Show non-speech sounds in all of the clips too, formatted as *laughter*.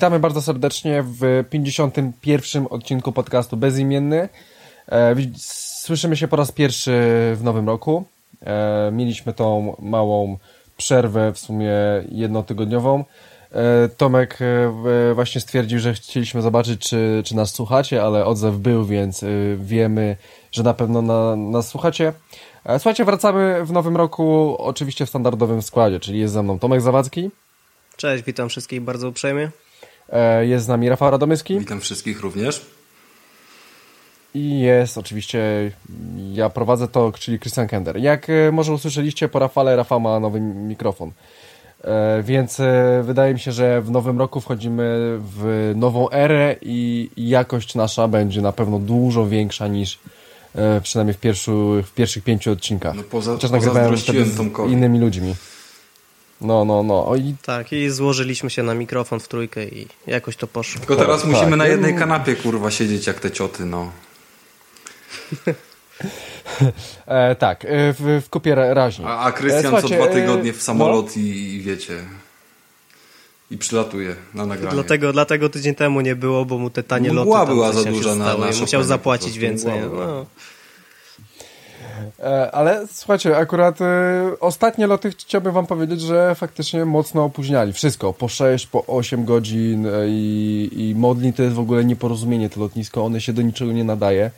witamy bardzo serdecznie w 51. odcinku podcastu Bezimienny. E, słyszymy się po raz pierwszy w nowym roku. E, mieliśmy tą małą przerwę, w sumie jednotygodniową. E, Tomek właśnie stwierdził, że chcieliśmy zobaczyć, czy, czy nas słuchacie, ale odzew był, więc wiemy, że na pewno na, nas słuchacie. Słuchajcie, wracamy w nowym roku, oczywiście w standardowym składzie, czyli jest ze mną Tomek Zawadzki. Cześć, witam wszystkich bardzo uprzejmie. E, jest z nami Rafał Radomyski. Witam wszystkich również. I jest oczywiście, ja prowadzę to, czyli Christian Kender. Jak e, może usłyszeliście po Rafale, Rafał ma nowy mikrofon. E, więc wydaje mi się, że w nowym roku wchodzimy w nową erę i jakość nasza będzie na pewno dużo większa niż przynajmniej w, pierwszu, w pierwszych pięciu odcinkach. No poza, Chociaż nagrywałem wtedy z innymi ludźmi. No, no, no. O, i... Tak, i złożyliśmy się na mikrofon w trójkę i jakoś to poszło. Tylko teraz tak, musimy tak. na jednej kanapie, kurwa, siedzieć jak te cioty, no. *laughs* e, tak, e, w, w kupie raźniej. A, a Krystian e, co dwa tygodnie w samolot no? i, i wiecie... I przylatuje na nagranie. Dlatego, dlatego tydzień temu nie było, bo mu te tanie Mgła loty była za duża na, na Musiał zapłacić więcej. No. E, ale słuchajcie, akurat y, ostatnie loty chciałbym wam powiedzieć, że faktycznie mocno opóźniali. Wszystko, po 6, po 8 godzin y, i, i to jest w ogóle nieporozumienie to lotnisko, one się do niczego nie nadaje.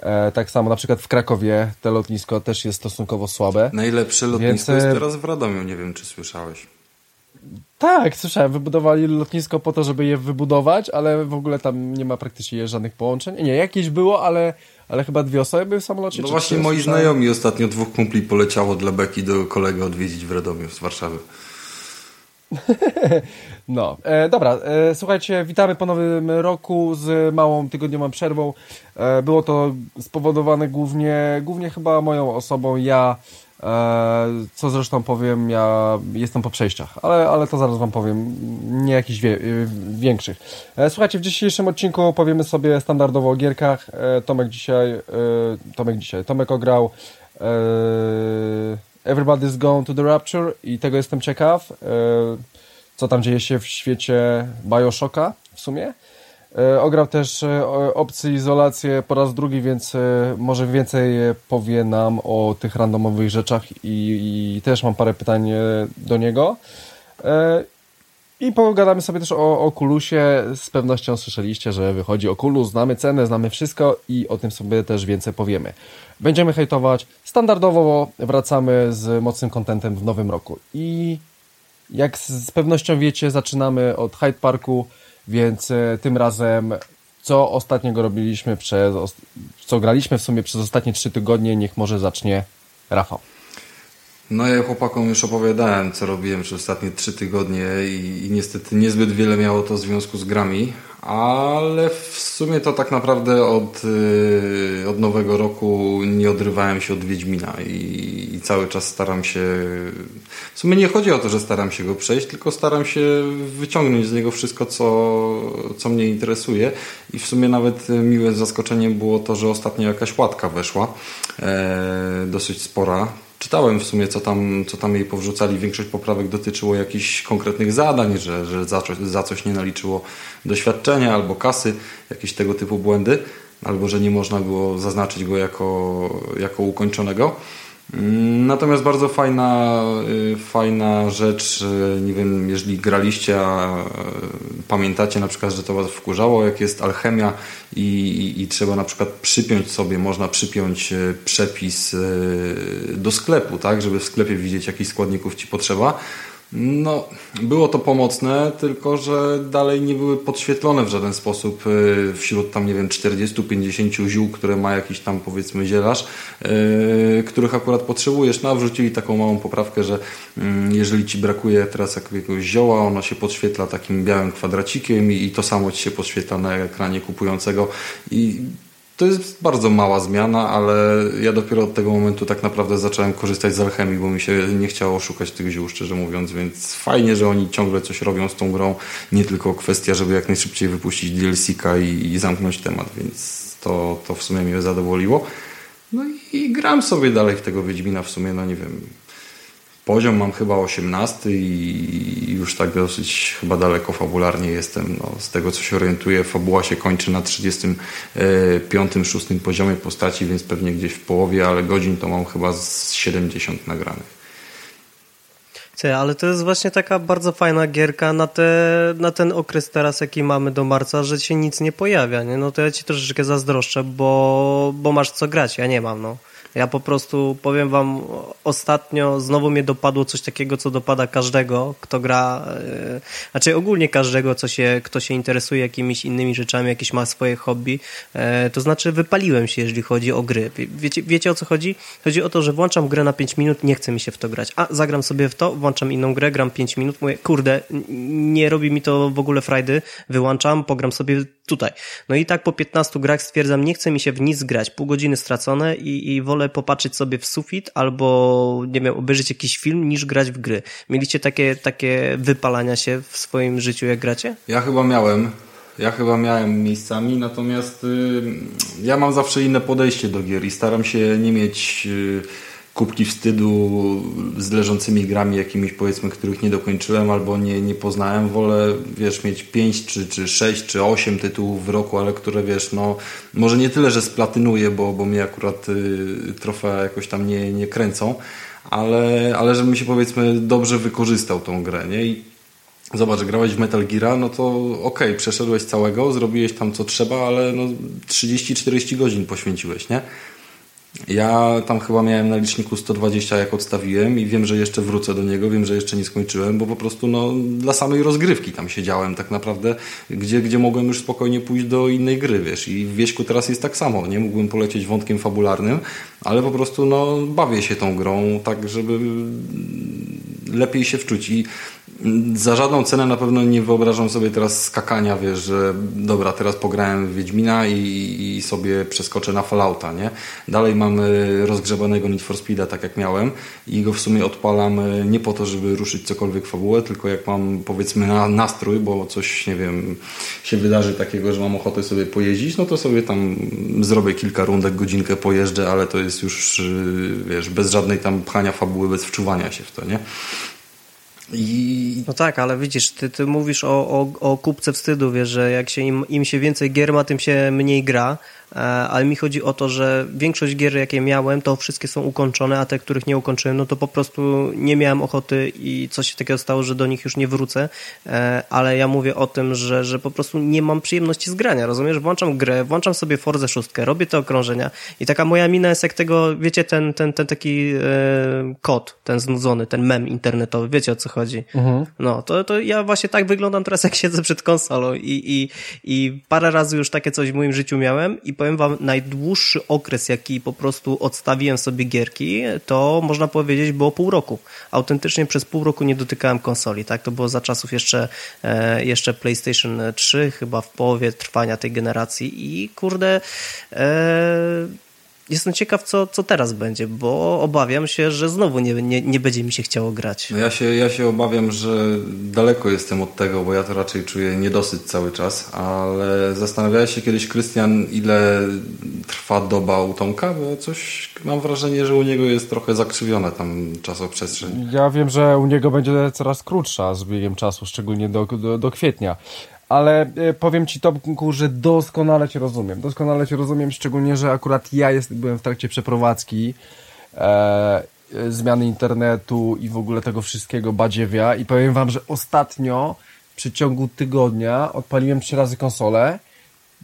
E, tak samo na przykład w Krakowie te lotnisko też jest stosunkowo słabe. Najlepsze lotnisko Więc, jest teraz w Radomiu, nie wiem czy słyszałeś. Tak, słyszałem, wybudowali lotnisko po to, żeby je wybudować, ale w ogóle tam nie ma praktycznie żadnych połączeń. Nie, jakieś było, ale ale chyba dwie osoby były w samolocie? No właśnie moi znajomi ostatnio dwóch kumpli poleciało dla Beki do kolegi odwiedzić w Radomiu z Warszawy. *laughs* No, e, dobra, e, słuchajcie, witamy po nowym roku z małą tygodniową przerwą. E, było to spowodowane głównie, głównie chyba moją osobą. Ja co zresztą powiem, ja jestem po przejściach, ale, ale to zaraz wam powiem, nie jakichś wie, większych. E, słuchajcie, w dzisiejszym odcinku powiemy sobie standardowo o gierkach. E, Tomek dzisiaj, Tomek dzisiaj, Tomek ograł Everybody's Gone to the Rapture i tego jestem ciekaw, co tam dzieje się w świecie Bioshocka w sumie. E, ograł też e, opcję izolację po raz drugi, więc e, może więcej powie nam o tych randomowych rzeczach i, i też mam parę pytań do niego. I pogadamy sobie też o Oculusie. Z pewnością słyszeliście, że wychodzi Oculus, znamy cenę, znamy wszystko i o tym sobie też więcej powiemy. Będziemy hejtować. Standardowo wracamy z mocnym kontentem w nowym roku. I jak z pewnością wiecie, zaczynamy od Hyde Parku więc e, tym razem, co ostatniego robiliśmy przez, co graliśmy w sumie przez ostatnie trzy tygodnie, niech może zacznie Rafał. No ja chłopakom już opowiadałem, co robiłem przez ostatnie trzy tygodnie i, i niestety niezbyt wiele miało to w związku z grami, ale w sumie to tak naprawdę od, yy, od nowego roku nie odrywałem się od Wiedźmina i, i, cały czas staram się. W sumie nie chodzi o to, że staram się go przejść, tylko staram się wyciągnąć z niego wszystko, co, co mnie interesuje. I w sumie nawet miłym zaskoczeniem było to, że ostatnio jakaś łatka weszła, e, dosyć spora czytałem w sumie, co tam, co tam jej powrzucali. Większość poprawek dotyczyło jakichś konkretnych zadań, że, że za, coś, za coś nie naliczyło doświadczenia albo kasy, jakieś tego typu błędy, albo że nie można było zaznaczyć go jako, jako ukończonego. Natomiast bardzo fajna, y, fajna rzecz, y, nie wiem, jeżeli graliście, a y, pamiętacie na przykład, że to Was wkurzało, jak jest alchemia i, i, i, trzeba na przykład przypiąć sobie, można przypiąć przepis do sklepu, tak, żeby w sklepie widzieć, jakich składników Ci potrzeba no, było to pomocne, tylko że dalej nie były podświetlone w żaden sposób y, wśród tam, nie wiem, 40-50 ziół, które ma jakiś tam powiedzmy zielarz, yy, których akurat potrzebujesz. No, a wrzucili taką małą poprawkę, że yy, jeżeli ci brakuje teraz jakiegoś zioła, ono się podświetla takim białym kwadracikiem i, i to samo ci się podświetla na ekranie kupującego i to jest bardzo mała zmiana, ale ja dopiero od tego momentu tak naprawdę zacząłem korzystać z alchemii, bo mi się nie chciało szukać tych ziół, szczerze mówiąc, więc fajnie, że oni ciągle coś robią z tą grą, nie tylko kwestia, żeby jak najszybciej wypuścić DLC-ka i, i zamknąć temat, więc to, to w sumie mnie zadowoliło. No i, i gram sobie dalej w tego Wiedźmina w sumie, no nie wiem, poziom mam chyba 18 i już tak dosyć chyba daleko fabularnie jestem. No, z tego co się orientuję, fabuła się kończy na 35-6 poziomie postaci, więc pewnie gdzieś w połowie, ale godzin to mam chyba z 70 nagranych. Ty, ale to jest właśnie taka bardzo fajna gierka na, te, na ten okres teraz, jaki mamy do marca, że się nic nie pojawia, nie? No to ja ci troszeczkę zazdroszczę, bo, bo masz co grać, ja nie mam, no. Ja po prostu powiem wam, ostatnio znowu mnie dopadło coś takiego, co dopada każdego, kto gra, yy, znaczy ogólnie każdego, co się, kto się interesuje jakimiś innymi rzeczami, jakieś ma swoje hobby, yy, to znaczy wypaliłem się, jeżeli chodzi o gry. Wiecie, wiecie o co chodzi? Chodzi o to, że włączam grę na 5 minut, nie chce mi się w to grać. A, zagram sobie w to, włączam inną grę, gram 5 minut, mówię, kurde, nie robi mi to w ogóle frajdy, wyłączam, pogram sobie tutaj. No i tak po 15 grach stwierdzam, nie chce mi się w nic grać, pół godziny stracone i, i wolę popatrzeć sobie w sufit albo, nie wiem, obejrzeć jakiś film niż grać w gry. Mieliście takie, takie wypalania się w swoim życiu, jak gracie? Ja chyba miałem. Ja chyba miałem miejscami, natomiast y, ja mam zawsze inne podejście do gier i staram się nie mieć y, kubki wstydu z leżącymi grami jakimiś powiedzmy, których nie dokończyłem albo nie, nie poznałem. Wolę, wiesz, mieć 5 czy, czy 6 czy 8 tytułów w roku, ale które, wiesz, no może nie tyle, że splatynuję, bo, bo mnie akurat y, trofea jakoś tam nie, nie kręcą, ale, ale żebym się powiedzmy dobrze wykorzystał tą grę, nie? I Zobacz, grałeś w Metal Gear, no to okej, okay, przeszedłeś całego, zrobiłeś tam co trzeba, ale no 30-40 godzin poświęciłeś, nie? Ja tam chyba miałem na liczniku 120 jak odstawiłem i wiem, że jeszcze wrócę do niego, wiem, że jeszcze nie skończyłem, bo po prostu no, dla samej rozgrywki tam siedziałem tak naprawdę, gdzie, gdzie mogłem już spokojnie pójść do innej gry, wiesz. I w Wieśku teraz jest tak samo, nie? Mógłbym polecieć wątkiem fabularnym, ale po prostu no, bawię się tą grą tak, żeby lepiej się wczuć i za żadną cenę na pewno nie wyobrażam sobie teraz skakania, wiesz, że dobra, teraz pograłem w Wiedźmina i, i sobie przeskoczę na Fallouta, nie? Dalej mam rozgrzebanego Need for Speeda, tak jak miałem i go w sumie odpalam e, nie po to, żeby ruszyć cokolwiek fabułę, tylko jak mam powiedzmy na nastrój, bo coś, nie wiem, się wydarzy takiego, że mam ochotę sobie pojeździć, no to sobie tam zrobię kilka rundek, godzinkę pojeżdżę, ale to jest już, e, wiesz, bez żadnej tam pchania fabuły, bez wczuwania się w to, nie? I... No tak, ale widzisz, ty, ty mówisz o, o, o kupce wstydu, wiesz, że jak się im, im się więcej gier ma, tym się mniej gra, E, ale mi chodzi o to, że większość gier, jakie miałem, to wszystkie są ukończone, a te, których nie ukończyłem, no to po prostu nie miałem ochoty i coś się takiego stało, że do nich już nie wrócę, e, ale ja mówię o tym, że, że po prostu nie mam przyjemności z grania, rozumiesz? Włączam grę, włączam sobie Forze 6, robię te okrążenia i taka moja mina jest jak tego, wiecie, ten, ten, ten taki e, kod, ten znudzony, ten mem internetowy, wiecie o co chodzi? Mhm. No, to, to ja właśnie tak wyglądam teraz, jak siedzę przed konsolą i, i, i parę razy już takie coś w moim życiu miałem i powiem wam, najdłuższy okres, jaki po prostu odstawiłem sobie gierki, to można powiedzieć było pół roku. Autentycznie przez pół roku nie dotykałem konsoli, tak? To było za czasów jeszcze, e, jeszcze PlayStation 3, chyba w połowie trwania tej generacji i kurde, e, jestem ciekaw, co, co teraz będzie, bo obawiam się, że znowu nie, nie, nie będzie mi się chciało grać. No ja, się, ja się obawiam, że daleko jestem od tego, bo ja to raczej czuję niedosyt cały czas, ale zastanawiałeś się kiedyś, Krystian, ile trwa doba u Tomka, bo coś mam wrażenie, że u niego jest trochę zakrzywiona tam czasoprzestrzeń. Ja wiem, że u niego będzie coraz krótsza z biegiem czasu, szczególnie do, do, do kwietnia ale e, powiem Ci Tomku, że doskonale Cię rozumiem. Doskonale Cię rozumiem, szczególnie, że akurat ja jest, byłem w trakcie przeprowadzki e, zmiany internetu i w ogóle tego wszystkiego badziewia i powiem Wam, że ostatnio w przeciągu tygodnia odpaliłem trzy razy konsolę.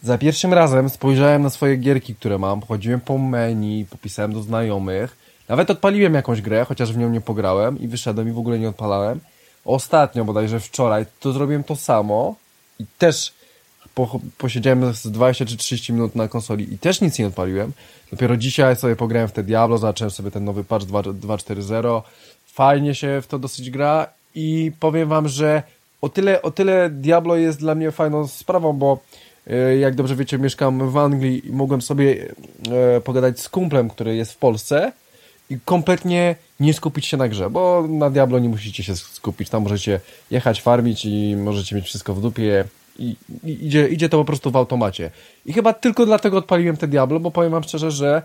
Za pierwszym razem spojrzałem na swoje gierki, które mam, pochodziłem po menu, popisałem do znajomych, nawet odpaliłem jakąś grę, chociaż w nią nie pograłem i wyszedłem i w ogóle nie odpalałem. Ostatnio, bodajże wczoraj, to zrobiłem to samo, i też po, posiedziałem z 20 czy 30 minut na konsoli i też nic nie odpaliłem. Dopiero dzisiaj sobie pograłem w te Diablo, zacząłem sobie ten nowy patch 2.4.0. Fajnie się w to dosyć gra i powiem wam, że o tyle, o tyle Diablo jest dla mnie fajną sprawą, bo e, jak dobrze wiecie, mieszkam w Anglii i mogłem sobie e, pogadać z kumplem, który jest w Polsce i kompletnie nie skupić się na grze, bo na Diablo nie musicie się skupić, tam możecie jechać, farmić i możecie mieć wszystko w dupie i, i idzie, idzie to po prostu w automacie. I chyba tylko dlatego odpaliłem te Diablo, bo powiem wam szczerze, że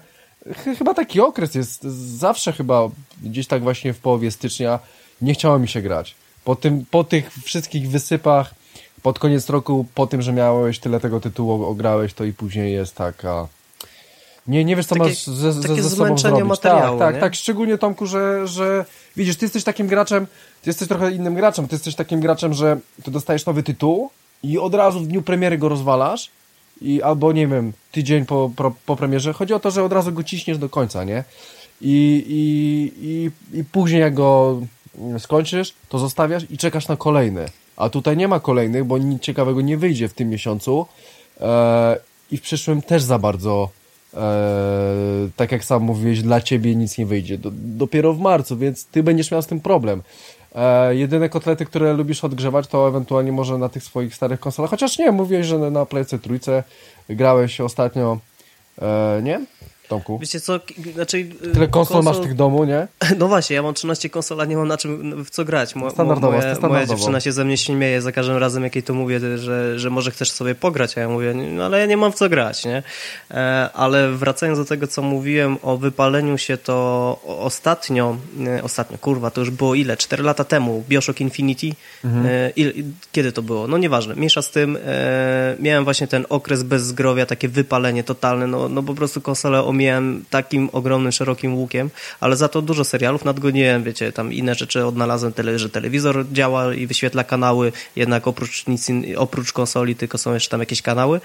chyba taki okres jest, zawsze chyba gdzieś tak właśnie w połowie stycznia nie chciało mi się grać. Po, tym, po tych wszystkich wysypach, pod koniec roku, po tym, że miałeś tyle tego tytułu, ograłeś to i później jest taka... Nie, nie wiesz, co takie, masz ze, ze, ze sobą zrobić. Materiału, tak, tak, tak. Szczególnie Tomku, że, że widzisz, ty jesteś takim graczem, ty jesteś trochę innym graczem, ty jesteś takim graczem, że ty dostajesz nowy tytuł i od razu w dniu premiery go rozwalasz i albo, nie wiem, tydzień po, po, po premierze. Chodzi o to, że od razu go ciśniesz do końca, nie? I, i, i, i później jak go skończysz, to zostawiasz i czekasz na kolejny. A tutaj nie ma kolejnych, bo nic ciekawego nie wyjdzie w tym miesiącu e, i w przyszłym też za bardzo e, tak jak sam mówiłeś, dla ciebie nic nie wyjdzie. Do, dopiero w marcu, więc ty będziesz miał z tym problem. E, jedyne kotlety, które lubisz odgrzewać, to ewentualnie może na tych swoich starych konsolach. Chociaż nie, mówiłeś, że na Playce trójce grałeś ostatnio, e, nie? Tomku? Wiecie co, znaczy... Tyle konsol, konsol, masz w tych domu, nie? *laughs* No właśnie, ja mam 13 konsol, a nie mam na czym, w co grać. Mo, standardowo, moja, moja dziewczyna się ze mnie śmieje za każdym razem, jak jej to mówię, że, że może chcesz sobie pograć, a ja mówię, no ale ja nie mam w co grać, nie? E, ale wracając do tego, co mówiłem o wypaleniu się, to ostatnio, e, ostatnio, kurwa, to już było ile? 4 lata temu, Bioshock Infinity, mhm. E, kiedy to było? No nieważne, mniejsza z tym, miałem właśnie ten okres bez zdrowia, takie wypalenie totalne, no, no po prostu konsole omijałem takim ogromnym, szerokim łukiem, ale za to dużo serialów nadgoniłem, wiecie, tam inne rzeczy odnalazłem, tyle, że telewizor działa i wyświetla kanały, jednak oprócz, nic, oprócz konsoli tylko są jeszcze tam jakieś kanały.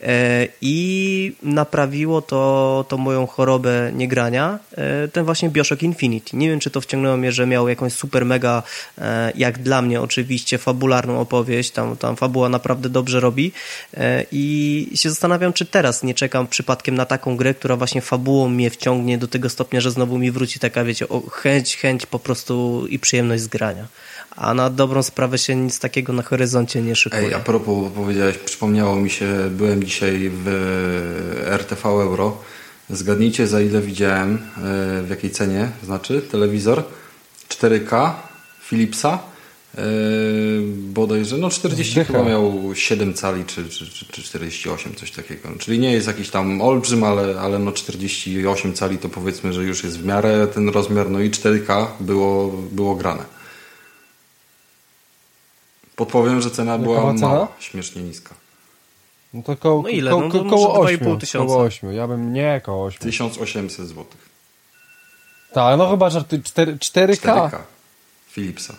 E, i naprawiło to, to moją chorobę niegrania, e, ten właśnie Bioshock Infinity. Nie wiem, czy to wciągnęło mnie, że miał jakąś super mega, e, jak dla mnie oczywiście, fabularną opowieść, tam, tam fabuła naprawdę dobrze robi. I się zastanawiam, czy teraz nie czekam przypadkiem na taką grę, która właśnie fabułą mnie wciągnie do tego stopnia, że znowu mi wróci taka, wiecie, o, chęć, chęć po prostu i przyjemność z grania. A na dobrą sprawę się nic takiego na horyzoncie nie szykuje. Ej, a propos powiedziałeś, przypomniało mi się, byłem dzisiaj w RTV Euro. Zgadnijcie za ile widziałem, e, w jakiej cenie, znaczy telewizor 4K Philipsa Yy, bodajże, no 40 Dycha. chyba miał 7 cali czy, czy, czy, czy 48, coś takiego. Czyli nie jest jakiś tam olbrzym, ale, ale no 48 cali to powiedzmy, że już jest w miarę ten rozmiar, no i 4K było, było grane. Podpowiem, że cena Jaka była cena? mała, śmiesznie niska. No to koło, no ile? Ko, ko, no, koło 8, koło 8. Ja bym nie koło 8. 1800 zł. Tak, no chyba, że 4, 4K. 4K Philipsa.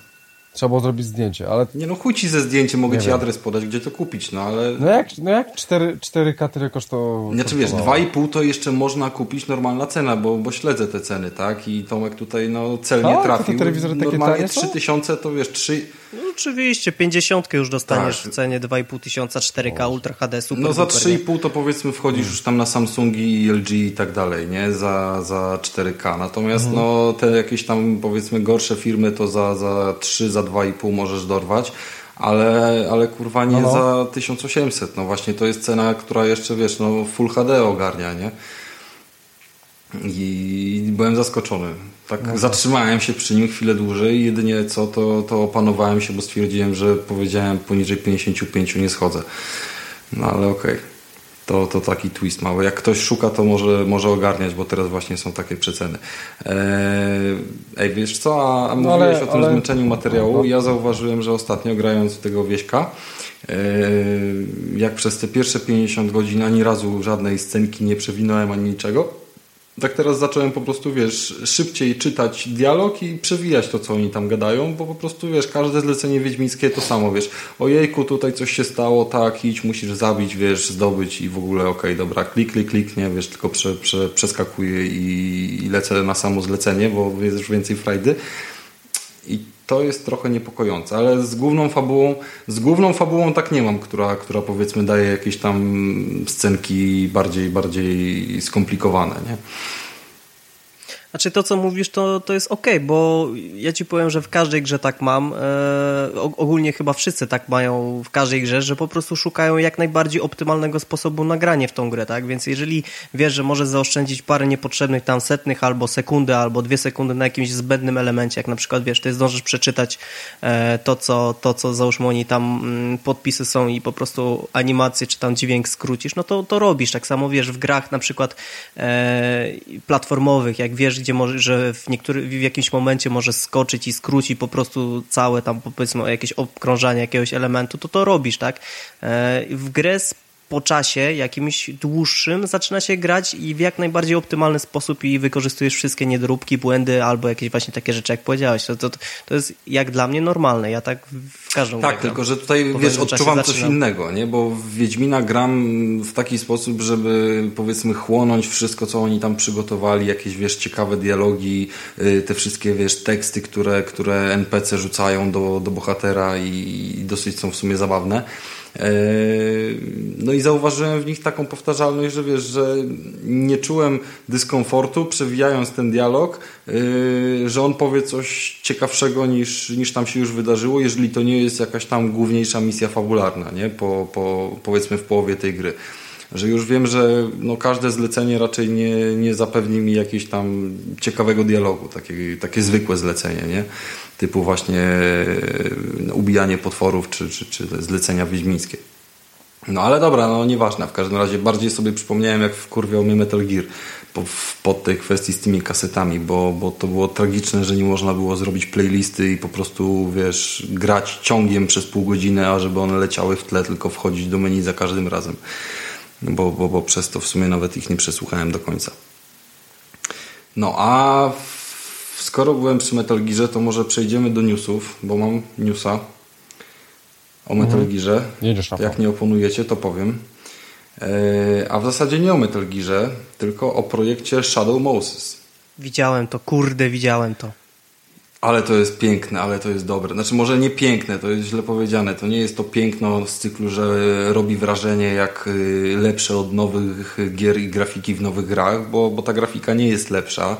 Trzeba było zrobić zdjęcie, ale... Nie no, chuj ci ze zdjęciem, mogę ci wiem. adres podać, gdzie to kupić, no ale... No jak, no jak 4, 4K tyle kosztowało? Znaczy wiesz, 2,5 to jeszcze można kupić normalna cena, bo, bo śledzę te ceny, tak? I Tomek tutaj no celnie A, trafił. To telewizory takie Normalnie 3000 to wiesz, 3... No oczywiście, 50 już dostaniesz tak. w cenie 2,5 tysiąca 4K Ultra HD super. No za 3,5 to powiedzmy wchodzisz hmm. już tam na Samsungi, LG i tak dalej, nie? Za, za 4K. Natomiast hmm. no te jakieś tam powiedzmy gorsze firmy to za, za 3, za 2,5 możesz dorwać ale, ale kurwa nie no, no. za 1800. No właśnie to jest cena, która jeszcze wiesz, no Full HD ogarnia, nie? I byłem zaskoczony. Tak, no zatrzymałem się przy nim chwilę dłużej. Jedynie co, to, to opanowałem się, bo stwierdziłem, że powiedziałem poniżej 55 nie schodzę. No ale okej. Okay. To, to taki twist mały. Jak ktoś szuka, to może, może ogarniać, bo teraz właśnie są takie przeceny. Eee, ej, wiesz co, a, a no mówiłeś ale, o tym ale... zmęczeniu materiału. No. Ja zauważyłem, że ostatnio grając w tego wieśka, eee, jak przez te pierwsze 50 godzin ani razu żadnej scenki nie przewinąłem ani niczego, tak teraz zacząłem po prostu, wiesz, szybciej czytać dialog i przewijać to, co oni tam gadają, bo po prostu, wiesz, każde zlecenie wiedźmińskie to samo, wiesz, ojejku, tutaj coś się stało, tak, idź, musisz zabić, wiesz, zdobyć i w ogóle, okej, okay, dobra, klik, klik, klik, nie, wiesz, tylko prze, prze, przeskakuję i, i lecę na samo zlecenie, bo jest już więcej frajdy. I to jest trochę niepokojące, ale z główną fabułą, z główną fabułą tak nie mam, która, która powiedzmy daje jakieś tam scenki bardziej, bardziej skomplikowane, nie? Znaczy to, co mówisz, to, to jest ok, bo ja ci powiem, że w każdej grze tak mam. E, ogólnie chyba wszyscy tak mają w każdej grze, że po prostu szukają jak najbardziej optymalnego sposobu nagrania w tą grę, tak? Więc jeżeli wiesz, że możesz zaoszczędzić parę niepotrzebnych tam setnych albo sekundy, albo dwie sekundy na jakimś zbędnym elemencie, jak na przykład wiesz, ty zdążysz przeczytać e, to, co, to, co załóżmy oni tam mm, podpisy są i po prostu animację czy tam dźwięk skrócisz, no to, to robisz. Tak samo wiesz, w grach na przykład e, platformowych, jak wiesz, gdzie może, że w, niektóry, w jakimś momencie może skoczyć i skrócić po prostu całe tam powiedzmy jakieś obkrążanie jakiegoś elementu, to to robisz, tak? E, w grę po czasie jakimś dłuższym zaczyna się grać i w jak najbardziej optymalny sposób i wykorzystujesz wszystkie niedróbki, błędy albo jakieś właśnie takie rzeczy, jak powiedziałeś. To, to, to jest jak dla mnie normalne. Ja tak w każdą Tak, tylko że tutaj wiesz, odczuwam coś innego, nie? Bo w Wiedźmina gram w taki sposób, żeby powiedzmy chłonąć wszystko, co oni tam przygotowali, jakieś wiesz, ciekawe dialogi, y, te wszystkie wiesz, teksty, które, które NPC rzucają do, do bohatera i, i dosyć są w sumie zabawne. E, no i zauważyłem w nich taką powtarzalność, że wiesz, że nie czułem dyskomfortu przewijając ten dialog, e, że on powie coś ciekawszego niż, niż tam się już wydarzyło, jeżeli to nie jest jakaś tam główniejsza misja fabularna, nie? Po, po, powiedzmy w połowie tej gry że już wiem, że no każde zlecenie raczej nie, nie zapewni mi jakiegoś tam ciekawego dialogu, takie, takie zwykłe zlecenie, nie? typu właśnie e, ubijanie potworów czy, czy, czy zlecenia wiedźmińskie. No ale dobra, no nieważne. W każdym razie bardziej sobie przypomniałem, jak wkurwiał mnie Metal Gear po, pod tej kwestii z tymi kasetami, bo, bo to było tragiczne, że nie można było zrobić playlisty i po prostu, wiesz, grać ciągiem przez pół godziny, a żeby one leciały w tle, tylko wchodzić do menu za każdym razem. Bo, bo, bo przez to w sumie nawet ich nie przesłuchałem do końca. No a skoro byłem przy Metal Gearze, to może przejdziemy do newsów, bo mam newsa o Metal mhm. Gearze. Jedziesz na Jak nie oponujecie, to powiem. E, a w zasadzie nie o Metal Gearze, tylko o projekcie Shadow Moses. Widziałem to, kurde, widziałem to. Ale to jest piękne, ale to jest dobre. Znaczy może nie piękne, to jest źle powiedziane. To nie jest to piękno z cyklu, że robi wrażenie jak y, lepsze od nowych gier i grafiki w nowych grach, bo, bo ta grafika nie jest lepsza.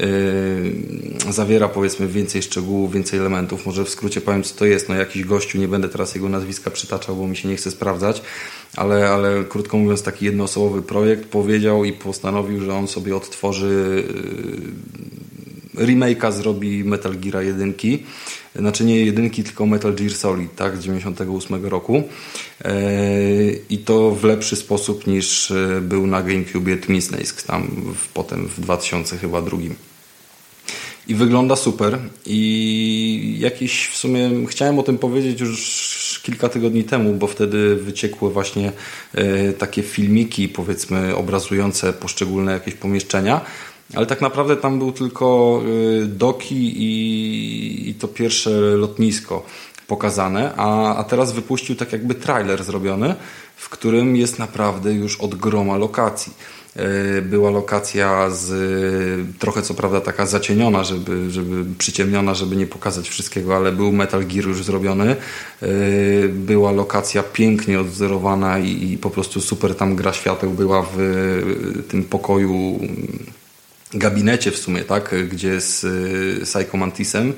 Yy, zawiera powiedzmy więcej szczegółów, więcej elementów. Może w skrócie powiem co to jest. No jakiś gościu, nie będę teraz jego nazwiska przytaczał, bo mi się nie chce sprawdzać, ale, ale krótko mówiąc taki jednoosobowy projekt powiedział i postanowił, że on sobie odtworzy yy, remake'a zrobi Metal Gear 1. Znaczy nie jedynki, tylko Metal Gear Solid, tak, z 98 roku. E, I to w lepszy sposób niż e, był na GameCube Twin Snakes, tam w, potem w 2000 chyba drugim. I wygląda super. I jakieś w sumie chciałem o tym powiedzieć już kilka tygodni temu, bo wtedy wyciekły właśnie e, takie filmiki, powiedzmy, obrazujące poszczególne jakieś pomieszczenia. Ale tak naprawdę tam był tylko y, doki i, i to pierwsze lotnisko pokazane, a, a teraz wypuścił tak jakby trailer zrobiony, w którym jest naprawdę już od groma lokacji. Y, była lokacja z trochę co prawda taka zacieniona, żeby, żeby przyciemniona, żeby nie pokazać wszystkiego, ale był Metal Gear już zrobiony. Y, była lokacja pięknie odzorowana i, i po prostu super tam gra świateł była w tym pokoju gabinecie w sumie, tak, gdzie z y, Psycho Mantisem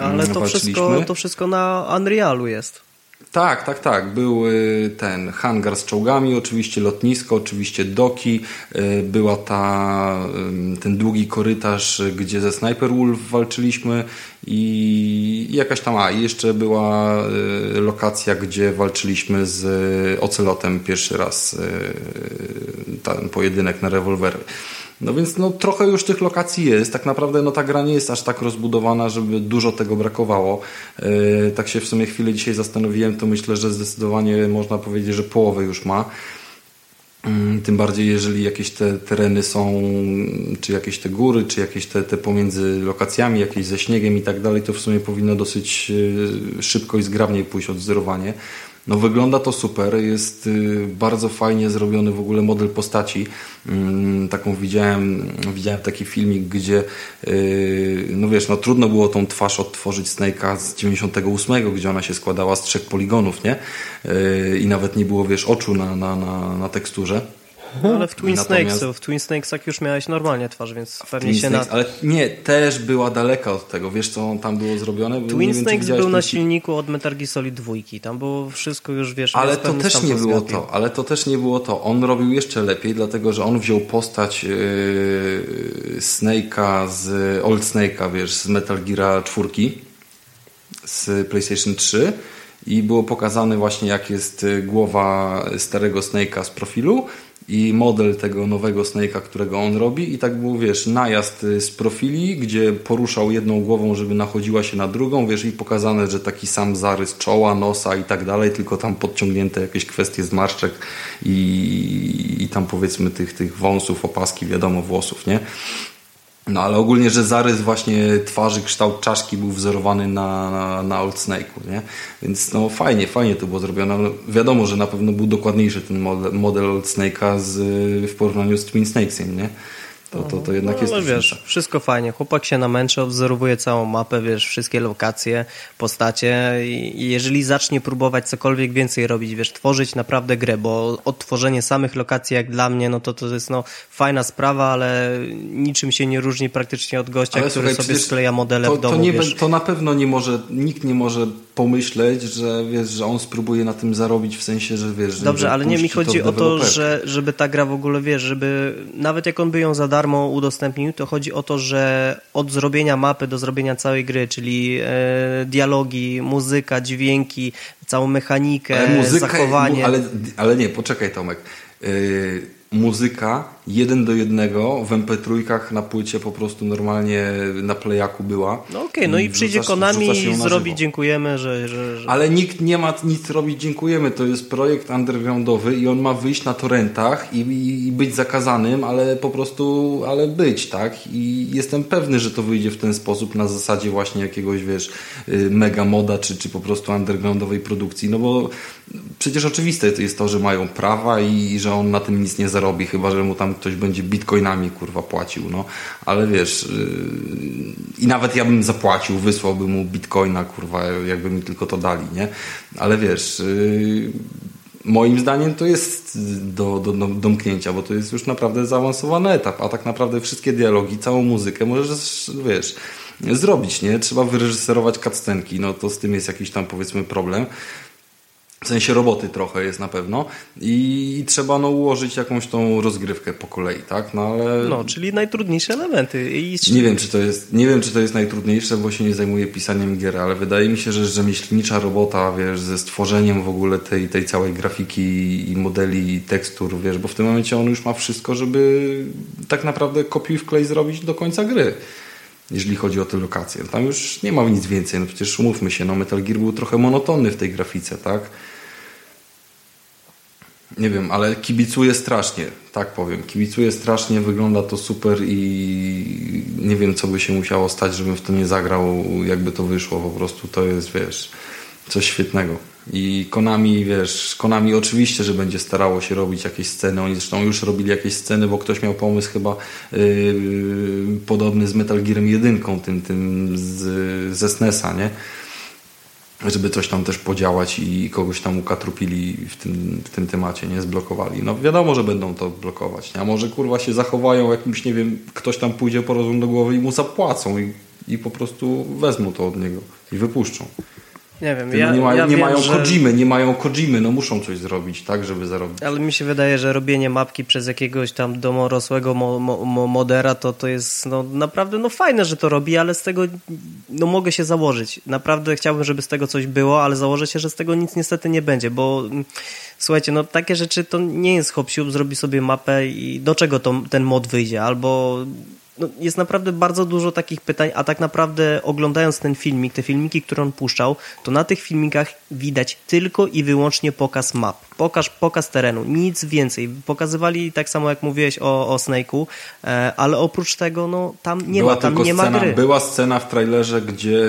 Ale to wszystko, to wszystko na Unrealu jest. Tak, tak, tak. Był y, ten hangar z czołgami, oczywiście lotnisko, oczywiście doki. Y, była ta, ten długi korytarz, gdzie ze Sniper Wolf walczyliśmy i jakaś tam, a jeszcze była lokacja, gdzie walczyliśmy z Ocelotem pierwszy raz, ten pojedynek na rewolwery. No więc no, trochę już tych lokacji jest. Tak naprawdę no, ta gra nie jest aż tak rozbudowana, żeby dużo tego brakowało. Yy, tak się w sumie chwilę dzisiaj zastanowiłem, to myślę, że zdecydowanie można powiedzieć, że połowę już ma. Yy, tym bardziej, jeżeli jakieś te tereny są, czy jakieś te góry, czy jakieś te, te pomiędzy lokacjami, jakieś ze śniegiem i tak dalej, to w sumie powinno dosyć yy, szybko i zgrabniej pójść odzorowanie. No wygląda to super, jest y, bardzo fajnie zrobiony w ogóle model postaci. Mm, taką widziałem, widziałem taki filmik, gdzie y, no wiesz, no trudno było tą twarz odtworzyć Snake'a z 98, gdzie ona się składała z trzech poligonów, nie? Y, I nawet nie było, wiesz, oczu na, na, na, na teksturze. No, ale w Twin Natomiast... Snakes, w Twin Snakesach już miałeś normalnie twarz, więc pewnie się Snakes, na... Ale nie, też była daleka od tego. Wiesz, co tam było zrobione? Twin Snakes był na silniku od Metal Gear Solid 2. Tam było wszystko już, wiesz... Ale to też nie było to. Ale to też nie było to. On robił jeszcze lepiej, dlatego, że on wziął postać yy, Snake'a z... Old Snake'a, wiesz, z Metal Gear 4 z PlayStation 3 i było pokazane właśnie jak jest y, głowa starego Snake'a z profilu i model tego nowego Snake'a, którego on robi i tak był, wiesz, najazd y, z profili, gdzie poruszał jedną głową, żeby nachodziła się na drugą, wiesz, i pokazane, że taki sam zarys czoła, nosa i tak dalej, tylko tam podciągnięte jakieś kwestie zmarszczek i, i tam powiedzmy tych, tych wąsów, opaski, wiadomo, włosów, nie? No ale ogólnie, że zarys właśnie twarzy, kształt czaszki był wzorowany na, na, na Old Snake'u, nie? Więc no fajnie, fajnie to było zrobione. No, wiadomo, że na pewno był dokładniejszy ten model, model Old Snake'a w porównaniu z Twin Snakesem, nie? To, to, to jednak no, jest ale wiesz, wszystko fajnie. Chłopak się namęczy, odwzorowuje całą mapę, wiesz, wszystkie lokacje, postacie i jeżeli zacznie próbować cokolwiek więcej robić, wiesz, tworzyć naprawdę grę, bo odtworzenie samych lokacji jak dla mnie, no to to jest no fajna sprawa, ale niczym się nie różni praktycznie od gościa, ale który słuchaj, sobie skleja modele to, w domu, to, nie, wiesz. to na pewno nie może, nikt nie może pomyśleć, że wiesz, że on spróbuje na tym zarobić w sensie, że wiesz, że Dobrze, ale nie mi chodzi to o to, że żeby ta gra w ogóle, wiesz, żeby nawet jak on by ją za darmo udostępnił, to chodzi o to, że od zrobienia mapy do zrobienia całej gry, czyli e, dialogi, muzyka, dźwięki, całą mechanikę, ale muzyka, zachowanie. Ale, ale nie, poczekaj Tomek. E, muzyka jeden do jednego w MP3 na płycie po prostu normalnie na playaku była. No okej, okay, no i przyjdzie Konami i zrobi dziękujemy, że, że, że, Ale nikt nie ma nic robić dziękujemy, to jest projekt undergroundowy i on ma wyjść na torrentach i, i, i być zakazanym, ale po prostu, ale być, tak? I jestem pewny, że to wyjdzie w ten sposób na zasadzie właśnie jakiegoś, wiesz, y, mega moda, czy, czy po prostu undergroundowej produkcji, no bo przecież oczywiste jest to, że mają prawa i, i że on na tym nic nie zarobi, chyba, że mu tam ktoś będzie bitcoinami kurwa płacił, no. Ale wiesz, yy, i nawet ja bym zapłacił, wysłałbym mu bitcoina, kurwa, jakby mi tylko to dali, nie? Ale wiesz, yy, moim zdaniem to jest do, do, do domknięcia, bo to jest już naprawdę zaawansowany etap, a tak naprawdę wszystkie dialogi, całą muzykę możesz, wiesz, zrobić, nie? Trzeba wyreżyserować cutscenki, no to z tym jest jakiś tam powiedzmy problem. W sensie roboty trochę jest na pewno i trzeba no, ułożyć jakąś tą rozgrywkę po kolei, tak? No, ale... no czyli najtrudniejsze elementy. I... Nie, wiem, czy to jest, nie wiem, czy to jest najtrudniejsze, bo się nie zajmuję pisaniem gier, ale wydaje mi się, że rzemieślnicza robota, wiesz, ze stworzeniem w ogóle tej, tej całej grafiki i modeli, i tekstur, wiesz, bo w tym momencie on już ma wszystko, żeby tak naprawdę kopiuj w klej zrobić do końca gry jeżeli chodzi o te lokacje. Tam już nie ma nic więcej, no przecież umówmy się, no Metal Gear był trochę monotonny w tej grafice, tak? Nie wiem, ale kibicuję strasznie, tak powiem. Kibicuję strasznie, wygląda to super i nie wiem, co by się musiało stać, żebym w to nie zagrał, jakby to wyszło. Po prostu to jest, wiesz, coś świetnego. I Konami, wiesz, Konami oczywiście, że będzie starało się robić jakieś sceny. Oni zresztą już robili jakieś sceny, bo ktoś miał pomysł chyba yy, podobny z Metal Gearem 1, tym, tym z, ze SNESa, nie? Żeby coś tam też podziałać i kogoś tam ukatrupili w tym, w tym temacie, nie zblokowali. No wiadomo, że będą to blokować, nie? a może kurwa się zachowają jakimś, nie wiem, ktoś tam pójdzie po rozum do głowy i mu zapłacą i, i po prostu wezmą to od niego i wypuszczą. Nie wiem, ja, nie, ma, ja nie wiem, mają że... Kojimy, nie mają Kojimy, no muszą coś zrobić, tak, żeby zarobić. Ale mi się wydaje, że robienie mapki przez jakiegoś tam domorosłego mo, mo, modera, to to jest no, naprawdę no fajne, że to robi, ale z tego no mogę się założyć. Naprawdę chciałbym, żeby z tego coś było, ale założę się, że z tego nic niestety nie będzie, bo mm, słuchajcie, no takie rzeczy to nie jest hop zrobi sobie mapę i do czego to, ten mod wyjdzie, albo no, jest naprawdę bardzo dużo takich pytań, a tak naprawdę oglądając ten filmik, te filmiki, które on puszczał, to na tych filmikach widać tylko i wyłącznie pokaz map. Pokaż, pokaz terenu, nic więcej. Pokazywali tak samo jak mówiłeś o, o Snake'u, e, ale oprócz tego no, tam nie była ma, tam nie scena, ma gry. Była scena w trailerze, gdzie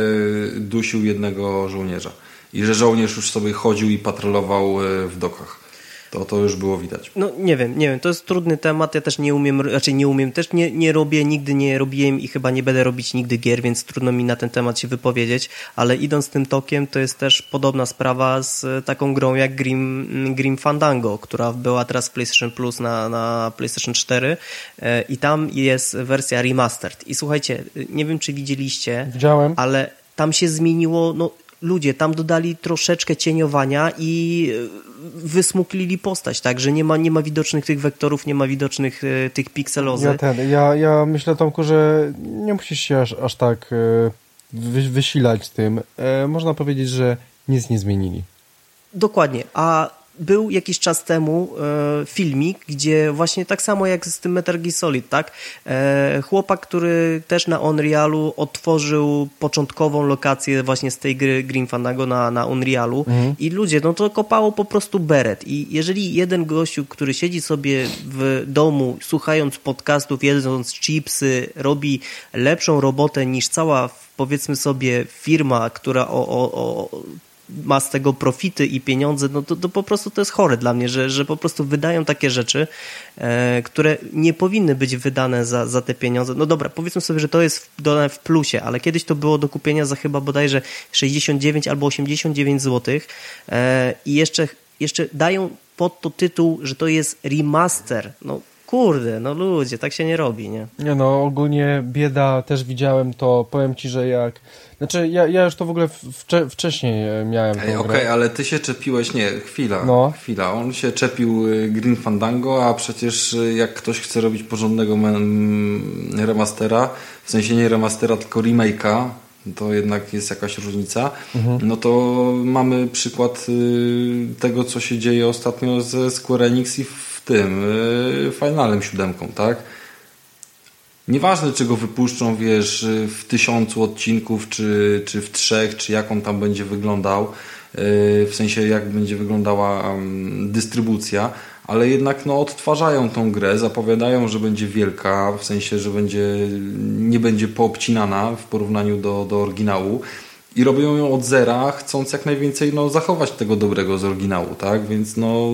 dusił jednego żołnierza i że żołnierz już sobie chodził i patrolował e, w dokach. To to już było widać. No nie wiem, nie wiem, to jest trudny temat, ja też nie umiem, raczej nie umiem, też nie, nie robię, nigdy nie robiłem i chyba nie będę robić nigdy gier, więc trudno mi na ten temat się wypowiedzieć, ale idąc tym tokiem, to jest też podobna sprawa z taką grą jak Grim, Grim Fandango, która była teraz w PlayStation Plus na, na PlayStation 4 e, i tam jest wersja remastered i słuchajcie, nie wiem czy widzieliście, Widziałem. ale tam się zmieniło, no ludzie, tam dodali troszeczkę cieniowania i e, wysmuklili postać, tak, że nie ma, nie ma widocznych tych wektorów, nie ma widocznych e, tych pikselozy. Ja, ten, ja, ja myślę, Tomku, że nie musisz się aż, aż tak e, wy, wysilać tym. Można powiedzieć, że nic nie zmienili. Dokładnie, a był jakiś czas temu e, filmik, gdzie właśnie tak samo jak z tym Metal Gear Solid, tak? E, chłopak, który też na Unrealu otworzył początkową lokację właśnie z tej gry Green Fandango na, na Unrealu. I ludzie, no to kopało po prostu beret. I jeżeli jeden gościu, który siedzi sobie w domu słuchając podcastów, jedząc chipsy, robi lepszą robotę niż cała powiedzmy sobie firma, która o, o, o ma z tego profity i pieniądze, no to, to po prostu to jest chore dla mnie, że, że po prostu wydają takie rzeczy, e, które nie powinny być wydane za, za te pieniądze. No dobra, powiedzmy sobie, że to jest dodane w plusie, ale kiedyś to było do kupienia za chyba bodajże 69 albo 89 zł e, i jeszcze, jeszcze dają pod to tytuł, że to jest remaster. No kurde, no ludzie, tak się nie robi, nie? Nie no, ogólnie bieda, też widziałem to, powiem ci, że jak... Znaczy, ja, ja już to w ogóle wcze, wcześniej e, miałem Ej, Okej, okay, ale ty się czepiłeś, nie, chwila, no. chwila. On się czepił y, Green Fandango, a przecież y, jak ktoś chce robić porządnego remastera, w sensie nie remastera, tylko remake'a, to jednak jest jakaś różnica, mhm. no to mamy przykład y, tego, co się dzieje ostatnio ze Square Enix i tym Finalem siódemką, tak? Nieważne, czy go wypuszczą, wiesz, w tysiącu odcinków, czy, czy w trzech, czy jak on tam będzie wyglądał, w sensie jak będzie wyglądała dystrybucja, ale jednak no, odtwarzają tą grę, zapowiadają, że będzie wielka, w sensie, że będzie, nie będzie poobcinana w porównaniu do, do oryginału i robią ją od zera, chcąc jak najwięcej no, zachować tego dobrego z oryginału, tak? Więc no,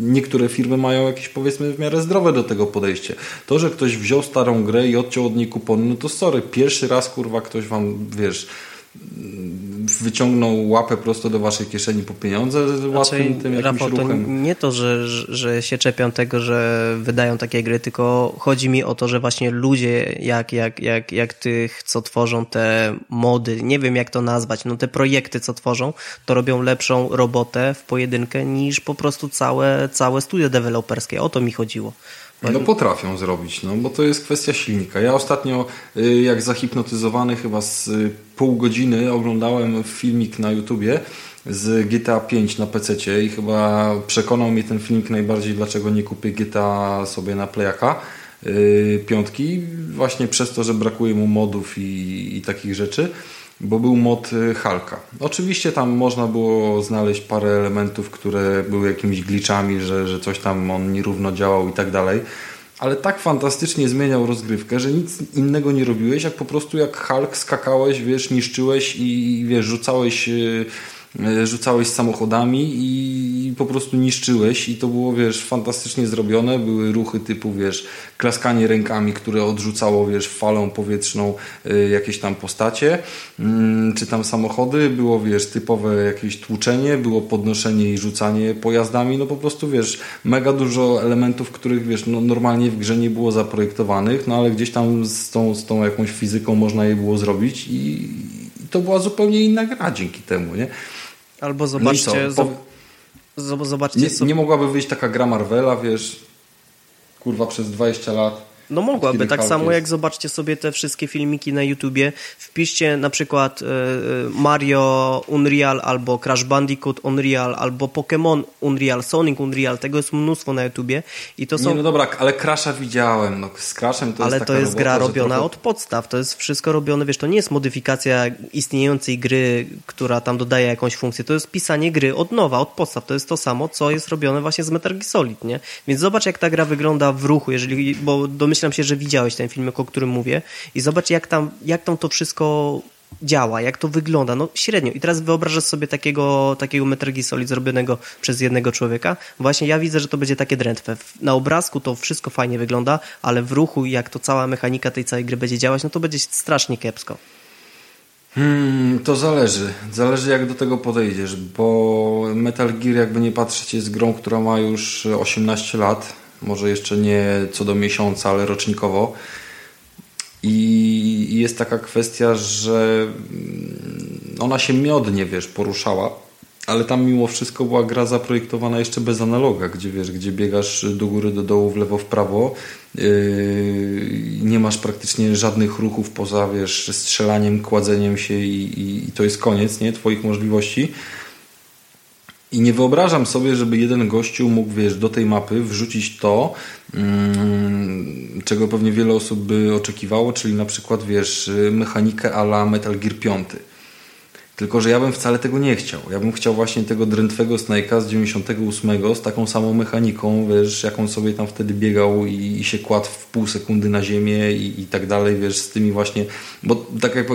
niektóre firmy mają jakieś powiedzmy w miarę zdrowe do tego podejście. To, że ktoś wziął starą grę i odciął od niej kupony, no to sorry, pierwszy raz kurwa ktoś wam, wiesz, wyciągnął łapę prosto do waszej kieszeni po pieniądze znaczy, łatwym tym jakimś Rafał, ruchem. Nie to, że, że się czepią tego, że wydają takie gry, tylko chodzi mi o to, że właśnie ludzie jak, jak, jak, jak tych, co tworzą te mody, nie wiem jak to nazwać, no te projekty, co tworzą, to robią lepszą robotę w pojedynkę niż po prostu całe, całe studio deweloperskie. O to mi chodziło. No potrafią zrobić, no bo to jest kwestia silnika. Ja ostatnio, y, jak zahipnotyzowany chyba z y, pół godziny oglądałem filmik na YouTubie z GTA 5 na PC i chyba przekonał mnie ten filmik najbardziej, dlaczego nie kupię GTA sobie na playaka yy, piątki, właśnie przez to, że brakuje mu modów i, i takich rzeczy bo był mod y, Halka. Oczywiście tam można było znaleźć parę elementów, które były jakimiś glitchami, że, że coś tam on nierówno działał i tak dalej, ale tak fantastycznie zmieniał rozgrywkę, że nic innego nie robiłeś, jak po prostu jak Hulk skakałeś, wiesz, niszczyłeś i wiesz, rzucałeś y, rzucałeś samochodami i po prostu niszczyłeś i to było, wiesz, fantastycznie zrobione. Były ruchy typu, wiesz, klaskanie rękami, które odrzucało, wiesz, falą powietrzną e, jakieś tam postacie, mm, czy tam samochody. Było, wiesz, typowe jakieś tłuczenie, było podnoszenie i rzucanie pojazdami. No po prostu, wiesz, mega dużo elementów, których, wiesz, no, normalnie w grze nie było zaprojektowanych, no ale gdzieś tam z tą, z tą jakąś fizyką można je było zrobić i, to była zupełnie inna gra dzięki temu, nie? Albo zobaczcie, no po... zobaczcie nie, nie mogłaby wyjść taka gra Marvela, wiesz, kurwa przez 20 lat no mogłaby, tak samo jak zobaczcie sobie te wszystkie filmiki na YouTubie, wpiszcie na przykład e, e, Mario Unreal albo Crash Bandicoot Unreal albo Pokémon Unreal, Sonic Unreal, tego jest mnóstwo na YouTubie i to są... Nie, no dobra, ale Crasha widziałem, no z Crashem to ale jest to jest robota, gra robiona trochę... od podstaw, to jest wszystko robione, wiesz, to nie jest modyfikacja istniejącej gry, która tam dodaje jakąś funkcję, to jest pisanie gry od nowa, od podstaw, to jest to samo, co jest robione właśnie z Metal Gear Solid, nie? Więc zobacz jak ta gra wygląda w ruchu, jeżeli, bo domyślam się, że widziałeś ten filmik, o którym mówię i zobacz jak tam, jak tam to wszystko działa, jak to wygląda, no średnio. I teraz wyobrażasz sobie takiego, takiego Gear Solid zrobionego przez jednego człowieka. Właśnie ja widzę, że to będzie takie drętwe. Na obrazku to wszystko fajnie wygląda, ale w ruchu, jak to cała mechanika tej całej gry będzie działać, no to będzie strasznie kiepsko. Hmm, to zależy. Zależy jak do tego podejdziesz, bo Metal Gear jakby nie patrzeć jest grą, która ma już 18 lat. Może jeszcze nie co do miesiąca, ale rocznikowo. I jest taka kwestia, że ona się miodnie, wiesz, poruszała, ale tam mimo wszystko była gra zaprojektowana jeszcze bez analoga, gdzie wiesz, gdzie biegasz do góry, do dołu, w lewo, w prawo. Yy, nie masz praktycznie żadnych ruchów poza, wiesz, strzelaniem, kładzeniem się i, i, i to jest koniec, nie? Twoich możliwości. I nie wyobrażam sobie, żeby jeden gościu mógł, wiesz, do tej mapy wrzucić to, mm, czego pewnie wiele osób by oczekiwało, czyli na przykład, wiesz, mechanikę ala Metal Gear 5 tylko, że ja bym wcale tego nie chciał. Ja bym chciał właśnie tego drętwego Snake'a z 98 z taką samą mechaniką, wiesz, jaką sobie tam wtedy biegał i, i się kładł w pół sekundy na ziemię i, i, tak dalej, wiesz, z tymi właśnie, bo tak jak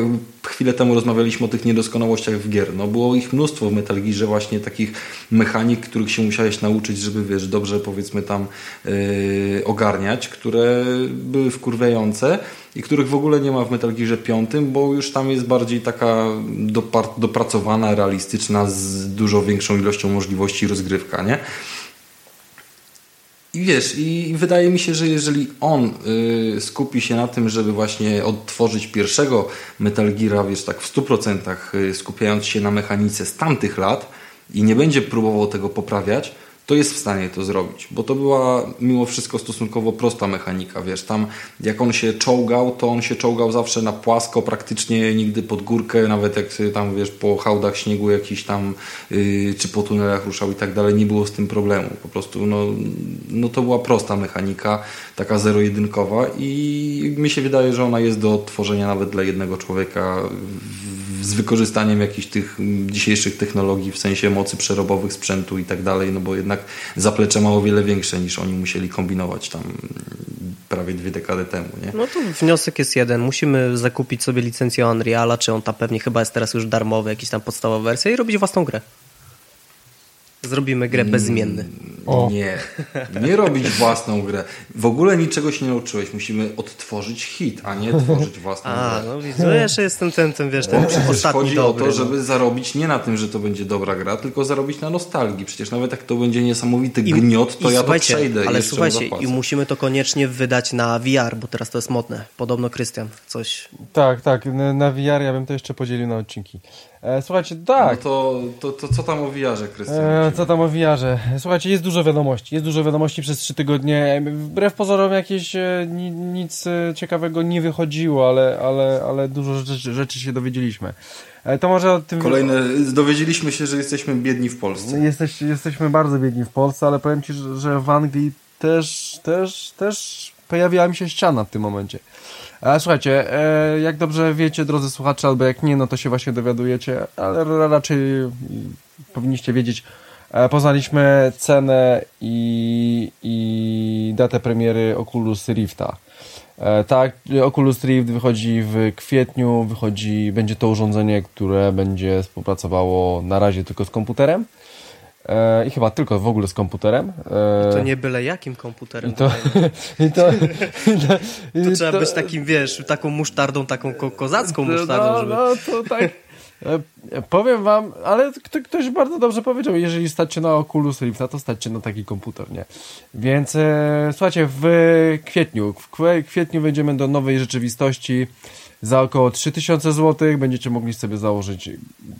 chwilę temu rozmawialiśmy o tych niedoskonałościach w gier, no było ich mnóstwo w Metal Gearze właśnie takich mechanik, których się musiałeś nauczyć, żeby, wiesz, dobrze powiedzmy tam yy, ogarniać, które były wkurwiające, i których w ogóle nie ma w Metal Gearze 5, bo już tam jest bardziej taka dopracowana, realistyczna, z dużo większą ilością możliwości rozgrywka, nie? I wiesz, i wydaje mi się, że jeżeli on y, skupi się na tym, żeby właśnie odtworzyć pierwszego Metal Geara, wiesz, tak w 100% y, skupiając się na mechanice z tamtych lat i nie będzie próbował tego poprawiać, to jest w stanie to zrobić, bo to była mimo wszystko stosunkowo prosta mechanika, wiesz, tam jak on się czołgał, to on się czołgał zawsze na płasko, praktycznie nigdy pod górkę, nawet jak tam, wiesz, po hałdach śniegu jakiś tam, yy, czy po tunelach ruszał i tak dalej, nie było z tym problemu, po prostu, no, no to była prosta mechanika, taka zero-jedynkowa i mi się wydaje, że ona jest do tworzenia nawet dla jednego człowieka z wykorzystaniem jakichś tych dzisiejszych technologii, w sensie mocy przerobowych sprzętu i tak dalej, no bo jednak zaplecze ma o wiele większe niż oni musieli kombinować tam prawie dwie dekady temu. Nie? No to wniosek jest jeden. Musimy zakupić sobie licencję Unreala, czy on tam pewnie chyba jest teraz już darmowy, jakiś tam podstawowa wersja i robić własną grę. Zrobimy grę bezimienny. O. Nie, nie robić własną grę. W ogóle niczego się nie nauczyłeś. Musimy odtworzyć hit, a nie tworzyć własną a, grę. no widzisz, no jeszcze jestem ten, ten wiesz, ten no, ostatni chodzi dobry, o to, no. żeby zarobić nie na tym, że to będzie dobra gra, tylko zarobić na nostalgii. Przecież nawet jak to będzie niesamowity I, gniot, to i ja to przejdę Ale słuchajcie, i musimy to koniecznie wydać na VR, bo teraz to jest modne. Podobno Krystian coś... Tak, tak, na VR ja bym to jeszcze podzielił na odcinki. E, słuchajcie, tak. No to, to, to co tam o VR-ze, Krystian? E, co tam o VR-ze? Słuchajcie, jest dużo wiadomości. Jest dużo wiadomości przez trzy tygodnie. Wbrew pozorom jakieś e, nic e, ciekawego nie wychodziło, ale, ale, ale dużo rzeczy, rzeczy się dowiedzieliśmy. E, to może o tym... Kolejne, dowiedzieliśmy się, że jesteśmy biedni w Polsce. Jesteś, jesteśmy bardzo biedni w Polsce, ale powiem Ci, że, że w Anglii też, też, też pojawiła mi się ściana w tym momencie. A słuchajcie, e, jak dobrze wiecie, drodzy słuchacze, albo jak nie, no to się właśnie dowiadujecie, ale raczej powinniście wiedzieć, e, poznaliśmy cenę i, i datę premiery Oculus Rifta. E, tak, Oculus Rift wychodzi w kwietniu, wychodzi, będzie to urządzenie, które będzie współpracowało na razie tylko z komputerem. E, I chyba tylko w ogóle z komputerem. I to nie byle jakim komputerem. I to, *laughs* i to, i to, to trzeba to, być takim, wiesz, taką musztardą, taką ko kozacką musztardą. No, żeby... no to tak. E, powiem wam, ale ktoś bardzo dobrze powiedział, jeżeli stacie na Oculus Rifta, to stacie na taki komputer, nie? Więc e, słuchajcie, w kwietniu, w kwietniu wejdziemy do nowej rzeczywistości za około 3000 zł. Będziecie mogli sobie założyć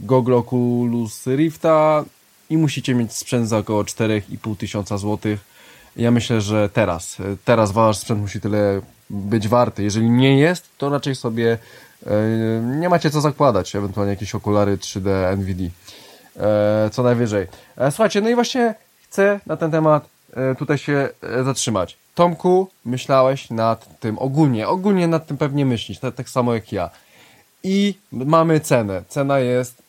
Google Oculus Rifta, i musicie mieć sprzęt za około 4,5 tysiąca złotych. Ja myślę, że teraz, teraz wasz sprzęt musi tyle być warty. Jeżeli nie jest, to raczej sobie e, nie macie co zakładać, ewentualnie jakieś okulary 3D NVD. E, co najwyżej. E, słuchajcie, no i właśnie chcę na ten temat tutaj się zatrzymać. Tomku, myślałeś nad tym ogólnie, ogólnie nad tym pewnie myślisz, tak, tak samo jak ja. I mamy cenę. Cena jest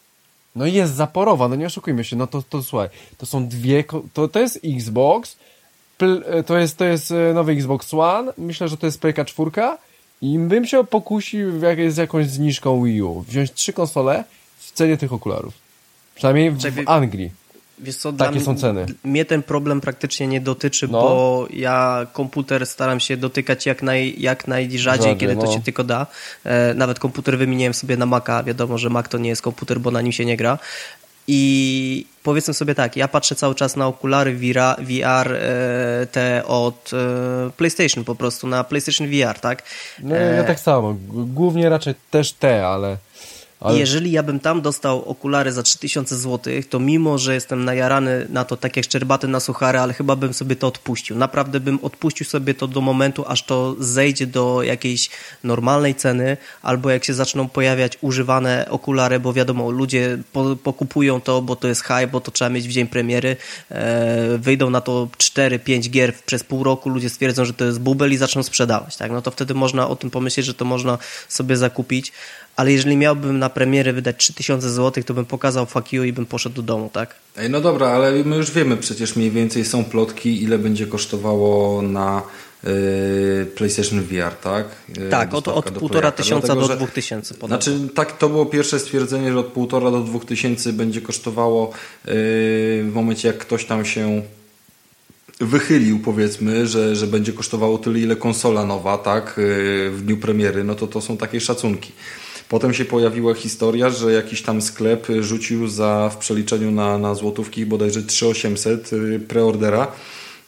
no jest zaporowa, no nie oszukujmy się, no to, to słuchaj, to są dwie, to, to jest Xbox, to jest, to jest e, nowy Xbox One, myślę, że to jest PK4 I bym się pokusił jak z jakąś zniżką Wii U. Wziąć trzy konsole w cenie tych okularów. Przynajmniej w, Czekaj, w Anglii. Wiesz co, Takie są ceny. Mnie ten problem praktycznie nie dotyczy, No. bo ja komputer staram się dotykać jak, naj, jak najrzadziej, Rzadziej, kiedy to no. się tylko da. E, nawet komputer wymieniłem sobie na Maca. Wiadomo, że Mac to nie jest komputer, bo na nim się nie gra. I powiedzmy sobie tak, ja patrzę cały czas na okulary VR, VR e, te od e, PlayStation po prostu, na PlayStation VR, tak? No ja tak samo. Głównie raczej też te, ale... ale... Jeżeli ja bym tam dostał okulary za 3000 zł, to mimo, że jestem najarany na to tak jak szczerbaty na suchary, ale chyba bym sobie to odpuścił. Naprawdę bym odpuścił sobie to do momentu, aż to zejdzie do jakiejś normalnej ceny, albo jak się zaczną pojawiać używane okulary, bo wiadomo, ludzie po, pokupują to, bo to jest hype, bo to trzeba mieć w dzień premiery, e, wyjdą na to 4-5 gier przez pół roku, ludzie stwierdzą, że to jest bubel i zaczną sprzedawać, tak? No to wtedy można o tym pomyśleć, że to można sobie zakupić, ale jeżeli miałbym na premierę wydać 3000 zł, to bym pokazał fuck you i bym poszedł do domu, tak? Ej, no dobra, ale my już wiemy przecież mniej więcej są plotki, ile będzie kosztowało na y, PlayStation VR, tak? Y, Tak, od, dostawka od do półtora tysiąca Dlatego, do dwóch tysięcy. podobno. Znaczy, tak, to było pierwsze stwierdzenie, że od półtora do dwóch tysięcy będzie kosztowało yy, w momencie, jak ktoś tam się wychylił, powiedzmy, że, że będzie kosztowało tyle, ile konsola nowa, tak, yy, w dniu premiery, no to to są takie szacunki. Potem się pojawiła historia, że jakiś tam sklep rzucił za, w przeliczeniu na, na złotówki bodajże 3800 yy, preordera,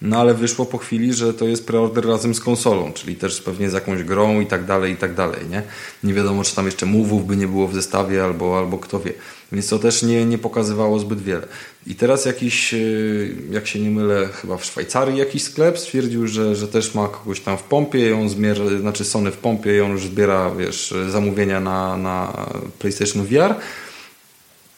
no ale wyszło po chwili, że to jest preorder razem z konsolą, czyli też pewnie z jakąś grą i tak dalej, i tak dalej, nie? Nie wiadomo, czy tam jeszcze move'ów by nie było w zestawie, albo, albo kto wie. Więc to też nie, nie pokazywało zbyt wiele. I teraz jakiś, yy, jak się nie mylę, chyba w Szwajcarii jakiś sklep stwierdził, że, że też ma kogoś tam w pompie i on zmierza, znaczy Sony w pompie i on już zbiera, wiesz, zamówienia na, na PlayStation VR.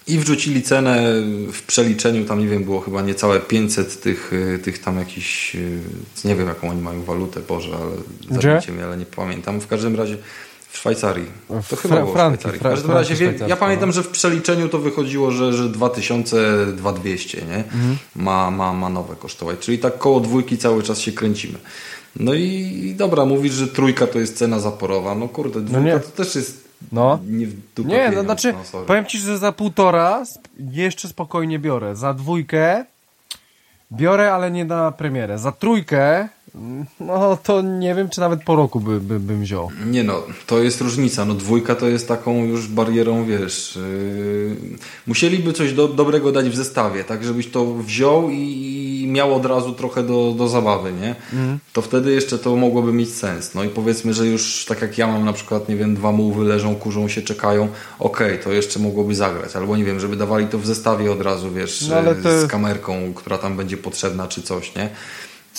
I wrzucili cenę w przeliczeniu, tam nie wiem, było chyba niecałe 500 tych, y, tych tam jakichś, y, nie wiem jaką oni mają walutę, Boże, ale zabijcie mnie, ale nie pamiętam. W każdym razie w Szwajcarii. To chyba Fra- było w franki, Szwajcarii. W każdym razie wiem, ja pamiętam, no. że w przeliczeniu to wychodziło, że, że 2000, 2200 nie? Mhm. Ma, ma, ma nowe kosztować. Czyli tak koło dwójki cały czas się kręcimy. No i, i dobra, mówisz, że trójka to jest cena zaporowa. No kurde, dwójka nie. to też jest No. nie Nie, no znaczy, no, powiem ci, że za półtora jeszcze spokojnie biorę. Za dwójkę biorę, ale nie na premierę. Za trójkę, no to nie wiem, czy nawet po roku by, by, bym wziął. Nie no, to jest różnica. No dwójka to jest taką już barierą, wiesz. Yy, musieliby coś do, dobrego dać w zestawie, tak żebyś to wziął i, i miał od razu trochę do, do zabawy, nie? To wtedy jeszcze to mogłoby mieć sens. No i powiedzmy, że już tak jak ja mam na przykład, nie wiem, dwa muły leżą, kurzą się, czekają, okej, to jeszcze mogłoby zagrać. Albo nie wiem, żeby dawali to w zestawie od razu, wiesz, No, yy, to- z kamerką, która tam będzie potrzebna czy coś, nie?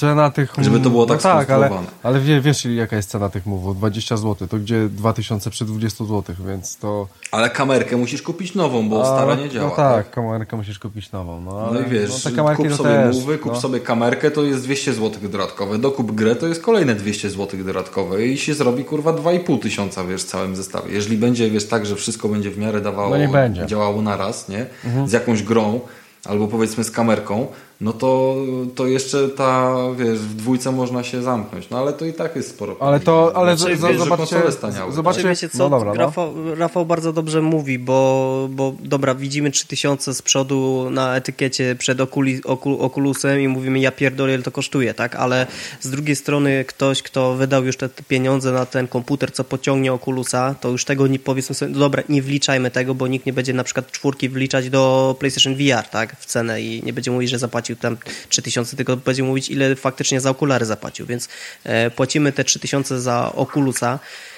Cena tych... Żeby to było tak no tak, ale, ale wie, wiesz jaka jest cena tych mówów? 20 zł, to gdzie 2000 przy 20 zł, więc to... Ale kamerkę musisz kupić nową, bo A, stara no- nie działa. No tak, kamerkę musisz kupić nową. No, No ale, i wiesz, no, kup sobie też, mówy, kup no. sobie kamerkę, to jest 200 zł dodatkowe. Dokup grę, to jest kolejne 200 zł dodatkowe i się zrobi kurwa 2,5 tysiąca, wiesz, w całym zestawie. Jeżeli będzie, wiesz, tak, że wszystko będzie w miarę dawało, No nie będzie. działało naraz, nie? Z jakąś grą, albo powiedzmy z kamerką, no to, to jeszcze ta, wiesz, w dwójce można się zamknąć. No ale to i tak jest sporo. Ale to, ale Znaczy, z- wiesz, zobaczcie, staniały, zobaczcie, wiecie co, no dobra, no. Rafał, Rafał bardzo dobrze mówi, bo, bo dobra, widzimy 3000 z przodu na etykiecie przed okuli, oku, Oculusem i mówimy ja pierdolę ile to kosztuje, tak? Ale z drugiej strony ktoś, kto wydał już te, te pieniądze na ten komputer, co pociągnie Oculusa, to już tego nie powiedzmy sobie, no dobra, nie wliczajmy tego, bo nikt nie będzie na przykład czwórki wliczać do PlayStation VR, tak? W cenę i nie będzie mówić, że zapłacił tam 3000, tylko będzie mówić ile faktycznie za okulary zapłacił, więc e, płacimy te 3000 za Oculusa, E,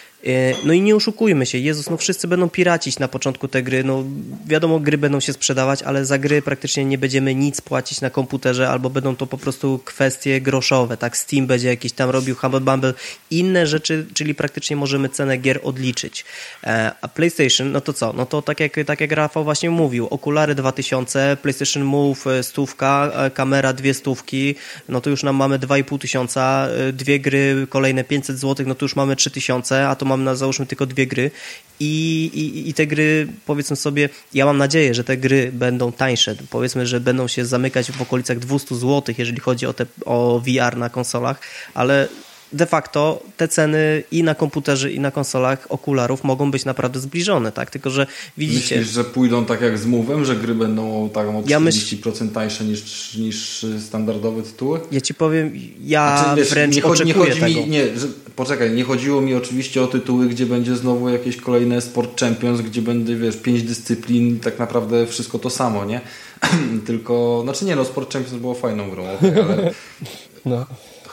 No i nie oszukujmy się, Jezus, no wszyscy będą piracić na początku te gry, no wiadomo, gry będą się sprzedawać, ale za gry praktycznie nie będziemy nic płacić na komputerze, albo będą to po prostu kwestie groszowe, tak, Steam będzie jakiś tam robił, Humble Bumble, inne rzeczy, czyli praktycznie możemy cenę gier odliczyć. E, A PlayStation, no to co, no to tak jak, tak jak Rafał właśnie mówił, okulary 2000, PlayStation Move e, stówka, e, kamera dwie stówki, no to już nam mamy 2,5 tysiąca, e, dwie gry, kolejne 500 zł, no to już mamy 3000, a to mamy na załóżmy tylko dwie gry i, i, i te gry, powiedzmy sobie, ja mam nadzieję, że te gry będą tańsze, powiedzmy, że będą się zamykać w okolicach 200 zł, jeżeli chodzi o, te, o VR na konsolach, ale de facto te ceny i na komputerze, i na konsolach okularów mogą być naprawdę zbliżone, tak? Tylko, że widzicie... Myślisz, że pójdą tak jak z Move'em, że gry będą tak o 40% ja tańsze niż, niż standardowe tytuły? Ja ci powiem, ja znaczy, wiesz, wręcz nie chodzi, nie chodzi mi, nie, że, Poczekaj, nie chodziło mi oczywiście o tytuły, gdzie będzie znowu jakieś kolejne Sport Champions, gdzie będzie, wiesz, pięć dyscyplin, tak naprawdę wszystko to samo, nie? *clears throat* Tylko, znaczy nie no, Sport Champions było fajną grą, okay, ale... *laughs* no.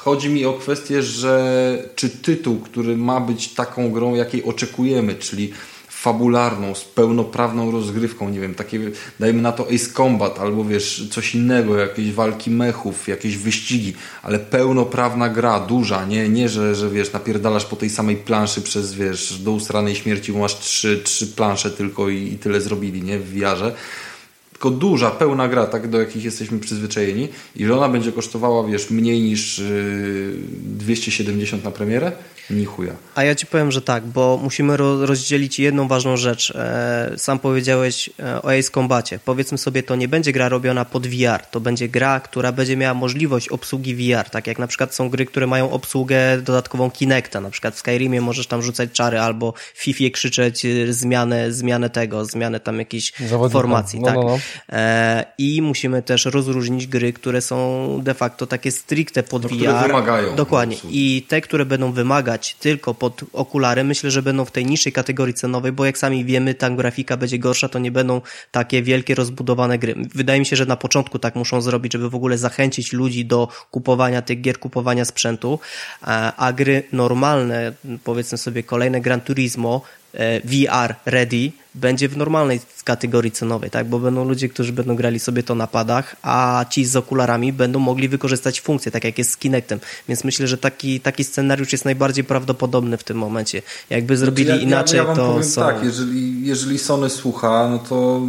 Chodzi mi o kwestię, że czy tytuł, który ma być taką grą, jakiej oczekujemy, czyli fabularną, z pełnoprawną rozgrywką, nie wiem, takie, dajmy na to Ace Combat, albo wiesz, coś innego, jakieś walki mechów, jakieś wyścigi, ale pełnoprawna gra, duża, nie, nie że, że wiesz, napierdalasz po tej samej planszy przez, wiesz, do usranej śmierci, bo masz trzy, trzy plansze tylko i, i tyle zrobili, nie, w VR-ze, tylko duża, pełna gra, tak, do jakich jesteśmy przyzwyczajeni i że ona będzie kosztowała, wiesz, mniej niż yy, 270 na premierę, ni chuja. A ja ci powiem, że tak, bo musimy ro rozdzielić jedną ważną rzecz. E, sam powiedziałeś e, o Ace Combacie. Powiedzmy sobie, to nie będzie gra robiona pod VR, to będzie gra, która będzie miała możliwość obsługi VR, tak jak na przykład są gry, które mają obsługę dodatkową Kinecta, na przykład w Skyrimie możesz tam rzucać czary albo w FIFA krzyczeć e, zmianę, zmianę tego, zmianę tam jakiejś Zawodnika. formacji. No, tak. No, no. E, I musimy też rozróżnić gry, które są de facto takie stricte pod no, VR. Wymagają. Dokładnie. I te, które będą wymagać tylko pod okulary, myślę, że będą w tej niższej kategorii cenowej, bo jak sami wiemy, ta grafika będzie gorsza, to nie będą takie wielkie, rozbudowane gry. Wydaje mi się, że na początku tak muszą zrobić, żeby w ogóle zachęcić ludzi do kupowania tych gier, kupowania sprzętu, a, a gry normalne, powiedzmy sobie kolejne Gran Turismo, e, VR ready, będzie w normalnej kategorii cenowej, tak? Bo będą ludzie, którzy będą grali sobie to na padach, a ci z okularami będą mogli wykorzystać funkcję, tak jak jest z Kinectem. Więc myślę, że taki, taki scenariusz jest najbardziej prawdopodobny w tym momencie. Jakby znaczy, zrobili znaczy, ja, inaczej, ja, ja to powiem są... tak, jeżeli, jeżeli Sony słucha, no to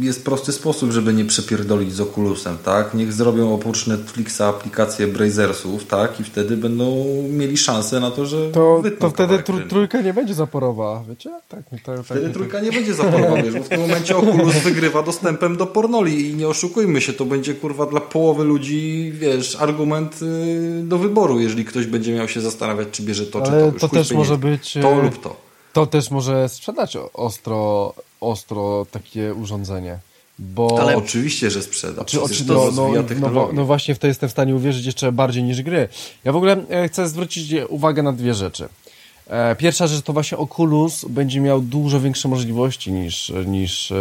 jest prosty sposób, żeby nie przepierdolić z Oculusem, tak? Niech zrobią oprócz Netflixa aplikację Brazersów, tak? I wtedy będą mieli szansę na to, że To, to wtedy tr trójka nie będzie zaporowa, wiecie? Tak, to, tak, wtedy trójka nie będzie zaporowa, wiesz, bo w tym momencie Oculus wygrywa dostępem do pornoli i nie oszukujmy się, to będzie kurwa dla połowy ludzi, wiesz, argument y, do wyboru, jeżeli ktoś będzie miał się zastanawiać, czy bierze to, Ale czy to. Już to też może być... To y, lub to. To też może sprzedać ostro, ostro takie urządzenie. Bo... Ale oczywiście, że sprzeda. Czy, oczy, no, no, no, no, właśnie w to jestem w stanie uwierzyć jeszcze bardziej niż gry. Ja w ogóle e, chcę zwrócić uwagę na dwie rzeczy. E, pierwsza rzecz to właśnie Oculus będzie miał dużo większe możliwości niż, niż e,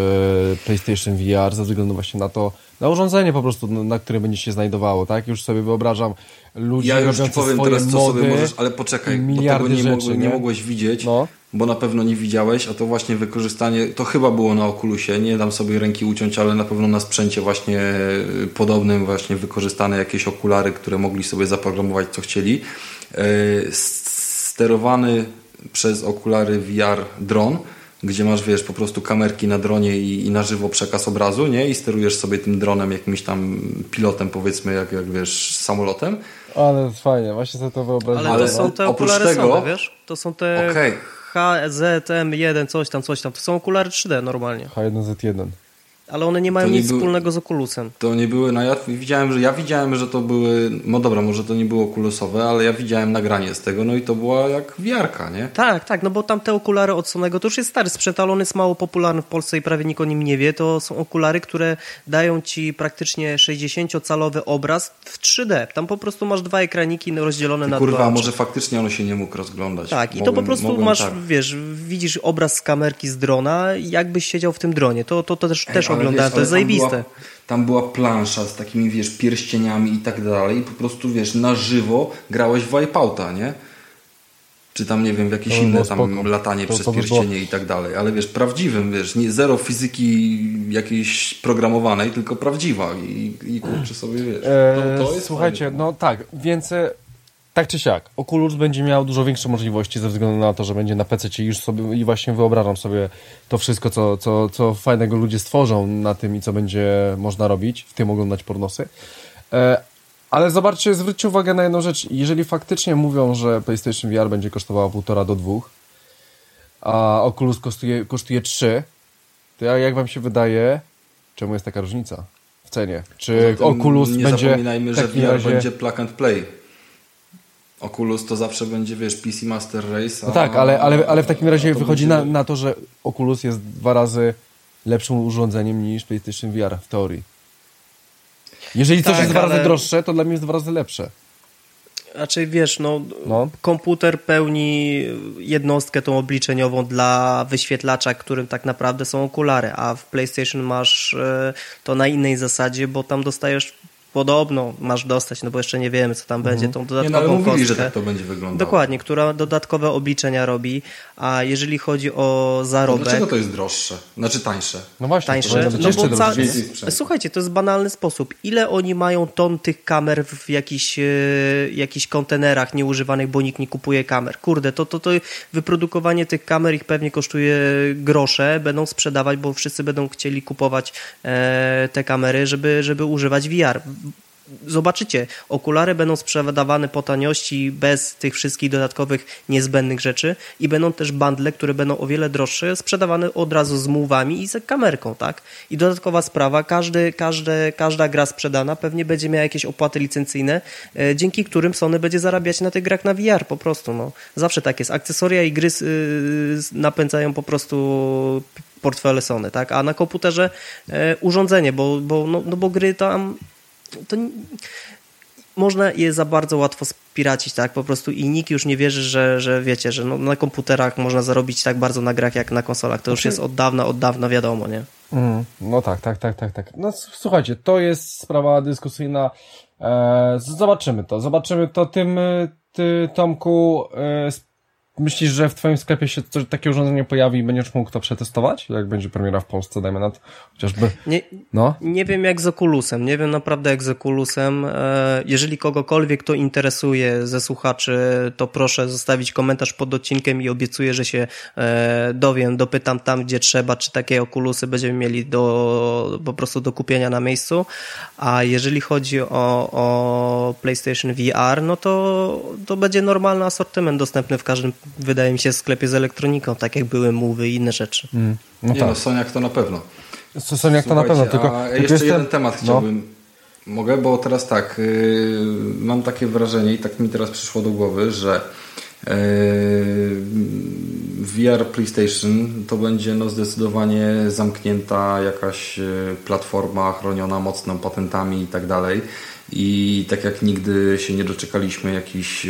PlayStation VR ze względu właśnie na to, na urządzenie po prostu, na którym będzie się znajdowało, tak? Już sobie wyobrażam ludzi Ja już ci powiem teraz, co sobie możesz, ale poczekaj, bo tego nie, rzeczy, mogłeś, nie? nie mogłeś widzieć, no. bo na pewno nie widziałeś, a to właśnie wykorzystanie, to chyba było na Oculusie, nie dam sobie ręki uciąć, ale na pewno na sprzęcie właśnie e, podobnym właśnie wykorzystane jakieś okulary, które mogli sobie zaprogramować, co chcieli sterowany przez okulary VR dron, gdzie masz, wiesz, po prostu kamerki na dronie i, i na żywo przekaz obrazu, nie? I sterujesz sobie tym dronem jakimś tam pilotem, powiedzmy, jak, jak wiesz, samolotem. Ale fajnie, właśnie sobie to wyobraziłem. Ale to są te okulary tego, same, wiesz? To są te okay. HZM1, coś tam, coś tam. To są okulary 3D normalnie. H1Z1 ale one nie mają nie nic były, wspólnego z Oculusem. To nie były, no ja widziałem, że ja widziałem, że to były, no dobra, może to nie było okulusowe, ale ja widziałem nagranie z tego, no i to była jak wiarka, nie? Tak, tak, no bo tam te okulary od Sonego, to już jest stary sprzęt, ale on jest mało popularny w Polsce i prawie nikt o nim nie wie, to są okulary, które dają ci praktycznie 60-calowy obraz w 3D. Tam po prostu masz dwa ekraniki rozdzielone Ty, na kurwa, dwa. Kurwa, może faktycznie ono się nie mógł rozglądać. Tak, mogłem, i to po prostu masz, tak. wiesz, widzisz obraz z kamerki z drona, jakbyś siedział w tym dronie. To, to, to też, Ej, też oglądałem, to jest zajebiste. Była, tam była plansza z takimi, wiesz, pierścieniami i tak dalej i po prostu, wiesz, na żywo grałeś w Wipeouta, nie? Czy tam, nie wiem, w jakieś inne tam spoko. latanie to, przez to pierścienie było... i tak dalej. Ale wiesz, prawdziwym, wiesz, nie zero fizyki jakiejś programowanej, tylko prawdziwa i, i kurczę sobie, wiesz. To, to jest Słuchajcie, fajne. no tak, więc tak czy siak, Oculus będzie miał dużo większe możliwości ze względu na to, że będzie na PC już sobie i właśnie wyobrażam sobie to wszystko, co, co, co fajnego ludzie stworzą na tym i co będzie można robić, w tym oglądać pornosy. E, ale zobaczcie, zwróćcie uwagę na jedną rzecz. Jeżeli faktycznie mówią, że PlayStation VR będzie kosztowała półtora do dwóch, a Oculus kosztuje, kosztuje 3, to jak wam się wydaje, czemu jest taka różnica w cenie? Czy Oculus nie będzie... Nie zapominajmy, że VR razie... będzie plug and play Oculus to zawsze będzie, wiesz, PC Master Race. No tak, ale, ale, ale w takim razie wychodzi będzie- na, na to, że Oculus jest dwa razy lepszym urządzeniem niż PlayStation VR w teorii. Jeżeli coś Tak, jest dwa razy ale- droższe, to dla mnie jest dwa razy lepsze. Raczej wiesz, no, No. komputer pełni jednostkę tą obliczeniową dla wyświetlacza, którym tak naprawdę są okulary, a w PlayStation masz e, to na innej zasadzie, bo tam dostajesz podobno, masz dostać, no bo jeszcze nie wiemy, co tam będzie, tą Nie, no, dodatkową mówili, że kostkę. tak to będzie wyglądało. Dokładnie, która dodatkowe obliczenia robi, a jeżeli chodzi o zarobek... Dlaczego to jest droższe? Znaczy tańsze. No właśnie, to tańsze. No bo ca... Słuchajcie, to jest banalny sposób. Ile oni mają ton tych kamer w jakichś, e, jakichś kontenerach nieużywanych, bo nikt nie kupuje kamer? Kurde, to, to, to wyprodukowanie tych kamer ich pewnie kosztuje grosze, będą sprzedawać, bo wszyscy będą chcieli kupować e, te kamery, żeby, żeby używać VR. Zobaczycie, okulary będą sprzedawane po taniości bez tych wszystkich dodatkowych niezbędnych rzeczy i będą też bundle, które będą o wiele droższe, sprzedawane od razu z mułwami i z kamerką, tak? I dodatkowa sprawa, każdy, każde, każda gra sprzedana pewnie będzie miała jakieś opłaty licencyjne, e, dzięki którym Sony będzie zarabiać na tych grach na VR po prostu, no. Zawsze tak jest. Akcesoria i gry y, napędzają po prostu portfele Sony, tak? A na komputerze e, urządzenie, bo, bo, no, no bo gry tam to można je za bardzo łatwo spiracić, tak, po prostu i nikt już nie wierzy, że, że wiecie, że no, na komputerach można zarobić tak bardzo na grach jak na konsolach. To już jest od dawna, od dawna wiadomo, nie? Mm, no tak, tak, tak, tak, tak. No słuchajcie, to jest sprawa dyskusyjna. E, zobaczymy to. Zobaczymy to tym, y, ty, Tomku. E, myślisz, że w twoim sklepie się coś, takie urządzenie pojawi i będziesz mógł to przetestować? Jak będzie premiera w Polsce, dajmy na to. Chociażby. Nie, No. nie wiem jak z Oculusem, nie wiem naprawdę jak z Oculusem. E, Jeżeli kogokolwiek to interesuje ze słuchaczy, to proszę zostawić komentarz pod odcinkiem i obiecuję, że się e, dowiem, dopytam tam, gdzie trzeba, czy takie Oculusy będziemy mieli do, po prostu do kupienia na miejscu. A jeżeli chodzi o, o PlayStation VR, no to, to będzie normalny asortyment dostępny w każdym, wydaje mi się, sklepie z elektroniką, tak jak były mowy i inne rzeczy. Mm, no Nie tak. no, Soniak to na pewno. Soniak to na pewno, tylko. A jeszcze jestem- jeden temat no. chciałbym. Mogę, bo teraz tak, yy, mam takie wrażenie i tak mi teraz przyszło do głowy, że yy, VR PlayStation to będzie no zdecydowanie zamknięta jakaś yy, platforma chroniona mocno patentami i tak dalej. I tak jak nigdy się nie doczekaliśmy jakichś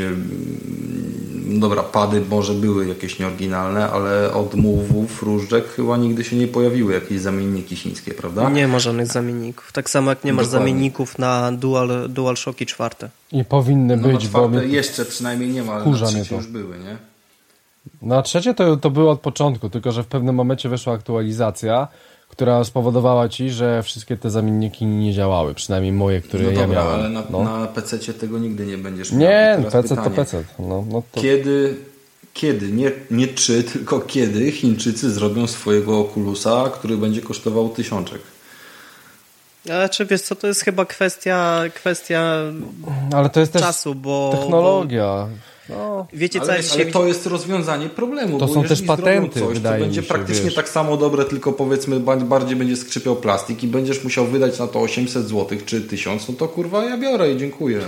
dobra, pady może były jakieś nieoryginalne, ale od mówów, różdżek chyba nigdy się nie pojawiły jakieś zamienniki chińskie, prawda? Nie ma żadnych zamienników. Tak samo jak nie masz Dokładnie. zamienników na Dual, DualShocki czwarte. I powinny No być, bo. jeszcze przynajmniej nie ma, ale na to. już były, nie? Na trzecie to, to było od początku, tylko że w pewnym momencie wyszła aktualizacja, która spowodowała ci, że wszystkie te zamienniki nie działały, przynajmniej moje, które No ja dobra, miałem. ale na, no. na PC tego nigdy nie będziesz miał. Nie, PC to PC. No, no to... Kiedy, kiedy nie, nie czy, tylko kiedy Chińczycy zrobią swojego Oculusa, który będzie kosztował tysiączek? Ale czy wiesz co, to jest chyba kwestia, kwestia Ale to jest czasu, bo... technologia. No. Wiecie co, Ale, ale to jest rozwiązanie problemu. To bo są też patenty, coś, wydaje to będzie się, praktycznie wiesz. tak samo dobre, tylko powiedzmy ba- bardziej będzie skrzypiał plastik i będziesz musiał wydać na to 800 zł czy 1000, no to kurwa ja biorę i dziękuję.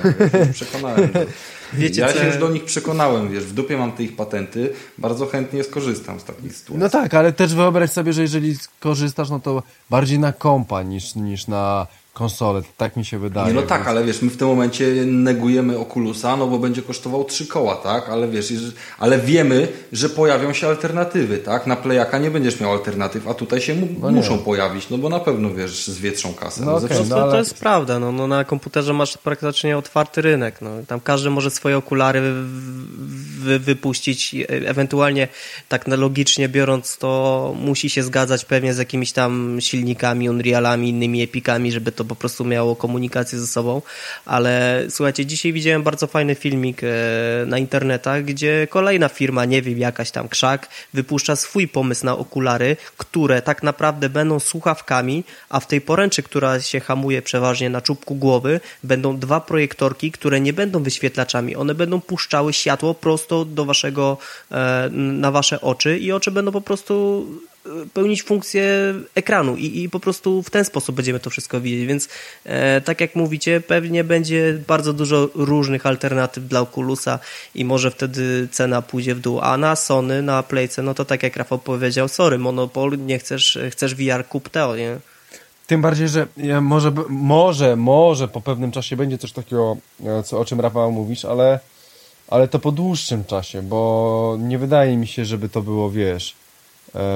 Już przekonałem. *laughs* Wiecie ja co- się już do nich przekonałem, wiesz, w dupie mam te ich patenty, bardzo chętnie skorzystam z takich sytuacji. no tak, ale też wyobraź sobie, że jeżeli korzystasz, no to bardziej na kompa niż, niż na konsolę. Tak mi się wydaje. Nie, no tak, więc- ale wiesz, my w tym momencie negujemy Oculusa, no bo będzie kosztował trzy koła, tak? Ale wiesz, ale wiemy, że pojawią się alternatywy, tak? Na Playaka nie będziesz miał alternatyw, a tutaj się mu, No muszą pojawić, no bo na pewno, wiesz, zwietrzą kasę. No No, wszystkim- no to jest prawda, no, no na komputerze masz praktycznie otwarty rynek, no. tam każdy może swoje okulary wy, wy, wypuścić, e- ewentualnie tak na logicznie biorąc to musi się zgadzać pewnie z jakimiś tam silnikami, Unrealami, innymi epikami, żeby to po prostu miało komunikację ze sobą, ale słuchajcie, dzisiaj widziałem bardzo fajny filmik e, na internetach, gdzie kolejna firma, nie wiem, jakaś tam krzak, wypuszcza swój pomysł na okulary, które tak naprawdę będą słuchawkami, a w tej poręczy, która się hamuje przeważnie na czubku głowy, będą dwa projektorki, które nie będą wyświetlaczami, one będą puszczały światło prosto do waszego, e, na wasze oczy i oczy będą po prostu pełnić funkcję ekranu i, i po prostu w ten sposób będziemy to wszystko widzieć, więc e, tak jak mówicie, pewnie będzie bardzo dużo różnych alternatyw dla Oculusa i może wtedy cena pójdzie w dół, a na Sony, na Playce, no to tak jak Rafał powiedział, sorry, monopol, nie chcesz, chcesz VR, kup Teo, nie? Tym bardziej, że może, może, może po pewnym czasie będzie coś takiego, e, co, o czym Rafał mówisz, ale, ale to po dłuższym czasie, bo nie wydaje mi się, żeby to było, wiesz,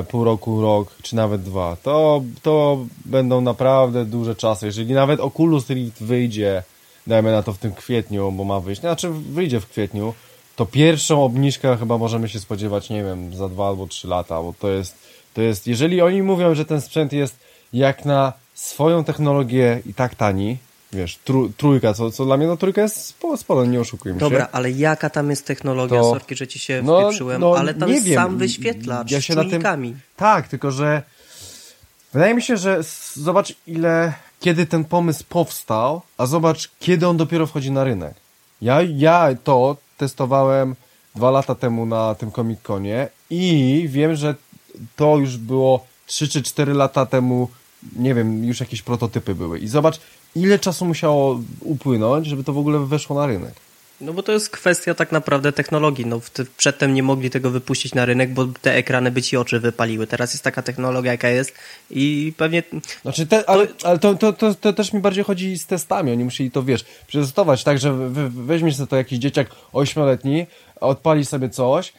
pół roku, rok, czy nawet dwa. To, to będą naprawdę duże czasy. Jeżeli nawet Oculus Rift wyjdzie, dajmy na to w tym kwietniu, bo ma wyjść, znaczy wyjdzie w kwietniu, to pierwszą obniżkę chyba możemy się spodziewać, nie wiem, za dwa albo trzy lata, bo to jest, to jest, jeżeli oni mówią, że ten sprzęt jest jak na swoją technologię i tak tani, wiesz, tru, trójka, co, co dla mnie no trójka jest sporo, sporo nie oszukujmy Dobra, się. Dobra, ale jaka tam jest technologia, to, sorki, że ci się no, wpieprzyłem, no, ale tam jest wiem. sam wyświetlacz ja z się na tym, Tak, tylko że wydaje mi się, że zobacz ile, kiedy ten pomysł powstał, a zobacz, kiedy on dopiero wchodzi na rynek. Ja, ja to testowałem dwa lata temu na tym Comic-Conie i wiem, że to już było 3 czy 4 lata temu nie wiem, już jakieś prototypy były. I zobacz, ile czasu musiało upłynąć, żeby to w ogóle weszło na rynek. No bo to jest kwestia tak naprawdę technologii. No, przedtem nie mogli tego wypuścić na rynek, bo te ekrany by ci oczy wypaliły. Teraz jest taka technologia, jaka jest i pewnie... Znaczy, te, ale, ale to, to, to, to, też mi bardziej chodzi z testami. Oni musieli to, wiesz, przetestować tak, że weźmiesz sobie to jakiś dzieciak ośmioletni, odpali sobie coś,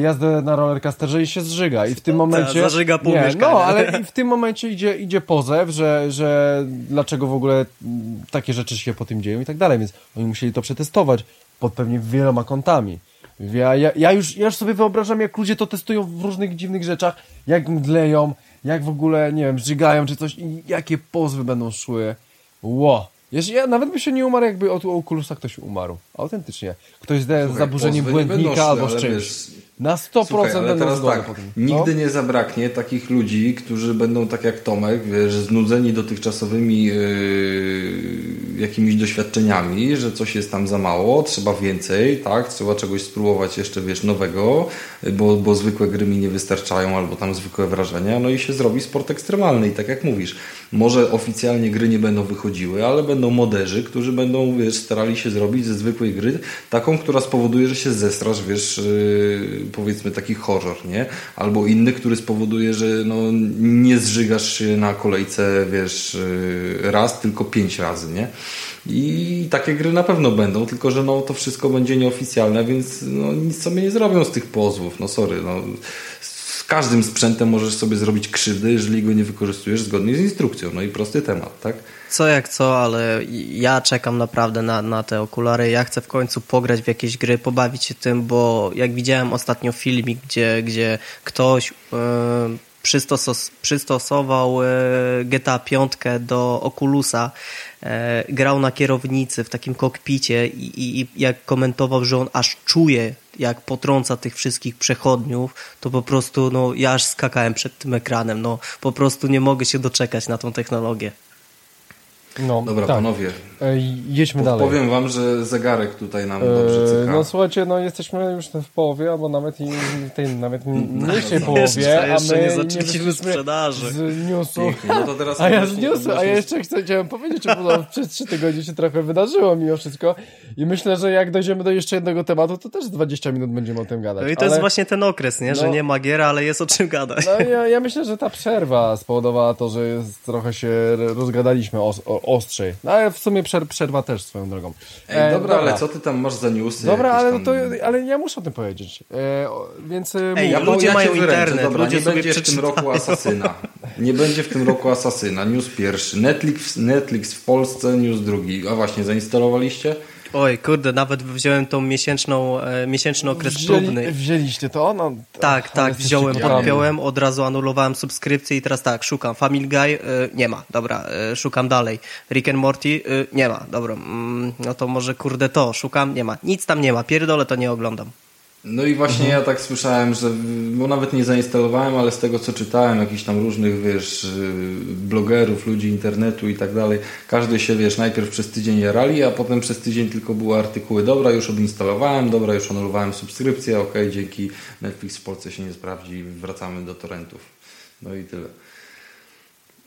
jazdę na rollercoasterze i się zżyga. I w tym *laughs* momencie... Ta, zażyga pół nie, No, ale *laughs* i w tym momencie idzie, idzie pozew, że, że dlaczego w ogóle takie rzeczy się po tym dzieją i tak dalej, więc oni musieli to przetestować pod pewnie wieloma kątami. Ja, ja, ja, już, ja już sobie wyobrażam, jak ludzie to testują w różnych dziwnych rzeczach, jak mdleją, jak w ogóle, nie wiem, żygają czy coś i jakie pozwy będą szły. Ło! Ja nawet by się nie umarł, jakby od Oculusa ktoś umarł. Autentycznie. Ktoś z zaburzeniem błędnika albo z czymś. Na 100% Słuchaj, ale będą teraz tak, Nigdy no? nie zabraknie takich ludzi, którzy będą tak jak Tomek, wiesz, znudzeni dotychczasowymi yy, jakimiś doświadczeniami, że coś jest tam za mało, trzeba więcej, tak? Trzeba czegoś spróbować jeszcze, wiesz, nowego, bo, bo zwykłe gry mi nie wystarczają, albo tam zwykłe wrażenia, no i się zrobi sport ekstremalny i tak jak mówisz, może oficjalnie gry nie będą wychodziły, ale będą moderzy, którzy będą, wiesz, starali się zrobić ze zwykłej gry taką, która spowoduje, że się zestrasz, wiesz, yy, powiedzmy taki horror, nie? Albo inny, który spowoduje, że no, nie zżygasz się na kolejce, wiesz, yy, raz, tylko pięć razy, nie? I takie gry na pewno będą, tylko że no, to wszystko będzie nieoficjalne, więc no, nic sobie nie zrobią z tych pozwów. No sorry, no. Każdym sprzętem możesz sobie zrobić krzywdę, jeżeli go nie wykorzystujesz zgodnie z instrukcją. No i prosty temat, tak? Co jak co, ale ja czekam naprawdę na, na te okulary. Ja chcę w końcu pograć w jakieś gry, pobawić się tym, bo jak widziałem ostatnio filmik, gdzie, gdzie ktoś yy, przystos przystosował yy, GTA 5 do Oculusa, yy, grał na kierownicy w takim kokpicie i, i, i jak komentował, że on aż czuje jak potrąca tych wszystkich przechodniów, to po prostu no, ja aż skakałem przed tym ekranem. No, po prostu nie mogę się doczekać na tą technologię. No, Dobra, tak. panowie. Jedźmy dalej. Powiem wam, że zegarek tutaj nam dobrze cyka. No słuchajcie, no jesteśmy już w połowie, albo nawet i tej, nawet mniejszej *laughs* no, połowie, jeszcze, a my nie zaczęliśmy sprzedaży. Z newsu. No to teraz *laughs* a ja z newsu, a ja jeszcze chciałem powiedzieć, bo przez trzy tygodnie się trochę wydarzyło mimo wszystko i myślę, że jak dojdziemy do jeszcze jednego tematu, to też 20 minut będziemy o tym gadać. No i to ale... jest właśnie ten okres, nie? że no, nie ma giera, ale jest o czym gadać. No ja, *laughs* ja myślę, że ta przerwa spowodowała to, że jest, trochę się rozgadaliśmy o, o ostrzej. No ale w sumie przerwa też swoją drogą. Ej, e, dobra, dobra, ale co ty tam masz za newsy? Dobra, ale, tam... to, ale ja muszę o tym powiedzieć. E, więc e, Ej, ja ludzie ja mają internet, dobra, ludzie nie będzie w tym roku Asasyna. Nie będzie w tym roku Asasyna. News pierwszy. Netflix, Netflix w Polsce, news drugi. A właśnie, zainstalowaliście? Oj, kurde, nawet wziąłem tą miesięczną, e, miesięczny okres Wzięli, próbny. Wzięliście to? No, tak, tak, wziąłem, podpiąłem, od razu anulowałem subskrypcję i teraz tak, szukam Family Guy, e, nie ma, dobra, e, szukam dalej. Rick and Morty, e, nie ma, dobra, mm, no to może kurde to, szukam, nie ma, nic tam nie ma, pierdolę to nie oglądam. No i właśnie mhm. ja tak słyszałem, że, bo nawet nie zainstalowałem, ale z tego co czytałem, jakichś tam różnych, wiesz, blogerów, ludzi internetu i tak dalej, każdy się, wiesz, najpierw przez tydzień jarali, a potem przez tydzień tylko były artykuły, dobra, już odinstalowałem, dobra, już anulowałem subskrypcję, ok, dzięki Netflix w Polsce się nie sprawdzi, wracamy do torrentów. No i tyle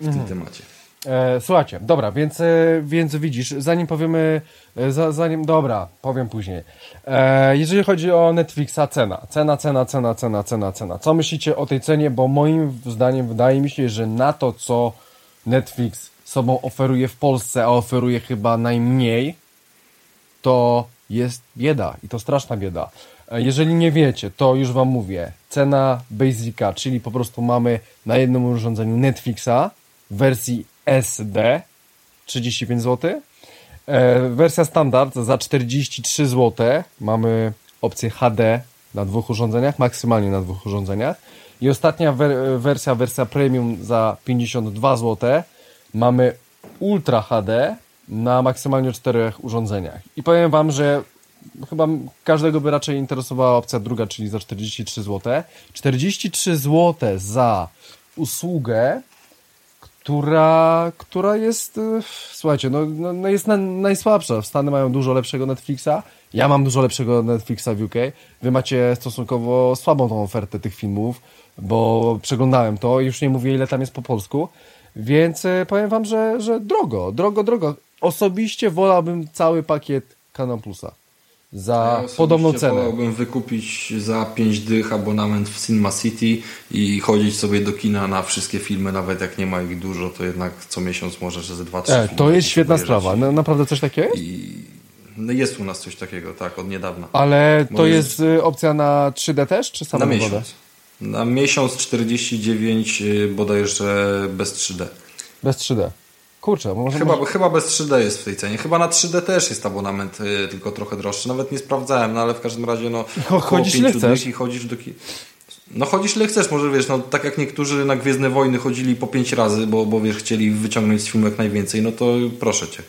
w mhm. tym temacie. E, słuchajcie, dobra, więc, e, więc widzisz, zanim powiemy, e, za, zanim, dobra, powiem później. E, jeżeli chodzi o Netflixa, cena, cena, cena, cena, cena, cena, cena. Co myślicie o tej cenie? Bo moim zdaniem wydaje mi się, że na to, co Netflix sobą oferuje w Polsce, a oferuje chyba najmniej, to jest bieda i to straszna bieda. Jeżeli nie wiecie, to już wam mówię, cena Basica, czyli po prostu mamy na jednym urządzeniu Netflixa w wersji SD 35 zł. Wersja standard za 43 zł. Mamy opcję HD na dwóch urządzeniach, maksymalnie na dwóch urządzeniach. I ostatnia wersja, wersja premium za 52 zł. Mamy Ultra HD na maksymalnie czterech urządzeniach. I powiem Wam, że chyba każdego by raczej interesowała opcja druga, czyli za 43 zł. 43 zł za usługę, która, która jest, e, słuchajcie, no, no, no jest na, najsłabsza. Stany mają dużo lepszego Netflixa, ja mam dużo lepszego Netflixa w UK. Wy macie stosunkowo słabą tą ofertę tych filmów, bo przeglądałem to i już nie mówię ile tam jest po polsku, więc e, powiem wam, że, że drogo, drogo, drogo. Osobiście wolałbym cały pakiet Canon Plusa za ja podobną cenę. Wolałbym wykupić za 5 dych abonament w Cinema City i chodzić sobie do kina na wszystkie filmy, nawet jak nie ma ich dużo, to jednak co miesiąc może że ze 2-3 e, To jest świetna sprawa. No, naprawdę coś takiego jest? I... No jest u nas coś takiego, tak, od niedawna. Ale to jest y, opcja na 3D też, czy samą Na miesiąc. Na miesiąc 49 y, bodajże bez 3D. Bez 3D. Kurczę, może... Chyba, może... chyba bez 3D jest w tej cenie. Chyba na 3D też jest abonament, y, tylko trochę droższy. Nawet nie sprawdzałem, no ale w każdym razie no... *laughs* Chodzisz ile chcesz. I chodzisz do... No chodzisz ile chcesz, może wiesz, no tak jak niektórzy na Gwiezdne Wojny chodzili po pięć razy, bo, bo wiesz, chcieli wyciągnąć z filmu jak najwięcej, no to proszę Cię.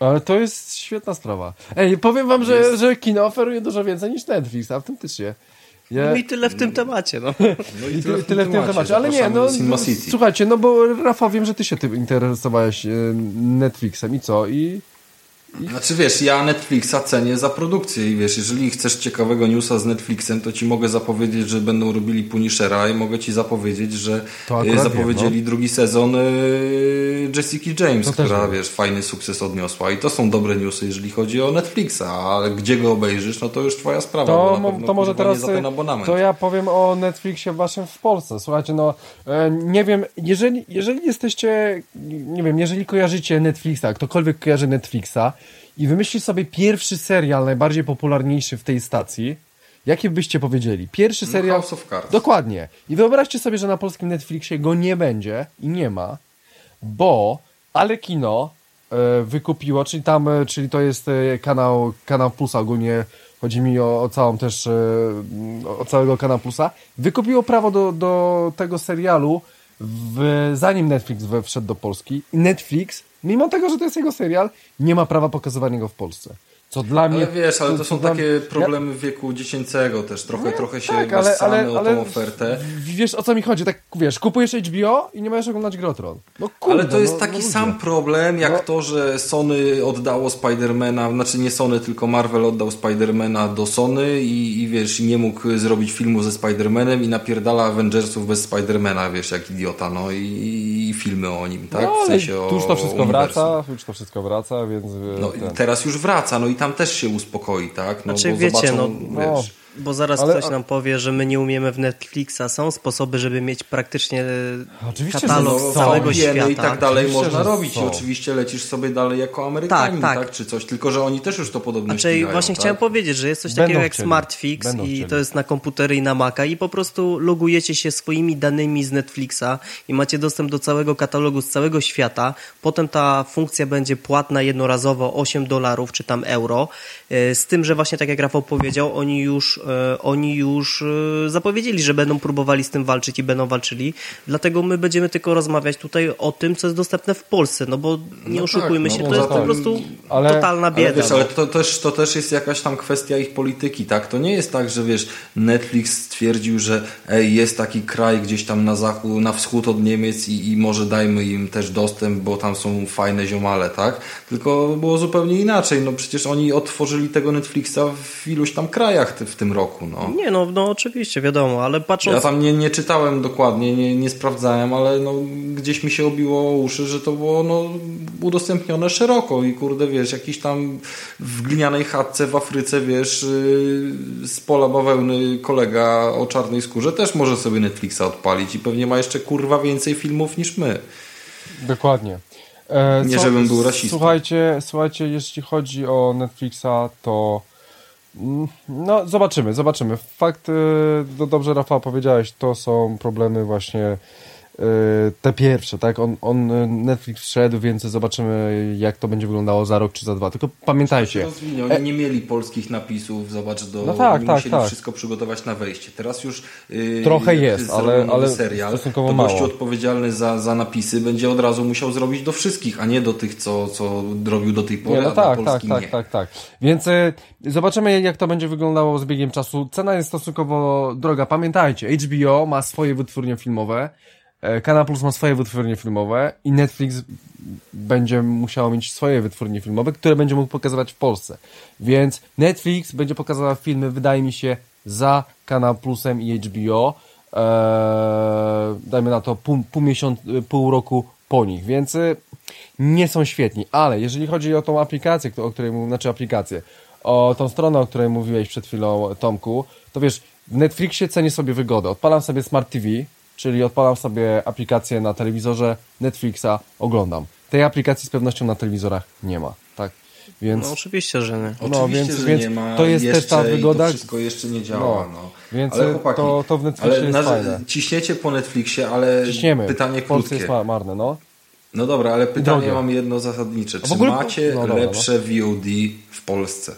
Ale to jest świetna sprawa. Ej, powiem wam, że, że kino oferuje dużo więcej niż Netflix, autentycznie. Ja... No i tyle w tym temacie, no. no i tyle, tyle w tym temacie, ale nie, no, no słuchajcie, no bo Rafa, wiem, że ty się tym interesowałeś e, Netflixem i co? I znaczy wiesz, ja Netflixa cenię za produkcję i wiesz, jeżeli chcesz ciekawego newsa z Netflixem, to ci mogę zapowiedzieć, że będą robili Punishera i mogę ci zapowiedzieć, że e, zapowiedzieli wiem, no. drugi sezon e, Jessica James, która wiem. wiesz, fajny sukces odniosła i to są dobre newsy, jeżeli chodzi o Netflixa, ale gdzie go obejrzysz, no to już twoja sprawa. To, to może teraz to ja powiem o Netflixie waszym w Polsce. Słuchajcie, no e, nie wiem, jeżeli, jeżeli jesteście, nie wiem, jeżeli kojarzycie Netflixa, ktokolwiek kojarzy Netflixa, i wymyślić sobie pierwszy serial najbardziej popularniejszy w tej stacji, jakie byście powiedzieli? Pierwszy no, serial... House of Cards. Dokładnie. I wyobraźcie sobie, że na polskim Netflixie go nie będzie i nie ma, bo Ale Kino e, wykupiło, czyli tam, e, czyli to jest e, kanał, kanał Plusa ogólnie, chodzi mi o, o całą też, o całego kanał Plusa, wykupiło prawo do, do tego serialu w, zanim Netflix wszedł do Polski i Netflix Mimo tego, że to jest jego serial, nie ma prawa pokazywania go w Polsce. Co dla mnie. Ale wiesz, ale to, to są takie problemy ja... wieku dziecięcego też. Trochę, trochę się tak, ale, ale, ale, o tą ofertę. Wiesz o co mi chodzi? Tak wiesz, kupujesz HBO i nie możesz oglądać Grotron. No kurde, Ale to jest no, taki no sam problem, jak no. to, że Sony oddało Spidermana, znaczy nie Sony, tylko Marvel oddał Spidermana do Sony i, i wiesz, nie mógł zrobić filmu ze Spidermanem i napierdala Avengersów bez Spidermana, wiesz, jak idiota, no i, i filmy o nim, tak? No, w sensie o, już to wszystko wraca, już to wszystko wraca, więc. No, teraz już wraca, no i tam też się uspokoi, tak? No, znaczy, wiecie, zobaczą, no, wiesz, bo zaraz Ale, ktoś nam powie, że my nie umiemy w Netflixa. Są sposoby, żeby mieć praktycznie oczywiście, katalog no, całego świata. i tak dalej oczywiście, można robić. I oczywiście lecisz sobie dalej jako Amerykanin, tak, tak. tak, czy coś. Tylko, że oni też już to podobnie znaczy, ścigają, Właśnie tak? chciałem powiedzieć, że jest coś Będą takiego jak chcieli. SmartFix Będą i chcieli. to jest na komputery i na Maca i po prostu logujecie się swoimi danymi z Netflixa i macie dostęp do całego katalogu z całego świata. Potem ta funkcja będzie płatna jednorazowo 8 dolarów czy tam euro. E, z tym, że właśnie tak jak Rafał powiedział, oni już E, oni już e, zapowiedzieli, że będą próbowali z tym walczyć i będą walczyli. Dlatego my będziemy tylko rozmawiać tutaj o tym, co jest dostępne w Polsce, no bo nie no oszukujmy tak, no, się, to jest po prostu ale, totalna bieda. Ale, wiesz, ale to, też, to też jest jakaś tam kwestia ich polityki, tak? To nie jest tak, że wiesz, Netflix stwierdził, że ej, jest taki kraj gdzieś tam na zachód, na wschód od Niemiec i, i może dajmy im też dostęp, bo tam są fajne ziomale, tak? Tylko było zupełnie inaczej. No przecież oni otworzyli tego Netflixa w iluś tam krajach w tym roku roku. No. Nie, no, no oczywiście, wiadomo, ale patrząc... Ja tam nie, nie czytałem dokładnie, nie, nie sprawdzałem, ale no, gdzieś mi się obiło o uszy, że to było no, udostępnione szeroko i kurde, wiesz, jakiś tam w glinianej chatce w Afryce, wiesz, yy, z pola bawełny kolega o czarnej skórze też może sobie Netflixa odpalić i pewnie ma jeszcze kurwa więcej filmów niż my. Dokładnie. E, Nie, żebym był rasistą. Słuchajcie, słuchajcie, jeśli chodzi o Netflixa, to no zobaczymy, zobaczymy. Fakt, no dobrze Rafał powiedziałeś, to są problemy właśnie te pierwsze, tak? On, on y, Netflix wszedł, więc zobaczymy jak to będzie wyglądało za rok czy za dwa. Tylko pamiętajcie. Rozwinie. Oni nie mieli polskich napisów, zobacz, do, No tak, tak, musieli tak. wszystko przygotować na wejście. Teraz już yy, Trochę jest, ale- ale serial, stosunkowo to mało. gościu odpowiedzialny za, za napisy będzie od razu musiał zrobić do wszystkich, a nie do tych, co, co robił do tej pory, Nie, no tak, tak, tak, nie. tak, tak. Więc y, zobaczymy, jak to będzie wyglądało z biegiem czasu. Cena jest stosunkowo droga. Pamiętajcie, HBO ma swoje wytwórnie filmowe, e, Kanal Plus ma swoje wytwórnie filmowe i Netflix będzie musiał mieć swoje wytwórnie filmowe, które będzie mógł pokazywać w Polsce. Więc Netflix będzie pokazywał filmy, wydaje mi się, za Kanal Plusem i HBO. Eee, dajmy na to pół, pół, miesiąc, pół roku po nich, więc y, nie są świetni, ale jeżeli chodzi o tą aplikację, o której mówię, znaczy aplikację, o tą stronę, o której mówiłeś przed chwilą, Tomku, to wiesz, w Netflixie cenię sobie wygodę. Odpalam sobie Smart TV, czyli odpalam sobie aplikację na telewizorze Netflixa, oglądam. Tej aplikacji z pewnością na telewizorach nie ma, tak? Więc No oczywiście, że nie. Oczywiście, No, więc- że więc nie ma to jest też jeszcze ta wygoda- To wszystko jeszcze nie działa. No, No, więc ale chłopaki, to- to w Netflixie ale jest fajne. Ciśniecie po Netflixie, ale ciśniemy. pytanie w Polsce krótkie. jest ma- marne, no. No dobra, ale pytanie drogie. mam jedno zasadnicze. Czy w ogóle- macie no dobra, lepsze VOD w Polsce?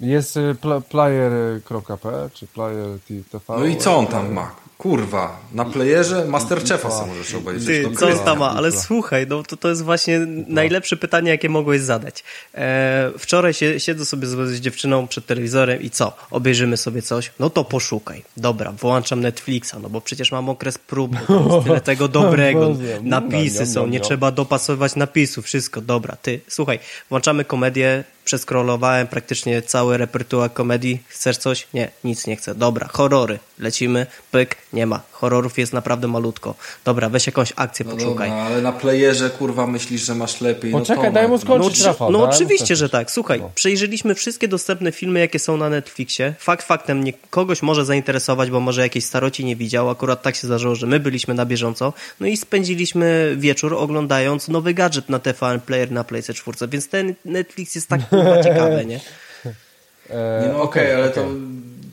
Jest y, pl- player.p czy player TV. No i co on tam ma? Kurwa, na playerze Masterchefa sobie możesz obejrzeć. Ty, To co on kurwa. tam? Ale słuchaj, no to, to jest właśnie najlepsze pytanie, jakie mogłeś zadać. E, wczoraj się, siedzę sobie z, z dziewczyną przed telewizorem i co? Obejrzymy sobie coś? No to poszukaj. Dobra, włączam Netflixa, no bo przecież mam okres próbny, jest tyle *laughs* tego dobrego. Napisy są, nie trzeba dopasować napisów, wszystko. Dobra, ty, słuchaj, włączamy komedię, przeskrolowałem praktycznie cały repertuar komedii. Chcesz coś? Nie, nic nie chcę. Dobra, horrory. Lecimy, pyk, nie ma. Horrorów jest naprawdę malutko. Dobra, weź jakąś akcję, No poszukaj. dobra, ale na playerze kurwa myślisz, że masz lepiej. Poczekaj, no Tomek, daj mu no. skończyć. No, Rafał, no oczywiście, że tak. Słuchaj, No. przejrzeliśmy wszystkie dostępne filmy, jakie są na Netflixie. Fakt faktem, nie, kogoś może zainteresować, bo może jakiejś staroci nie widział. Akurat tak się zdarzyło, że my byliśmy na bieżąco. No i spędziliśmy wieczór oglądając nowy gadżet na TVN Player na PlayStation 4. Więc ten Netflix jest tak kurwa ciekawy, nie? E, Nie, no okej, ale okej. to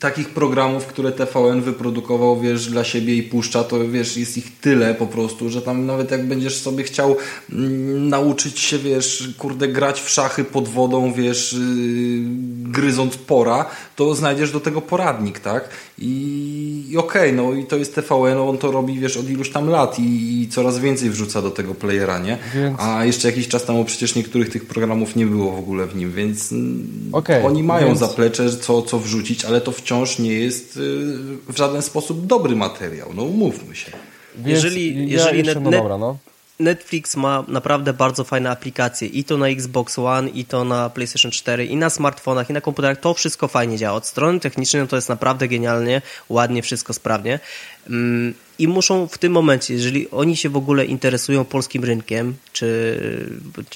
takich programów, które TVN wyprodukował, wiesz, dla siebie i puszcza, to wiesz, jest ich tyle po prostu, że tam nawet jak będziesz sobie chciał mm, nauczyć się, wiesz, kurde, grać w szachy pod wodą, wiesz, yy, gryząc pora, to znajdziesz do tego poradnik, tak? I, i okej, no i to jest TVN, on to robi, wiesz, od iluś tam lat i, i coraz więcej wrzuca do tego playera, nie? Więc- A jeszcze jakiś czas temu przecież niektórych tych programów nie było w ogóle w nim, więc mm, Okej, oni mają więc- zaplecze, co, co wrzucić, ale to wciąż nie jest y, w żaden sposób dobry materiał. No umówmy się. Więc jeżeli- ja jeżeli jeszcze, net- no dobra, no. Netflix ma naprawdę bardzo fajne aplikacje i to na Xbox One, i to na PlayStation 4, i na smartfonach, i na komputerach. To wszystko fajnie działa. Od strony technicznej no to jest naprawdę genialnie, ładnie, wszystko sprawnie. I muszą w tym momencie, jeżeli oni się w ogóle interesują polskim rynkiem, czy,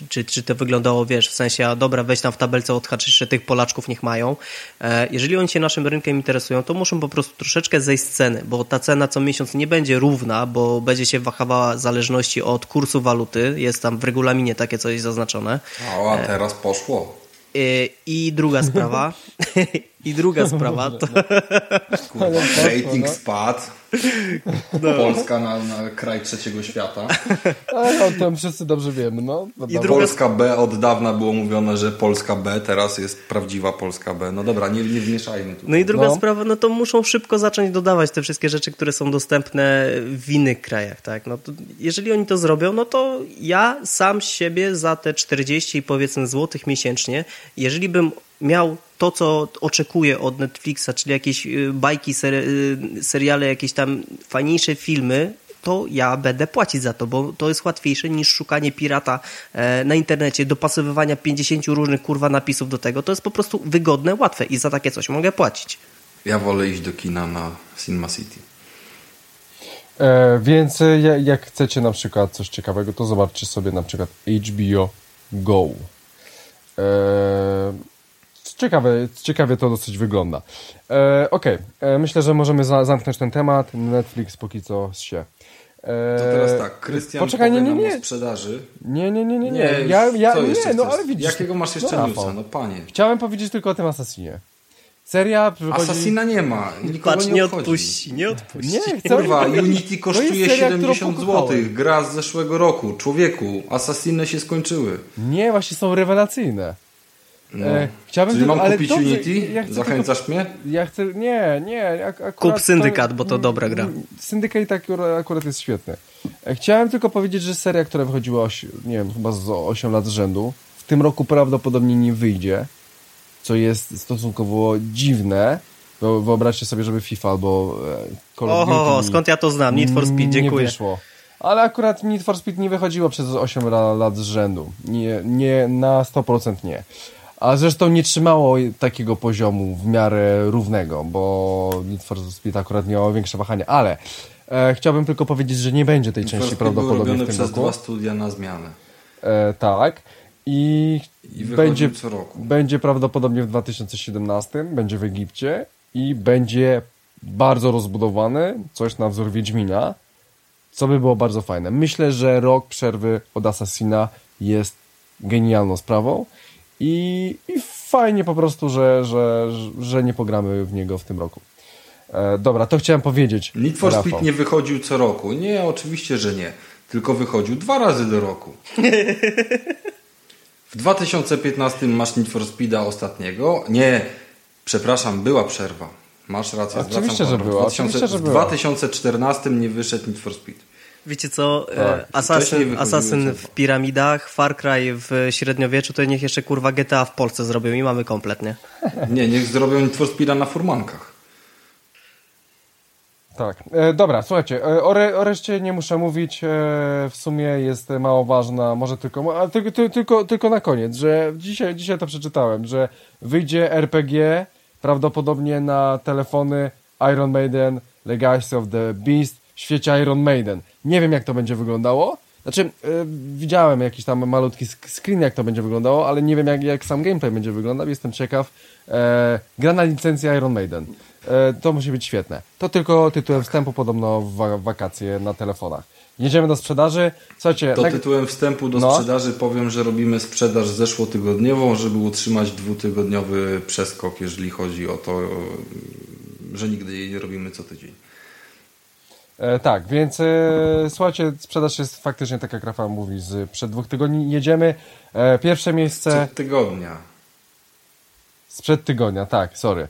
czy, czy to wyglądało, wiesz, w sensie, a dobra, weź tam w tabelce odhacz jeszcze tych Polaczków, niech mają. E, Jeżeli oni się naszym rynkiem interesują, to muszą po prostu troszeczkę zejść z ceny, bo ta cena co miesiąc nie będzie równa, bo będzie się wahawała w zależności od kursu waluty. Jest tam w regulaminie takie coś zaznaczone. O, a teraz poszło. I, i druga sprawa, *laughs* i druga *laughs* sprawa, to, Kurwa, rating no. spadł. Polska na, na kraj trzeciego świata. Ale o tym wszyscy dobrze wiemy, no. I druga- Polska B od dawna było mówione, że Polska B, teraz jest prawdziwa Polska B. No dobra, nie, nie wmieszajmy tu. No i druga No. sprawa, no to muszą szybko zacząć dodawać te wszystkie rzeczy, które są dostępne w innych krajach, tak? No to jeżeli oni to zrobią, no to ja sam siebie za te 40 powiedzmy złotych miesięcznie, jeżeli bym miał to, co oczekuję od Netflixa, czyli jakieś y, bajki, ser, y, seriale, jakieś tam fajniejsze filmy, to ja będę płacić za to, bo to jest łatwiejsze niż szukanie pirata e, na internecie, dopasowywania 50 różnych kurwa napisów do tego. To jest po prostu wygodne, łatwe i za takie coś mogę płacić. Ja wolę iść do kina na Cinema City. E, więc e, jak chcecie na przykład coś ciekawego, to zobaczcie sobie na przykład HBO Go. E, ciekawe, ciekawie to dosyć wygląda. E, Okej, okay. myślę, że możemy za, zamknąć ten temat. Netflix póki co się. E, to teraz tak, Krystian Poczekaj, nie, nie, nie. sprzedaży. Nie, nie, nie, nie, nie. nie ja, ja, nie, no ale widzisz. Jakiego masz jeszcze no, newsa? No panie. Chciałem powiedzieć tylko o tym Assassinie. Seria wychodzi... Assassina nie ma. Nikogo Patrz, nie, nie odpuści, nie odpuści. Nie, chcę Kurwa, Unity kosztuje seria, 70 zł. Gra z zeszłego roku. Człowieku, Assassiny się skończyły. Nie, właśnie są rewelacyjne. No. E, chciałbym Czyli tylko, mam kupić dobrze, Unity? Ja Zachęcasz tylko, mnie? Ja chcę, nie, nie. Kup Syndykat, bo to dobra gra. Syndykat akurat, akurat jest świetny. E, chciałem tylko powiedzieć, że seria, która wychodziła, nie wiem, chyba z 8 lat z rzędu, w tym roku prawdopodobnie nie wyjdzie co jest stosunkowo dziwne. Wyobraźcie sobie, żeby FIFA albo e, Call of Duty... skąd ja to znam? Need for Speed, dziękuję. Nie wyszło. Ale akurat Need for Speed nie wychodziło przez 8 lat z rzędu. Nie, nie na 100% nie. A zresztą nie trzymało takiego poziomu w miarę równego, bo Need for Speed akurat miało większe wahania. Ale e, chciałbym tylko powiedzieć, że nie będzie tej części prawdopodobnie w tym przez roku. dwa studia na zmianę. E, tak. I, I będzie, będzie prawdopodobnie w 2017, będzie w Egipcie i będzie bardzo rozbudowany, coś na wzór Wiedźmina, co by było bardzo fajne. Myślę, że rok przerwy od Assassina jest genialną sprawą i, i fajnie po prostu, że, że, że nie pogramy w niego w tym roku. E, dobra, to chciałem powiedzieć. Need for Speed nie wychodził co roku. Nie, oczywiście, że nie. Tylko wychodził dwa razy do roku. *laughs* W 2015 masz Need for Speeda ostatniego. Nie, przepraszam, była przerwa. Masz rację. Oczywiście, że była. W, 2000, że w 2014 nie wyszedł Need for Speed. Wiecie co, tak. Assassin, Assassin w piramidach, Far Cry w średniowieczu, to niech jeszcze kurwa GTA w Polsce zrobią i mamy kompletnie. *laughs* Nie, niech zrobią Need Speeda na furmankach. Tak. E, dobra, słuchajcie, e, o, re, o reszcie nie muszę mówić, e, w sumie jest mało ważna, może tylko, a, tylko, tylko, tylko na koniec, że dzisiaj, dzisiaj to przeczytałem, że wyjdzie RPG prawdopodobnie na telefony Iron Maiden, Legacy of the Beast świecie Iron Maiden. Nie wiem jak to będzie wyglądało, znaczy e, widziałem jakiś tam malutki screen jak to będzie wyglądało, ale nie wiem jak, jak sam gameplay będzie wyglądał, jestem ciekaw. E, gra na licencji Iron Maiden. E, to musi być świetne. To tylko tytułem wstępu podobno w wakacje na telefonach. Jedziemy do sprzedaży. Słuchajcie, to tytułem wstępu do no. sprzedaży powiem, że robimy sprzedaż zeszłotygodniową, żeby utrzymać dwutygodniowy przeskok, jeżeli chodzi o to, że nigdy jej nie robimy co tydzień. E, tak, więc e, słuchajcie, sprzedaż jest faktycznie, tak jak Rafał mówi, z przed dwóch tygodni. Jedziemy. E, pierwsze miejsce... Sprzed tygodnia. Sprzed tygodnia, tak, sorry.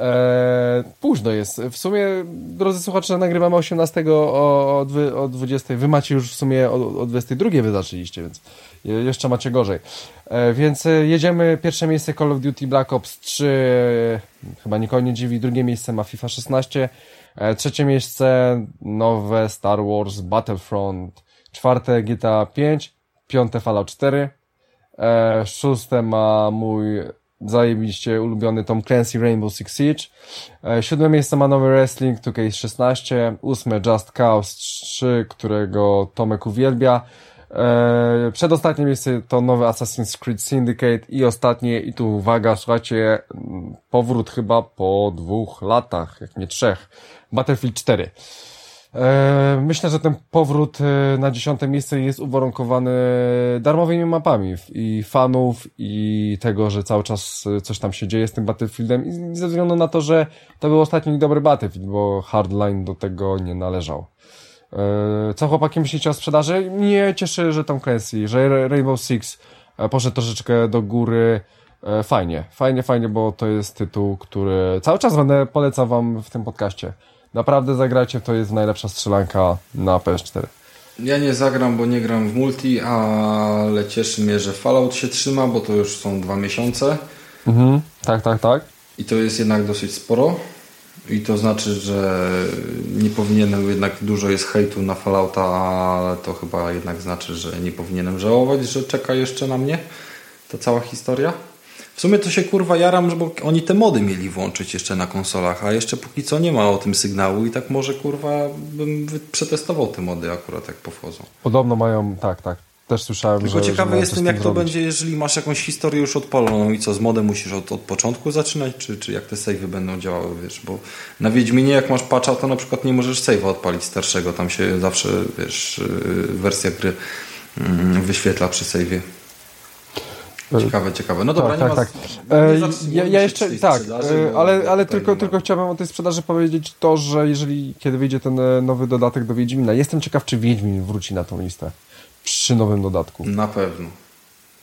Eee, późno jest. W sumie, drodzy słuchacze, nagrywamy 18 o, o, o 20. Wy macie już w sumie o, o 22 wy zaczęliście, więc jeszcze macie gorzej. Eee, więc e, jedziemy. Pierwsze miejsce Call of Duty Black Ops 3. Chyba nikogo nie dziwi. Drugie miejsce ma FIFA 16. Eee, trzecie miejsce nowe Star Wars Battlefront. Czwarte GTA 5. Piąte Fallout 4. Eee, szóste ma mój zajebiście ulubiony Tom Clancy Rainbow Six Siege. E, siódme miejsce ma nowy Wrestling 2K16. Ósme Just Cause 3, którego Tomek uwielbia. E, przedostatnie miejsce to nowy Assassin's Creed Syndicate i ostatnie, i tu uwaga, słuchajcie, powrót chyba po dwóch latach, jak nie trzech, Battlefield 4. E, myślę, że ten powrót e, na dziesiąte miejsce jest uwarunkowany darmowymi mapami i fanów i tego, że cały czas e, coś tam się dzieje z tym Battlefieldem i ze względu na to, że to był ostatni dobry Battlefield, bo Hardline do tego nie należał. Co chłopaki myślicie o sprzedaży? Mnie cieszy, że Tom Clancy, że Rainbow Six poszedł troszeczkę do góry. Fajnie, fajnie, fajnie, bo to jest tytuł, który cały czas będę polecał wam w tym podcaście. Naprawdę zagrajcie, to jest najlepsza strzelanka na PS4. Ja nie zagram, bo nie gram w multi, ale cieszy mnie, że Fallout się trzyma, bo to już są dwa miesiące. Mhm, tak, tak, tak. I to jest jednak dosyć sporo. I to znaczy, że nie powinienem, jednak dużo jest hejtu na Fallouta, ale to chyba jednak znaczy, że nie powinienem żałować, że czeka jeszcze na mnie ta cała historia. W sumie to się kurwa jaram, bo oni te mody mieli włączyć jeszcze na konsolach, a jeszcze póki co nie ma o tym sygnału i tak może kurwa bym przetestował te mody akurat jak powchodzą. Podobno mają, tak, tak. Też słyszałem, Tylko że. ciekawy że jestem, jak to zrobić. będzie, jeżeli masz jakąś historię już odpaloną i co, z modem musisz od, od początku zaczynać, czy, czy jak te save'y będą działały, wiesz, bo na Wiedźminie jak masz patcha, to na przykład nie możesz save'a odpalić starszego, tam się zawsze, wiesz, yy, wersja gry mm, wyświetla przy save'ie. Ciekawe, ciekawe. No dobra, tak, nie tak, tak. E, zatrzymujmy ja, ja jeszcze, tak, ale, ale tutaj tylko, ma- tylko chciałbym o tej sprzedaży powiedzieć to, że jeżeli, kiedy wyjdzie ten e, nowy dodatek do Wiedźmina, jestem ciekaw, czy Wiedźmin wróci na tą listę przy nowym dodatku. Na pewno.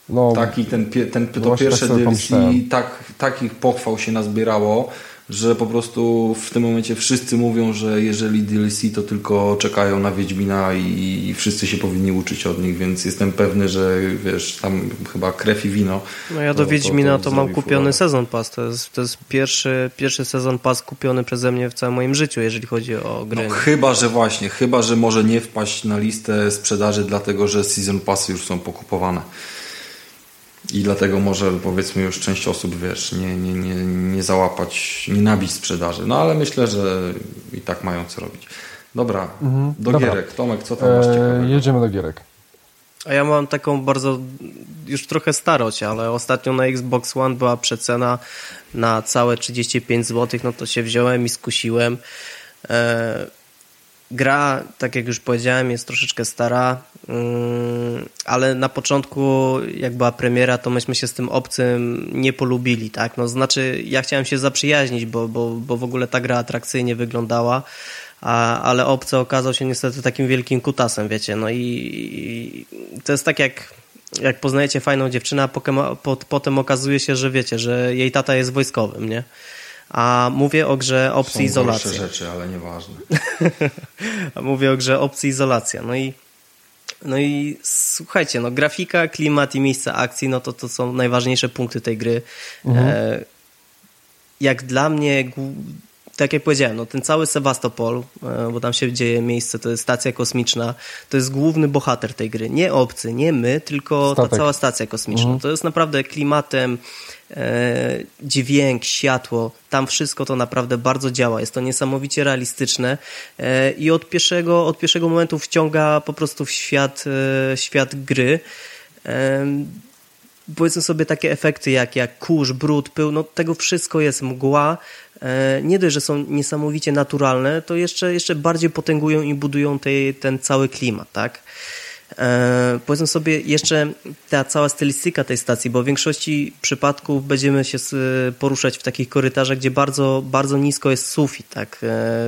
No, Taki ten, pie- ten, to właśnie pierwsze tak DLC tak, takich pochwał się nazbierało, że po prostu w tym momencie wszyscy mówią, że jeżeli DLC to tylko czekają na Wiedźmina i, i wszyscy się powinni uczyć od nich, więc jestem pewny, że wiesz, tam chyba krew i wino. No ja to- do to- Wiedźmina to to, mam zrobi kupiony furorę. sezon pass. To jest, to jest pierwszy, pierwszy sezon pass kupiony przeze mnie w całym moim życiu, jeżeli chodzi o gry. No, chyba, że właśnie, chyba, że może nie wpaść na listę sprzedaży, dlatego że season passy już są pokupowane. I dlatego może powiedzmy już część osób, wiesz, nie, nie, nie, nie załapać, nie nabić sprzedaży. No ale myślę, że i tak mają co robić. Dobra, do Mhm. Dobra. gierek. Tomek, co tam masz e, ciekawego? jedziemy do gierek. A ja mam taką bardzo, już trochę starość, ale ostatnio na Xbox One była przecena na całe 35 zł, no to się wziąłem i skusiłem. E, gra, tak jak już powiedziałem, jest troszeczkę stara, mm, ale na początku, jak była premiera, to myśmy się z tym obcym nie polubili, tak? No znaczy, ja chciałem się zaprzyjaźnić, bo, bo, bo w ogóle ta gra atrakcyjnie wyglądała, a, ale obcy okazał się niestety takim wielkim kutasem, wiecie, no i, i to jest tak jak jak poznajecie fajną dziewczynę, a potem okazuje się, że wiecie, że jej tata jest wojskowym, nie? A mówię o grze Są opcji izolacja. gorsze rzeczy, ale nieważne. *laughs* A Mówię o grze opcji izolacja. No i, no i słuchajcie, no grafika, klimat i miejsce akcji, no to to są najważniejsze punkty tej gry. E, jak dla mnie, tak jak powiedziałem, no ten cały Sewastopol, e, bo tam się dzieje miejsce, to jest stacja kosmiczna, to jest główny bohater tej gry. Nie obcy, nie my, tylko Statek. ta cała stacja kosmiczna. To jest naprawdę klimatem, dźwięk, światło, tam wszystko to naprawdę bardzo działa. Jest to niesamowicie realistyczne e, i od pierwszego, od pierwszego momentu wciąga po prostu w świat, e, świat gry. E, powiedzmy sobie takie efekty jak, jak kurz, brud, pył, no tego wszystko jest mgła. E, nie dość, że są niesamowicie naturalne, to jeszcze, jeszcze bardziej potęgują i budują ten cały klimat, tak? E, powiedzmy sobie jeszcze ta cała stylistyka tej stacji, bo w większości przypadków będziemy się s- poruszać w takich korytarzach, gdzie bardzo, bardzo nisko jest sufit, tak? E,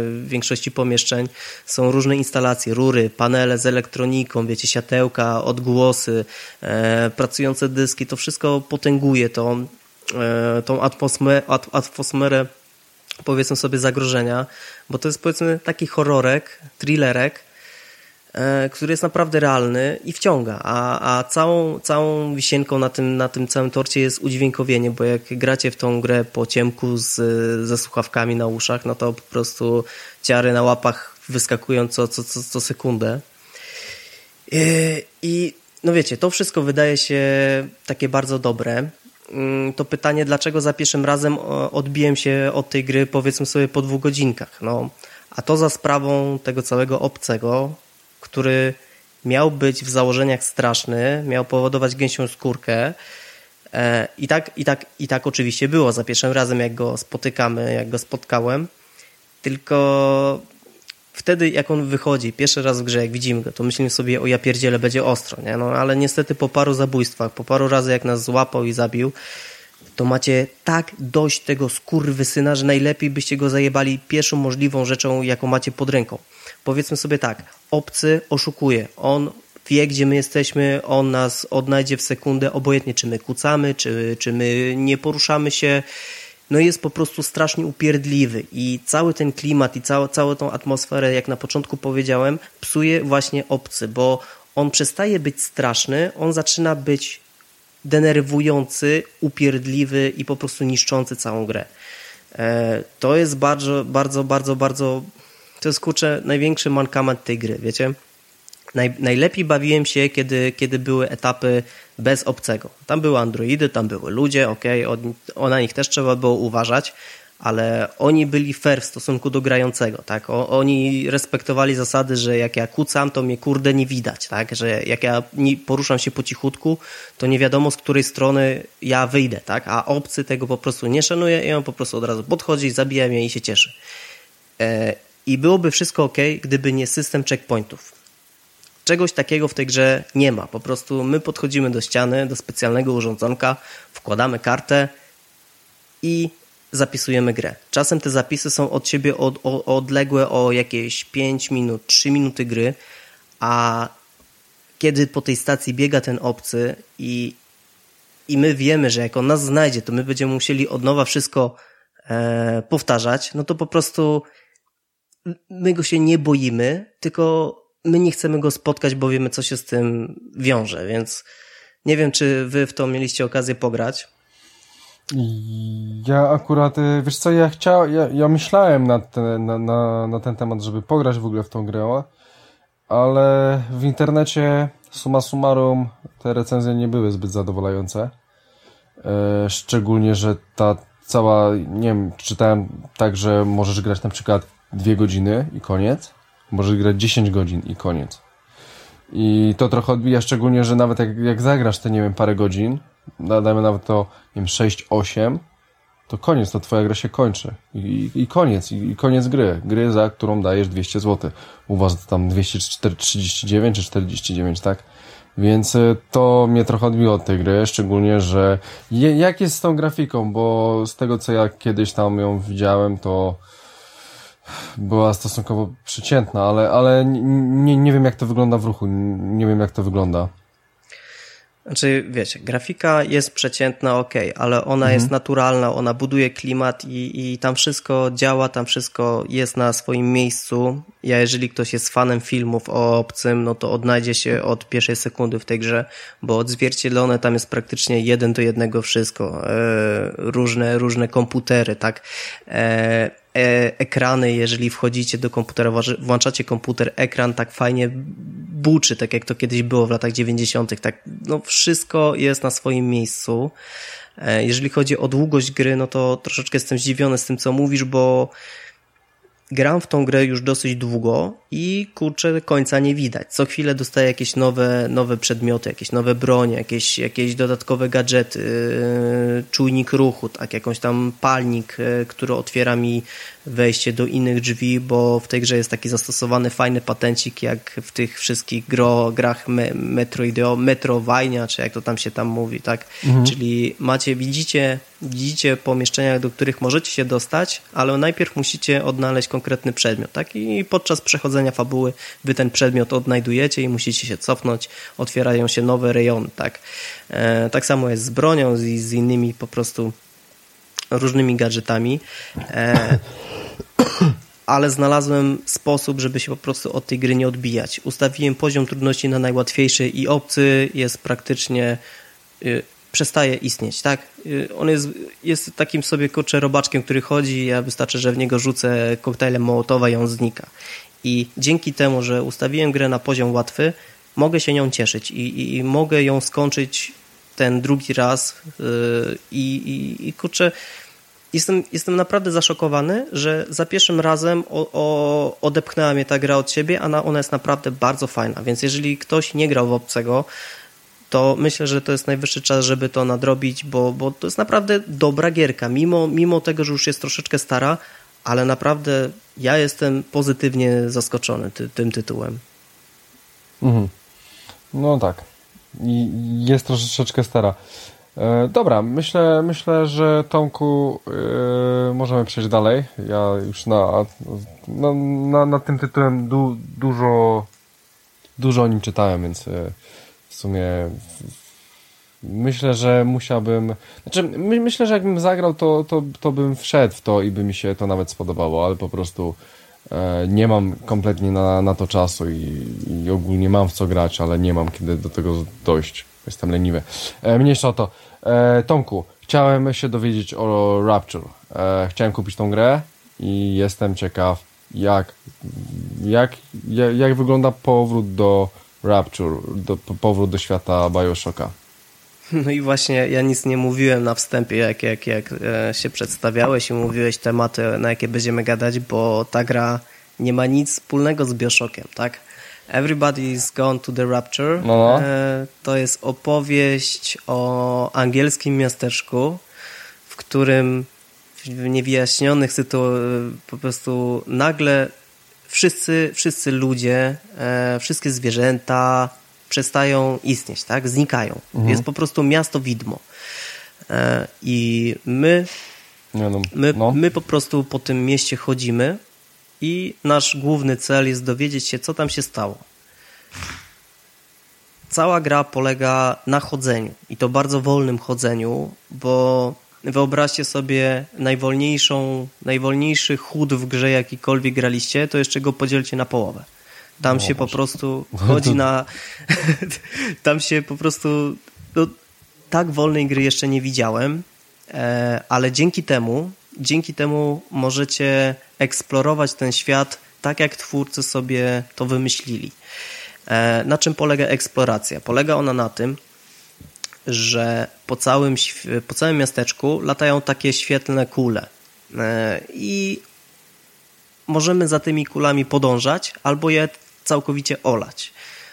w większości pomieszczeń są różne instalacje, rury, panele z elektroniką, wiecie, światełka, odgłosy, e, pracujące dyski, to wszystko potęguje tą, e, tą atmosferę, at, atmosferę powiedzmy sobie zagrożenia, bo to jest powiedzmy taki horrorek, thrillerek, e, który jest naprawdę realny i wciąga, a, a całą, całą wisienką na tym, na tym całym torcie jest udźwiękowienie, bo jak gracie w tą grę po ciemku z, ze słuchawkami na uszach, no to po prostu ciary na łapach wyskakują co, co, co, co sekundę. Yy, I no wiecie, to wszystko wydaje się takie bardzo dobre. Mm, To pytanie, dlaczego za pierwszym razem o, odbiłem się od tej gry, powiedzmy sobie, po dwóch godzinkach. No, a to za sprawą tego całego obcego, który miał być w założeniach straszny, miał powodować gęsią skórkę. E, I tak, i, tak, I tak oczywiście było za pierwszym razem, jak go spotykamy, jak go spotkałem. Tylko wtedy, jak on wychodzi pierwszy raz w grze, jak widzimy go, to myślimy sobie, o ja pierdziele, będzie ostro, nie? No, ale niestety po paru zabójstwach, po paru razy jak nas złapał i zabił, to macie tak dość tego skurwysyna, że najlepiej byście go zajebali pierwszą możliwą rzeczą, jaką macie pod ręką. Powiedzmy sobie tak, obcy oszukuje, on wie, gdzie my jesteśmy, on nas odnajdzie w sekundę, obojętnie czy my kucamy, czy, czy my nie poruszamy się, no jest po prostu strasznie upierdliwy. I cały ten klimat i całą, całą tą atmosferę, jak na początku powiedziałem, psuje właśnie obcy, bo on przestaje być straszny, on zaczyna być denerwujący, upierdliwy i po prostu niszczący całą grę. E, To jest bardzo, bardzo, bardzo, bardzo, to jest kurczę największy mankament tej gry, wiecie? Naj, najlepiej bawiłem się, kiedy, kiedy były etapy bez obcego. Tam były androidy, tam były ludzie, ok, o, na nich też trzeba było uważać, ale oni byli fair w stosunku do grającego, tak? O, oni respektowali zasady, że jak ja kucam, to mnie kurde nie widać, tak? Że jak ja poruszam się po cichutku, to nie wiadomo z której strony ja wyjdę, tak? A obcy tego po prostu nie szanuje i on po prostu od razu podchodzi, zabija mnie i się cieszy. E, I byłoby wszystko ok, gdyby nie system checkpointów. Czegoś takiego w tej grze nie ma. Po prostu my podchodzimy do ściany, do specjalnego urządzonka, wkładamy kartę i zapisujemy grę. Czasem te zapisy są od siebie od, od, odległe o jakieś 5 minut, 3 minuty gry, a kiedy po tej stacji biega ten obcy i, i my wiemy, że jak on nas znajdzie, to my będziemy musieli od nowa wszystko e, powtarzać, no to po prostu my go się nie boimy, tylko my nie chcemy go spotkać, bo wiemy, co się z tym wiąże, więc nie wiem, czy wy w to mieliście okazję pograć. Ja akurat, y, wiesz co, ja chciałem, ja, ja myślałem na ten, na, na, na ten temat, żeby pograć w ogóle w tą grę, ale w internecie summa summarum te recenzje nie były zbyt zadowalające. E, szczególnie, że ta cała, nie wiem, czytałem tak, że możesz grać na przykład dwie godziny i koniec, możesz grać 10 godzin i koniec. I to trochę odbija, szczególnie, że nawet jak, jak zagrasz te, nie wiem, parę godzin, dajmy nawet to, nie wiem, 6-8, to koniec, to twoja gra się kończy. I, i koniec, i, i, koniec gry. Gry, za którą dajesz 200 zł. U was tam 239 czy 49, tak? Więc y, to mnie trochę odbiło od tej gry, szczególnie, że je, jak jest z tą grafiką, bo z tego co ja kiedyś tam ją widziałem, to była stosunkowo przeciętna, ale, ale nie, nie wiem jak to wygląda w ruchu, nie wiem jak to wygląda. Znaczy, wiecie, grafika jest przeciętna, ok, ale ona mhm. jest naturalna, ona buduje klimat i, i tam wszystko działa, tam wszystko jest na swoim miejscu. Ja, jeżeli ktoś jest fanem filmów o obcym, no to odnajdzie się od pierwszej sekundy w tej grze, bo odzwierciedlone tam jest praktycznie jeden do jednego wszystko. E, różne, różne komputery, tak? E, ekrany, jeżeli wchodzicie do komputera, włączacie komputer, ekran tak fajnie buczy, tak jak to kiedyś było w latach 90. Tak, no wszystko jest na swoim miejscu. E, jeżeli chodzi o długość gry, no to troszeczkę jestem zdziwiony z tym, co mówisz, bo gram w tą grę już dosyć długo i kurczę, końca nie widać. Co chwilę dostaję jakieś nowe, nowe przedmioty, jakieś nowe bronie, jakieś, jakieś dodatkowe gadżety, yy, czujnik ruchu, tak, jakąś tam palnik, yy, który otwiera mi wejście do innych drzwi, bo w tej grze jest taki zastosowany fajny patencik, jak w tych wszystkich gro, grach me, Metroideo, Metrowajnia, czy jak to tam się tam mówi, tak? Mhm. Czyli macie, widzicie, widzicie pomieszczenia, do których możecie się dostać, ale najpierw musicie odnaleźć konkretny przedmiot, tak? I podczas przechodzenia fabuły wy ten przedmiot odnajdujecie i musicie się cofnąć, otwierają się nowe rejony, tak? E, tak samo jest z bronią i z innymi po prostu różnymi gadżetami. E, ale znalazłem sposób, żeby się po prostu od tej gry nie odbijać. Ustawiłem poziom trudności na najłatwiejszy i obcy jest praktycznie y, przestaje istnieć, tak? Y, on jest, jest takim sobie kurczę robaczkiem, który chodzi, ja wystarczy, że w niego rzucę koktajlem Mołotowa i on znika. I dzięki temu, że ustawiłem grę na poziom łatwy, mogę się nią cieszyć i, i, i mogę ją skończyć ten drugi raz yy, i, i kurczę, jestem, jestem naprawdę zaszokowany, że za pierwszym razem o, o, odepchnęła mnie ta gra od siebie, a na, ona jest naprawdę bardzo fajna, więc jeżeli ktoś nie grał w obcego, to myślę, że to jest najwyższy czas, żeby to nadrobić, bo, bo to jest naprawdę dobra gierka, mimo, mimo tego, że już jest troszeczkę stara, ale naprawdę ja jestem pozytywnie zaskoczony ty, tym tytułem. Mhm. No tak. I jest troszeczkę stara. E, dobra, myślę, myślę, że Tomku e, możemy przejść dalej. Ja już na, na, na, na tym tytułem du, dużo, dużo o nim czytałem, więc e, w sumie myślę, że musiałbym. Znaczy, my, myślę, że jakbym zagrał, to, to, to bym wszedł w to i by mi się to nawet spodobało, ale po prostu nie mam kompletnie na, na to czasu i, i ogólnie mam w co grać, ale nie mam kiedy do tego dojść. Jestem leniwy. Mniejsza o to. E, Tomku, chciałem się dowiedzieć o Rapture. E, chciałem kupić tą grę i jestem ciekaw, jak, jak, jak, jak wygląda powrót do Rapture, do, powrót do świata Bioshocka? *laughs* No i właśnie ja nic nie mówiłem na wstępie, jak, jak, jak e, się przedstawiałeś i mówiłeś tematy, na jakie będziemy gadać, bo ta gra nie ma nic wspólnego z Bioshockiem, tak? Everybody is Gone to the Rapture. No, no. E, to jest opowieść o angielskim miasteczku, w którym w niewyjaśnionych sytuacjach po prostu nagle wszyscy, wszyscy ludzie, e, wszystkie zwierzęta przestają istnieć, tak? Znikają. Mhm. Jest po prostu miasto widmo. E, I my, no, my, no. my po prostu po tym mieście chodzimy i nasz główny cel jest dowiedzieć się, co tam się stało. Cała gra polega na chodzeniu i to bardzo wolnym chodzeniu, bo wyobraźcie sobie najwolniejszą, najwolniejszy chód w grze jakikolwiek graliście, to jeszcze go podzielcie na połowę. Tam o, się Boże. po prostu *laughs* chodzi na... *laughs* tam się po prostu... No, tak wolnej gry jeszcze nie widziałem, e, ale dzięki temu, dzięki temu możecie eksplorować ten świat tak, jak twórcy sobie to wymyślili. E, na czym polega eksploracja? Polega ona na tym, że po całym, po całym miasteczku latają takie świetlne kule e, i możemy za tymi kulami podążać albo je całkowicie olać.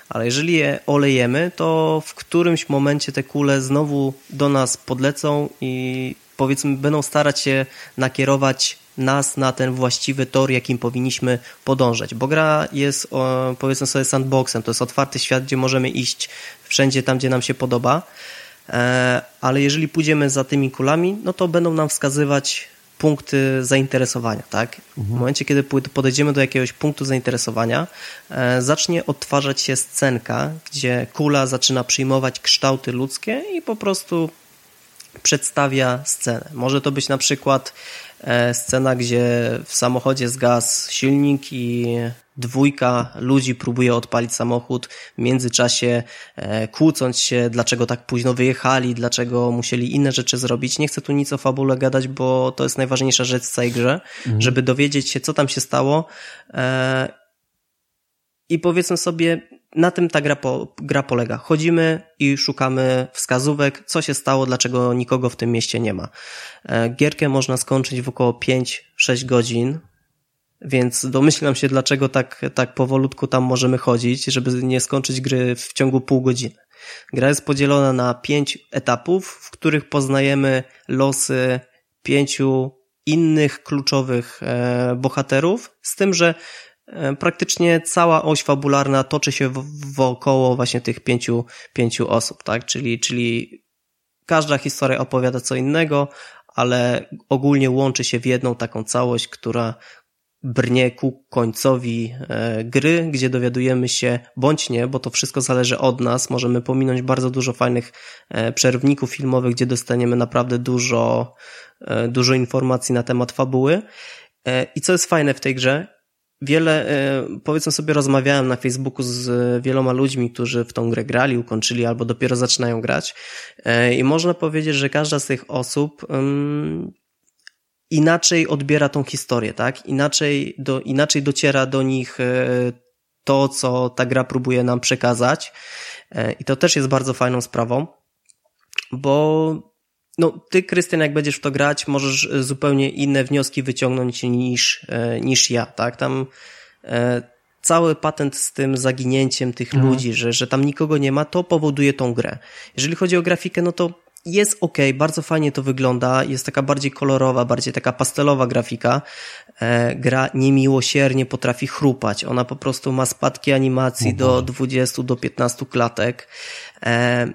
Ale jeżeli je olejemy, to w którymś momencie te kule znowu do nas podlecą i powiedzmy będą starać się nakierować nas na ten właściwy tor, jakim powinniśmy podążać. Bo gra jest, powiedzmy sobie, sandboxem, to jest otwarty świat, gdzie możemy iść wszędzie tam, gdzie nam się podoba, e, ale jeżeli pójdziemy za tymi kulami, no to będą nam wskazywać punkty zainteresowania, tak? Mhm. W momencie, kiedy podejdziemy do jakiegoś punktu zainteresowania, e, zacznie odtwarzać się scenka, gdzie kula zaczyna przyjmować kształty ludzkie i po prostu przedstawia scenę. Może to być na przykład e, scena, gdzie w samochodzie zgasł silnik i dwójka ludzi próbuje odpalić samochód, w międzyczasie e, kłócąc się, dlaczego tak późno wyjechali, dlaczego musieli inne rzeczy zrobić. Nie chcę tu nic o fabule gadać, bo to jest najważniejsza rzecz w całej grze, mhm. żeby dowiedzieć się, co tam się stało e, i powiedzmy sobie, na tym ta gra, po, gra polega. Chodzimy i szukamy wskazówek, co się stało, dlaczego nikogo w tym mieście nie ma. E, gierkę można skończyć w około 5-6 godzin, więc domyślam się, dlaczego tak, tak powolutku tam możemy chodzić, żeby nie skończyć gry w ciągu pół godziny. Gra jest podzielona na pięć etapów, w których poznajemy losy pięciu innych kluczowych e, bohaterów, z tym, że E, praktycznie cała oś fabularna toczy się wokoło właśnie tych pięciu, pięciu osób, tak? Czyli, czyli każda historia opowiada co innego, ale ogólnie łączy się w jedną taką całość, która brnie ku końcowi e, gry, gdzie dowiadujemy się, bądź nie, bo to wszystko zależy od nas. Możemy pominąć bardzo dużo fajnych e, przerwników filmowych, gdzie dostaniemy naprawdę dużo, dużo informacji na temat fabuły. I co jest fajne w tej grze, wiele, e, powiedzmy sobie, rozmawiałem na Facebooku z wieloma ludźmi, którzy w tą grę grali, ukończyli albo dopiero zaczynają grać e, i można powiedzieć, że każda z tych osób inaczej odbiera tą historię, tak? Inaczej, do, inaczej dociera do nich e, to, co ta gra próbuje nam przekazać i to też jest bardzo fajną sprawą, bo no, ty, Krystian, jak będziesz w to grać, możesz e, zupełnie inne wnioski wyciągnąć niż, e, niż ja, tak? Tam e, cały patent z tym zaginięciem tych mhm. ludzi, że, że tam nikogo nie ma, to powoduje tą grę. Jeżeli chodzi o grafikę, no to jest ok, bardzo fajnie to wygląda, jest taka bardziej kolorowa, bardziej taka pastelowa grafika. E, gra niemiłosiernie potrafi chrupać, ona po prostu ma spadki animacji mhm. do 20 do 15 klatek. E,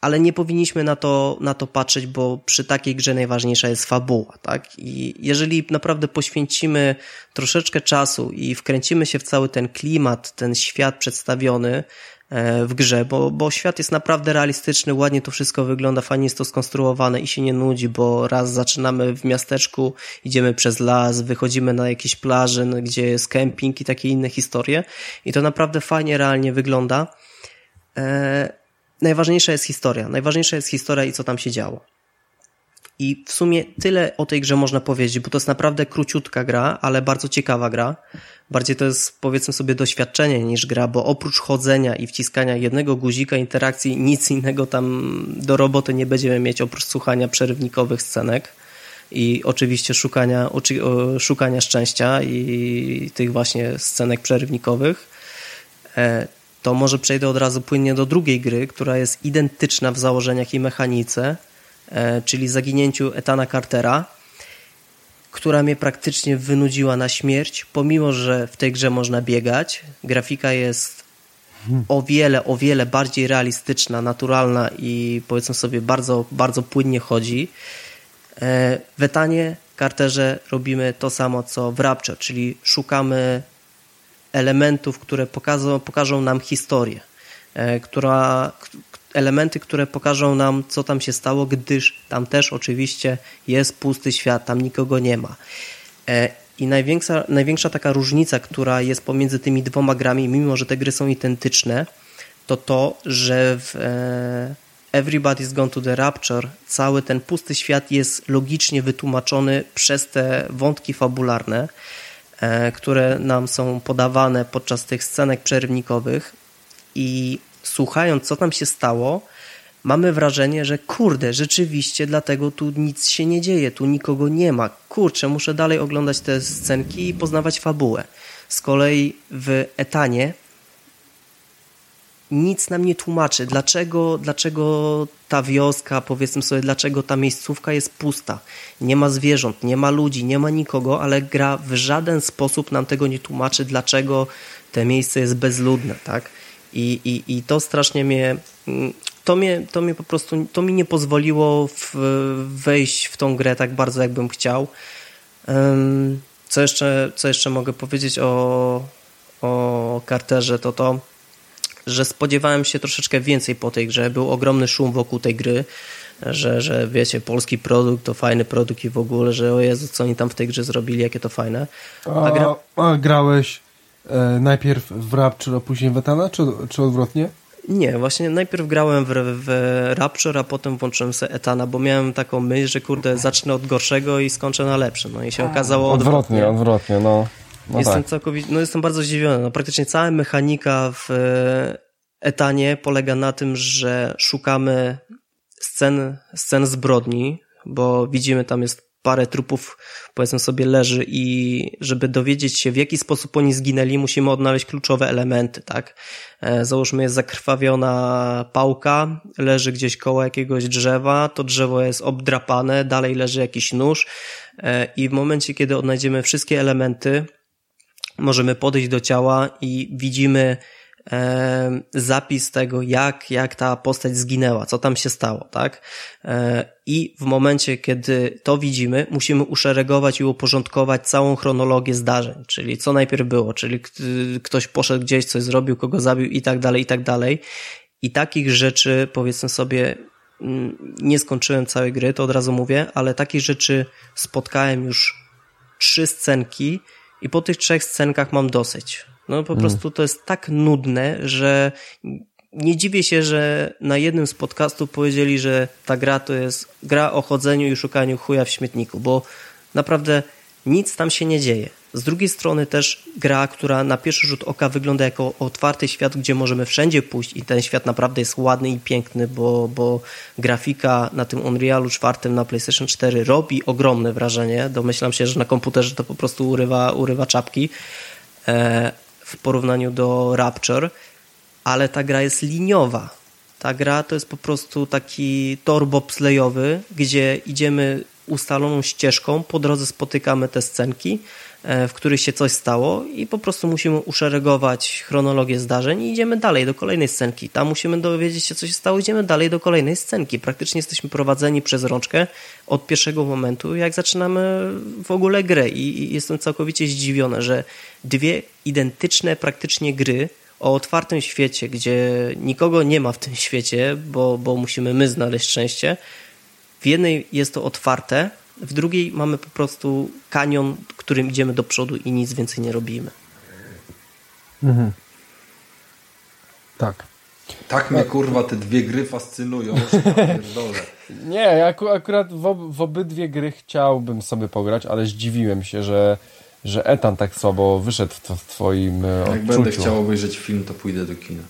ale nie powinniśmy na to, na to patrzeć, bo przy takiej grze najważniejsza jest fabuła, tak? I jeżeli naprawdę poświęcimy troszeczkę czasu i wkręcimy się w cały ten klimat, ten świat przedstawiony w grze, bo, bo świat jest naprawdę realistyczny, ładnie to wszystko wygląda, fajnie jest to skonstruowane i się nie nudzi, bo raz zaczynamy w miasteczku, idziemy przez las, wychodzimy na jakieś plaże, gdzie jest kemping i takie inne historie i to naprawdę fajnie, realnie wygląda. E, najważniejsza jest historia. Najważniejsza jest historia i co tam się działo. I w sumie tyle o tej grze można powiedzieć, bo to jest naprawdę króciutka gra, ale bardzo ciekawa gra. Bardziej to jest powiedzmy sobie doświadczenie niż gra, bo oprócz chodzenia i wciskania jednego guzika interakcji, nic innego tam do roboty nie będziemy mieć oprócz słuchania przerywnikowych scenek i oczywiście szukania, szukania szczęścia i tych właśnie scenek przerywnikowych. E, to może przejdę od razu płynnie do drugiej gry, która jest identyczna w założeniach i mechanice, e, czyli zaginięciu Etana Cartera, która mnie praktycznie wynudziła na śmierć, pomimo, że w tej grze można biegać. Grafika jest o wiele, o wiele bardziej realistyczna, naturalna i powiedzmy sobie bardzo, bardzo płynnie chodzi. E, w Etanie Carterze robimy to samo co w Rapture, czyli szukamy elementów, które pokażą, pokażą nam historię, e, która, elementy, które pokażą nam, co tam się stało, gdyż tam też oczywiście jest pusty świat, tam nikogo nie ma. E, I największa, największa taka różnica, która jest pomiędzy tymi dwoma grami, mimo że te gry są identyczne, to to, że w e, Everybody's Gone to the Rapture cały ten pusty świat jest logicznie wytłumaczony przez te wątki fabularne, E, które nam są podawane podczas tych scenek przerwnikowych i słuchając, co tam się stało, mamy wrażenie, że kurde, rzeczywiście dlatego tu nic się nie dzieje, tu nikogo nie ma. Kurczę, muszę dalej oglądać te scenki i poznawać fabułę. Z kolei w Etanie nic nam nie tłumaczy, dlaczego, dlaczego ta wioska, powiedzmy sobie, dlaczego ta miejscówka jest pusta. Nie ma zwierząt, nie ma ludzi, nie ma nikogo, ale gra w żaden sposób nam tego nie tłumaczy, dlaczego te miejsce jest bezludne, tak? I, i, i to strasznie mnie, to mnie, to mnie po prostu, to mi nie pozwoliło w, wejść w tą grę tak bardzo, jakbym chciał. Co jeszcze, co jeszcze mogę powiedzieć o, o Carterze, to to, że spodziewałem się troszeczkę więcej po tej grze. Był ogromny szum wokół tej gry, że, że wiecie, polski produkt to fajny produkt i w ogóle, że o Jezu, co oni tam w tej grze zrobili, jakie to fajne. A, gra... a grałeś e, najpierw w Rapture, a później w Etana, czy, czy odwrotnie? Nie, właśnie najpierw grałem w, w Rapture, a potem włączyłem sobie Etana, bo miałem taką myśl, że kurde, zacznę od gorszego i skończę na lepszym. No i się okazało odwrotnie. Odwrotnie, odwrotnie, no. No jestem tak. całkowicie, no jestem bardzo zdziwiony. No, praktycznie cała mechanika w e, Etanie polega na tym, że szukamy scen, scen zbrodni, bo widzimy tam jest parę trupów, powiedzmy sobie, leży i żeby dowiedzieć się, w jaki sposób oni zginęli, musimy odnaleźć kluczowe elementy, tak? E, załóżmy, jest zakrwawiona pałka, leży gdzieś koło jakiegoś drzewa, to drzewo jest obdrapane, dalej leży jakiś nóż e, i w momencie, kiedy odnajdziemy wszystkie elementy, możemy podejść do ciała i widzimy e, zapis tego, jak, jak ta postać zginęła, co tam się stało, tak? E, I w momencie, kiedy to widzimy, musimy uszeregować i uporządkować całą chronologię zdarzeń, czyli co najpierw było, czyli ktoś poszedł gdzieś, coś zrobił, kogo zabił i tak dalej, i tak dalej. I takich rzeczy, powiedzmy sobie, mm, nie skończyłem całej gry, to od razu mówię, ale takich rzeczy spotkałem już trzy scenki, i po tych trzech scenkach mam dosyć. No po mm. prostu to jest tak nudne, że nie dziwię się, że na jednym z podcastów powiedzieli, że ta gra to jest gra o chodzeniu i szukaniu chuja w śmietniku, bo naprawdę nic tam się nie dzieje. Z drugiej strony też gra, która na pierwszy rzut oka wygląda jako otwarty świat, gdzie możemy wszędzie pójść i ten świat naprawdę jest ładny i piękny, bo, bo grafika na tym Unrealu 4 na PlayStation 4 robi ogromne wrażenie. Domyślam się, że na komputerze to po prostu urywa, urywa czapki e, w porównaniu do Rapture, ale ta gra jest liniowa. Ta gra to jest po prostu taki tor bobslejowy, gdzie idziemy ustaloną ścieżką, po drodze spotykamy te scenki, e, w których się coś stało i po prostu musimy uszeregować chronologię zdarzeń i idziemy dalej do kolejnej scenki. Tam musimy dowiedzieć się, co się stało, idziemy dalej do kolejnej scenki. Praktycznie jesteśmy prowadzeni przez rączkę od pierwszego momentu, jak zaczynamy w ogóle grę i jestem całkowicie zdziwiony, że dwie identyczne praktycznie gry o otwartym świecie, gdzie nikogo nie ma w tym świecie, bo, bo musimy my znaleźć szczęście, w jednej jest to otwarte, w drugiej mamy po prostu kanion, którym idziemy do przodu i nic więcej nie robimy. Mhm. Tak. Tak mnie kurwa te dwie gry fascynują. *laughs* Nie, ja aku- akurat w, ob- w obydwie gry chciałbym sobie pograć, ale zdziwiłem się, że, że Etan tak słabo wyszedł w, w twoim e, Jak odczuciu. będę chciał obejrzeć film, to pójdę do kina.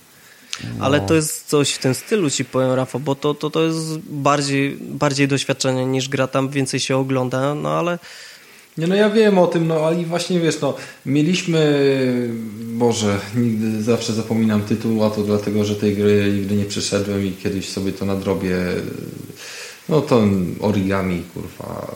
Ale to jest coś w tym stylu, ci powiem, Rafa, bo to, to, to jest bardziej, bardziej doświadczenie niż gra, tam więcej się ogląda, no ale Nie, no ja wiem o tym, no ale właśnie wiesz, no mieliśmy, Boże, nigdy zawsze zapominam tytuł, a to dlatego, że tej gry nigdy nie przeszedłem i kiedyś sobie to nadrobię. No to origami, kurwa,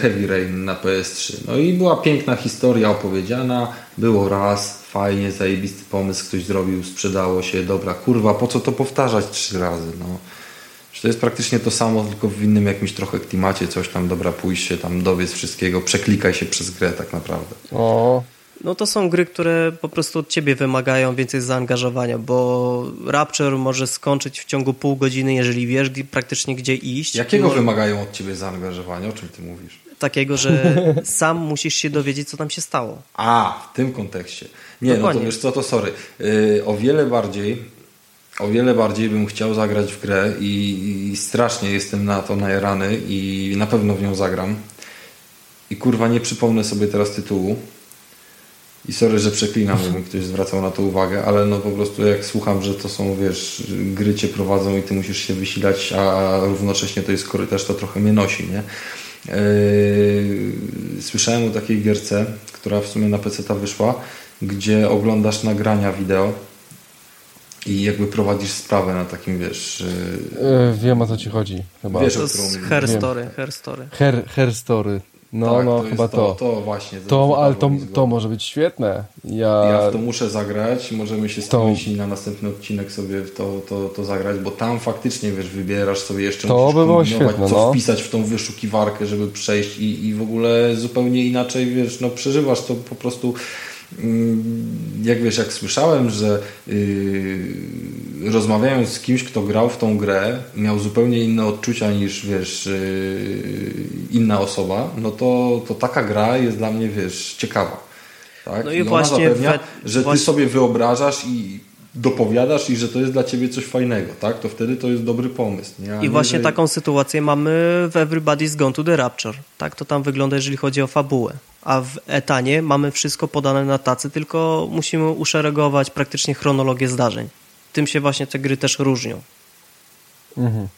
Heavy Rain na PS3. No i była piękna historia opowiedziana, było raz, fajnie, zajebisty pomysł ktoś zrobił, sprzedało się, dobra, kurwa, po co to powtarzać trzy razy, no. Że to jest praktycznie to samo, tylko w innym jakimś trochę klimacie, coś tam, dobra, pójść się tam, dowiedz wszystkiego, przeklikaj się przez grę tak naprawdę. O, No to są gry, które po prostu od ciebie wymagają więcej zaangażowania, bo Rapture może skończyć w ciągu pół godziny, jeżeli wiesz praktycznie gdzie iść. Jakiego wymagają od ciebie zaangażowania? O czym ty mówisz? Takiego, że *laughs* sam musisz się dowiedzieć, co tam się stało. A, w tym kontekście. Nie, no Dokładnie. to wiesz co, to sorry. Yy, o wiele bardziej, o wiele bardziej bym chciał zagrać w grę i, i strasznie jestem na to najarany i na pewno w nią zagram. I kurwa nie przypomnę sobie teraz tytułu. I sorry, że przeklinam, żeby ktoś zwracał na to uwagę, ale no po prostu jak słucham, że to są, wiesz, gry cię prowadzą i ty musisz się wysilać, a równocześnie to jest korytarz, to trochę mnie nosi, nie? Yy, Słyszałem o takiej gierce, która w sumie na PC wyszła, gdzie oglądasz nagrania wideo i jakby prowadzisz sprawę na takim, wiesz... yy, e, wiem o co ci chodzi. Chyba. Wiesz, To o jest którą Wiem. Story, Her Story. Her, her Story. No, tak, no, to jest chyba to. To właśnie. To, ale to, to może być świetne. Ja, Ja w to muszę zagrać, możemy się To- spoić i na następny odcinek sobie w to, to, to zagrać, bo tam faktycznie, wiesz, wybierasz sobie jeszcze, To by było świetne, co no. wpisać w tą wyszukiwarkę, żeby przejść i, i w ogóle zupełnie inaczej, wiesz, no przeżywasz to po prostu jak wiesz, jak słyszałem, że yy, rozmawiając z kimś, kto grał w tą grę, miał zupełnie inne odczucia niż, wiesz, yy, inna osoba, no to, to taka gra jest dla mnie, wiesz, ciekawa. Tak? No i ona właśnie zapewnia, we- że ty właśnie- sobie wyobrażasz i dopowiadasz i że to jest dla ciebie coś fajnego, tak? To wtedy to jest dobry pomysł. Nie? I nie, właśnie że- taką sytuację mamy w Everybody's Gone to the Rapture. Tak to tam wygląda, jeżeli chodzi o fabułę. A w Etanie mamy wszystko podane na tacy, tylko musimy uszeregować praktycznie chronologię zdarzeń. Tym się właśnie te gry też różnią. Mhm.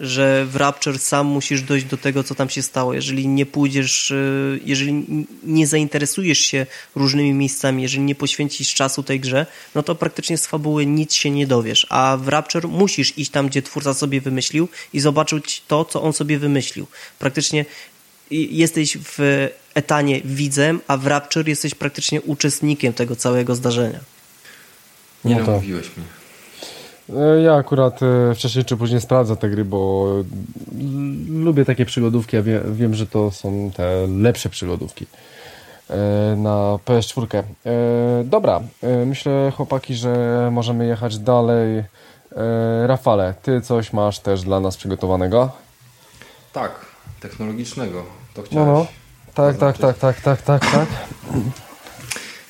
Że w Rapture sam musisz dojść do tego, co tam się stało. Jeżeli nie pójdziesz, y, jeżeli nie zainteresujesz się różnymi miejscami, jeżeli nie poświęcisz czasu tej grze, no to praktycznie z fabuły nic się nie dowiesz. A w Rapture musisz iść tam, gdzie twórca sobie wymyślił i zobaczyć to, co on sobie wymyślił. Praktycznie jesteś w etanie widzem, a w Rapture jesteś praktycznie uczestnikiem tego całego zdarzenia. Nie No to- namówiłeś mnie. E, Ja akurat e, wcześniej czy później sprawdzę te gry, bo lubię takie przygodówki, a wie, wiem, że to są te lepsze przygodówki e, na PS4. E, Dobra, myślę chłopaki, że możemy jechać dalej. Rafale, ty coś masz też dla nas przygotowanego? Tak, technologicznego. To No, chciałeś. no. Tak, tak, tak, tak, tak, tak, tak.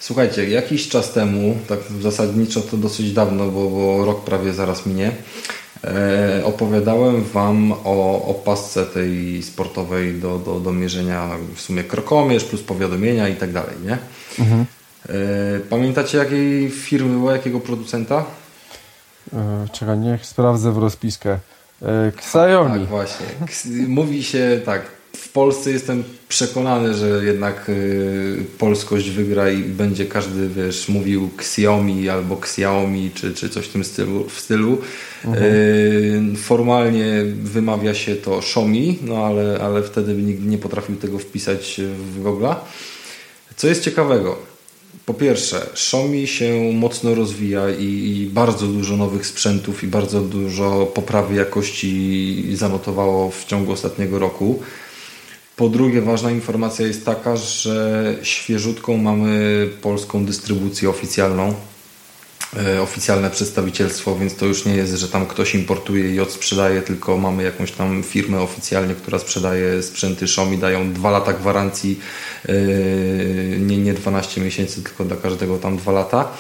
Słuchajcie, jakiś czas temu, tak zasadniczo to dosyć dawno, bo, bo rok prawie zaraz minie, e, opowiadałem Wam o, o pasce tej sportowej do, do, do mierzenia w sumie krokomierz plus powiadomienia i tak dalej, nie? E, pamiętacie jakiej firmy była, jakiego producenta? E, Czekaj, niech sprawdzę w rozpiskę. E, Xiaomi. Tak, właśnie. Mówi się tak. W Polsce jestem przekonany, że jednak y, polskość wygra i będzie każdy, wiesz, mówił Xiaomi albo Xiaomi, czy, czy coś w tym stylu. W stylu. Y, formalnie wymawia się to Xiaomi, no ale, ale wtedy nikt nie potrafił tego wpisać w Google'a. Co jest ciekawego? Po pierwsze, Xiaomi się mocno rozwija i, i bardzo dużo nowych sprzętów i bardzo dużo poprawy jakości zanotowało w ciągu ostatniego roku. Po drugie, ważna informacja jest taka, że świeżutką mamy polską dystrybucję oficjalną, e, oficjalne przedstawicielstwo, więc to już nie jest, że tam ktoś importuje i odsprzedaje, tylko mamy jakąś tam firmę oficjalnie, która sprzedaje sprzęty Xiaomi, dają dwa lata gwarancji, e, nie, nie 12 miesięcy, tylko dla każdego tam dwa lata.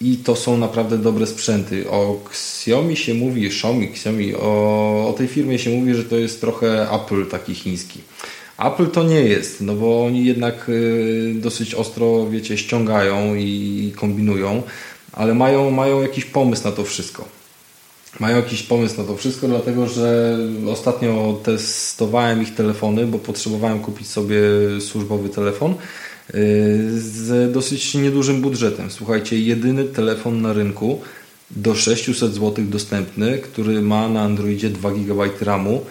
I to są naprawdę dobre sprzęty. O Xiaomi się mówi, Xiaomi, Xiaomi, o, o tej firmie się mówi, że to jest trochę Apple taki chiński. Apple to nie jest, no bo oni jednak y, dosyć ostro, wiecie, ściągają i kombinują, ale mają, mają jakiś pomysł na to wszystko. Mają jakiś pomysł na to wszystko, dlatego że ostatnio testowałem ich telefony, bo potrzebowałem kupić sobie służbowy telefon z dosyć niedużym budżetem. Słuchajcie, jedyny telefon na rynku do 600 zł dostępny, który ma na Androidzie 2 GB RAMu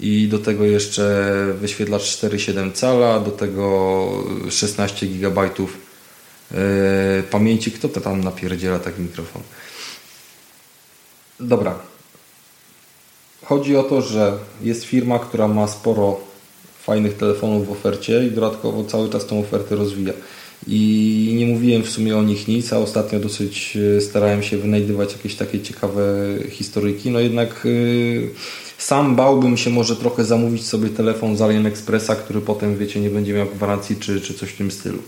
i do tego jeszcze wyświetlacz 4,7 cala, do tego 16 GB yy, pamięci. Kto to tam napierdziela taki mikrofon? Dobra. Chodzi o to, że jest firma, która ma sporo fajnych telefonów w ofercie i dodatkowo cały czas tą ofertę rozwija. I nie mówiłem w sumie o nich nic, a ostatnio dosyć yy, starałem się wynajdywać jakieś takie ciekawe historyjki. No jednak yy, sam bałbym się może trochę zamówić sobie telefon z AliExpressa, który potem, wiecie, nie będzie miał gwarancji czy, czy coś w tym stylu.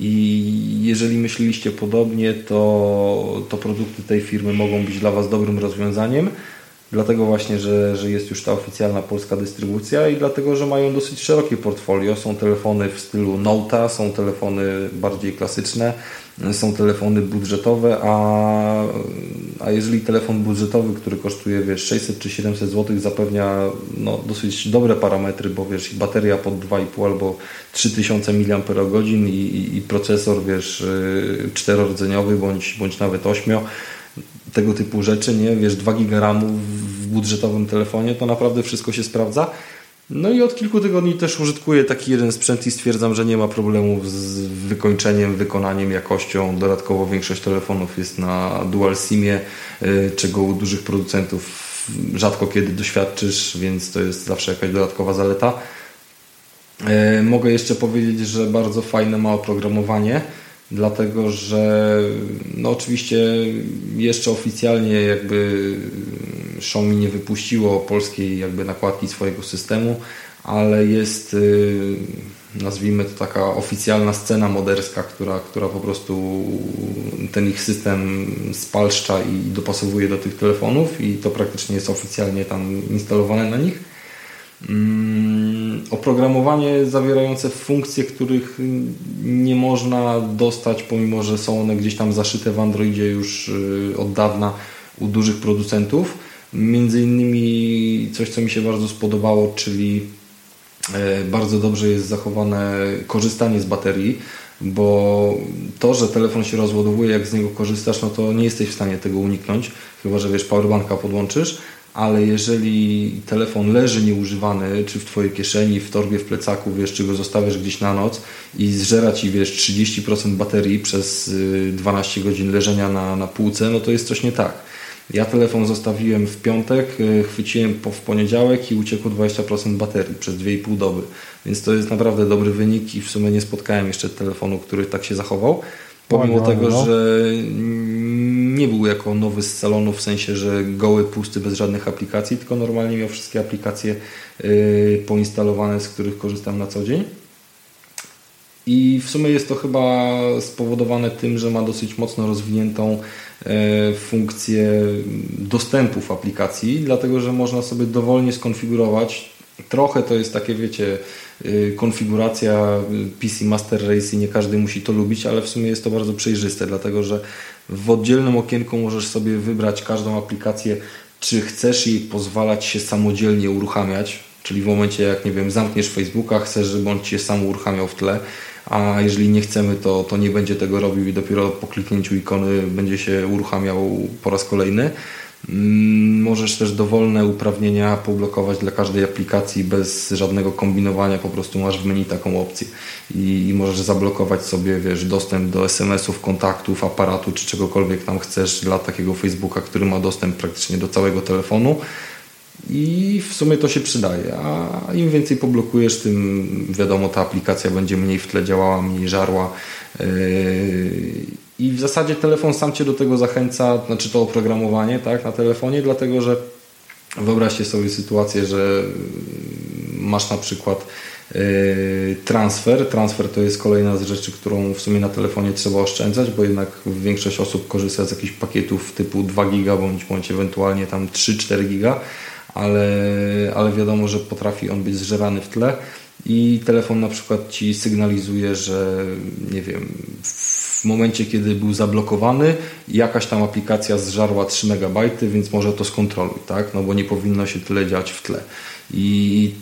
I jeżeli myśleliście podobnie, to, to produkty tej firmy mogą być dla Was dobrym rozwiązaniem. Dlatego właśnie, że, że jest już ta oficjalna polska dystrybucja i dlatego, że mają dosyć szerokie portfolio. Są telefony w stylu Note'a, są telefony bardziej klasyczne, są telefony budżetowe, a, a jeżeli telefon budżetowy, który kosztuje wiesz, 600 czy 700 zł zapewnia no, dosyć dobre parametry, bo wiesz, bateria pod 2,5 albo 3000 mAh i, i, i procesor wiesz, y, czterordzeniowy bądź, bądź nawet 8 tego typu rzeczy, nie? Wiesz, 2 giga RAMu w budżetowym telefonie, to naprawdę wszystko się sprawdza. No i od kilku tygodni też użytkuję taki jeden sprzęt i stwierdzam, że nie ma problemów z wykończeniem, wykonaniem, jakością. Dodatkowo większość telefonów jest na dual SIMie, y, czego u dużych producentów rzadko kiedy doświadczysz, więc to jest zawsze jakaś dodatkowa zaleta. Y, mogę jeszcze powiedzieć, że bardzo fajne ma oprogramowanie dlatego że no oczywiście jeszcze oficjalnie jakby Xiaomi nie wypuściło polskiej jakby nakładki swojego systemu, ale jest y, nazwijmy to taka oficjalna scena moderska, która, która po prostu ten ich system spalszcza i dopasowuje do tych telefonów i to praktycznie jest oficjalnie tam instalowane na nich. Mm, oprogramowanie zawierające funkcje, których nie można dostać, pomimo że są one gdzieś tam zaszyte w Androidzie już y, od dawna u dużych producentów. Między innymi coś, co mi się bardzo spodobało, czyli e, bardzo dobrze jest zachowane korzystanie z baterii, bo to, że telefon się rozładowuje, jak z niego korzystasz, no to nie jesteś w stanie tego uniknąć, chyba że wiesz, powerbanka podłączysz, ale jeżeli telefon leży nieużywany, czy w Twojej kieszeni, w torbie, w plecaku, wiesz, czy go zostawiasz gdzieś na noc i zżera Ci, wiesz, 30% baterii przez 12 y, godzin leżenia na, na półce, no to jest coś nie tak. Ja telefon zostawiłem w piątek, y, chwyciłem po, w poniedziałek i uciekło 20% baterii przez 2,5 doby. Więc to jest naprawdę dobry wynik i w sumie nie spotkałem jeszcze telefonu, który tak się zachował. Pomimo tego, no. że nie był jako nowy z salonu, w sensie, że goły, pusty, bez żadnych aplikacji, tylko normalnie miał wszystkie aplikacje yy, poinstalowane, z których korzystam na co dzień. I w sumie jest to chyba spowodowane tym, że ma dosyć mocno rozwiniętą yy, funkcję dostępów aplikacji, dlatego że można sobie dowolnie skonfigurować. Trochę to jest takie, wiecie, yy, konfiguracja PC Master Race i nie każdy musi to lubić, ale w sumie jest to bardzo przejrzyste, dlatego że w oddzielnym okienku możesz sobie wybrać każdą aplikację, czy chcesz jej pozwalać się samodzielnie uruchamiać, czyli w momencie jak nie wiem, zamkniesz Facebooka, chcesz, żeby on Cię sam uruchamiał w tle, a jeżeli nie chcemy, to, to nie będzie tego robił i dopiero po kliknięciu ikony będzie się uruchamiał po raz kolejny. Mm, możesz też dowolne uprawnienia poblokować dla każdej aplikacji bez żadnego kombinowania, po prostu masz w menu taką opcję. I, i możesz zablokować sobie wiesz, dostęp do SMS-ów, kontaktów, aparatu czy czegokolwiek tam chcesz dla takiego Facebooka, który ma dostęp praktycznie do całego telefonu. I w sumie to się przydaje, a im więcej poblokujesz, tym wiadomo ta aplikacja będzie mniej w tle działała, mniej żarła. Yy, i w zasadzie telefon sam Cię do tego zachęca, znaczy to oprogramowanie tak, na telefonie, dlatego że wyobraźcie sobie sytuację, że masz na przykład Transfer. Transfer to jest kolejna z rzeczy, którą w sumie na telefonie trzeba oszczędzać, bo jednak większość osób korzysta z jakichś pakietów typu 2 giga bądź, bądź ewentualnie tam 3-4 giga, ale, ale wiadomo, że potrafi on być zżerany w tle i telefon na przykład ci sygnalizuje, że nie wiem, w momencie kiedy był zablokowany, jakaś tam aplikacja zżarła 3 MB, więc może to skontroluj, tak? No bo nie powinno się tyle dziać w tle. I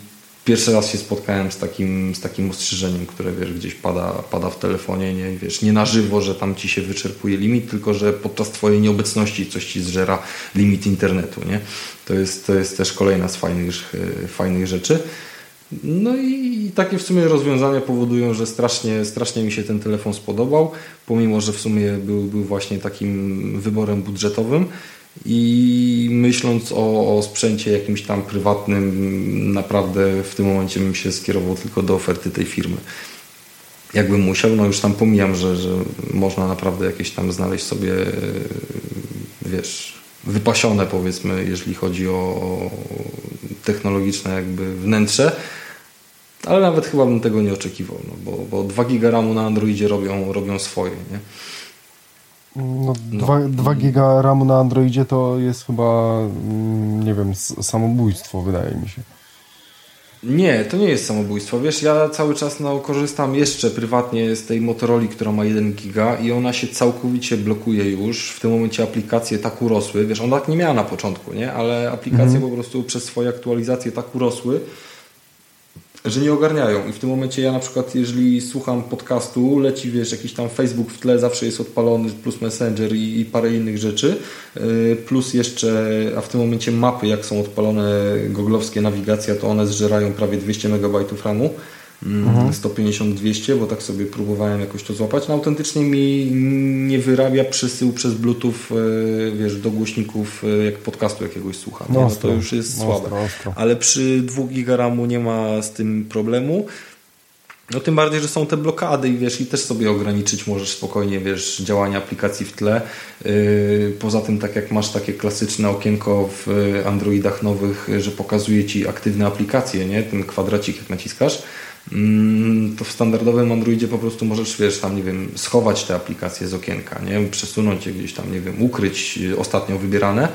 pierwszy raz się spotkałem z takim, z takim ostrzeżeniem, które wiesz, gdzieś pada, pada w telefonie, nie, wiesz, nie na żywo, że tam ci się wyczerpuje limit, tylko że podczas twojej nieobecności coś ci zżera limit internetu, nie? To jest, to jest też kolejna z fajnych, fajnych rzeczy. No i takie w sumie rozwiązania powodują, że strasznie, strasznie mi się ten telefon spodobał, pomimo, że w sumie był, był właśnie takim wyborem budżetowym i myśląc o, o sprzęcie jakimś tam prywatnym, naprawdę w tym momencie bym się skierował tylko do oferty tej firmy. Jakbym musiał, no już tam pomijam, że, że można naprawdę jakieś tam znaleźć sobie, wiesz, wypasione powiedzmy, jeżeli chodzi o technologiczne jakby wnętrze, ale nawet chyba bym tego nie oczekiwał, no bo, bo 2 giga RAMu na Androidzie robią, robią swoje, nie? No, no. 2, 2 giga RAMu na Androidzie to jest chyba, mm, nie wiem, samobójstwo wydaje mi się. Nie, to nie jest samobójstwo. Wiesz, ja cały czas no, korzystam jeszcze prywatnie z tej Motorola, która ma 1 giga i ona się całkowicie blokuje już. W tym momencie aplikacje tak urosły. Wiesz, ona tak nie miała na początku, nie? Ale aplikacje mhm. po prostu przez swoje aktualizacje tak urosły, że nie ogarniają. I w tym momencie ja na przykład, jeżeli słucham podcastu, leci wiesz, jakiś tam Facebook w tle zawsze jest odpalony, plus Messenger i, i parę innych rzeczy, yy, plus jeszcze, a w tym momencie mapy, jak są odpalone goglowskie nawigacja, to one zżerają prawie 200 MB RAMu. Mhm. 150-200, bo tak sobie próbowałem jakoś to złapać. No autentycznie mi nie wyrabia przesył przez Bluetooth, e, wiesz, do głośników, e, jak podcastu jakiegoś słucham. No, to już jest słabe. Ale przy 2 giga RAMu nie ma z tym problemu. No tym bardziej, że są te blokady i wiesz, i też sobie ograniczyć możesz spokojnie, wiesz, działanie aplikacji w tle. Yy, poza tym, tak jak masz takie klasyczne okienko w Androidach nowych, że pokazuje Ci aktywne aplikacje, nie? Ten kwadracik jak naciskasz, to w standardowym Androidzie po prostu możesz, wiesz, tam, nie wiem, schować te aplikacje z okienka, nie? Przesunąć je gdzieś tam, nie wiem, ukryć y, ostatnio wybierane,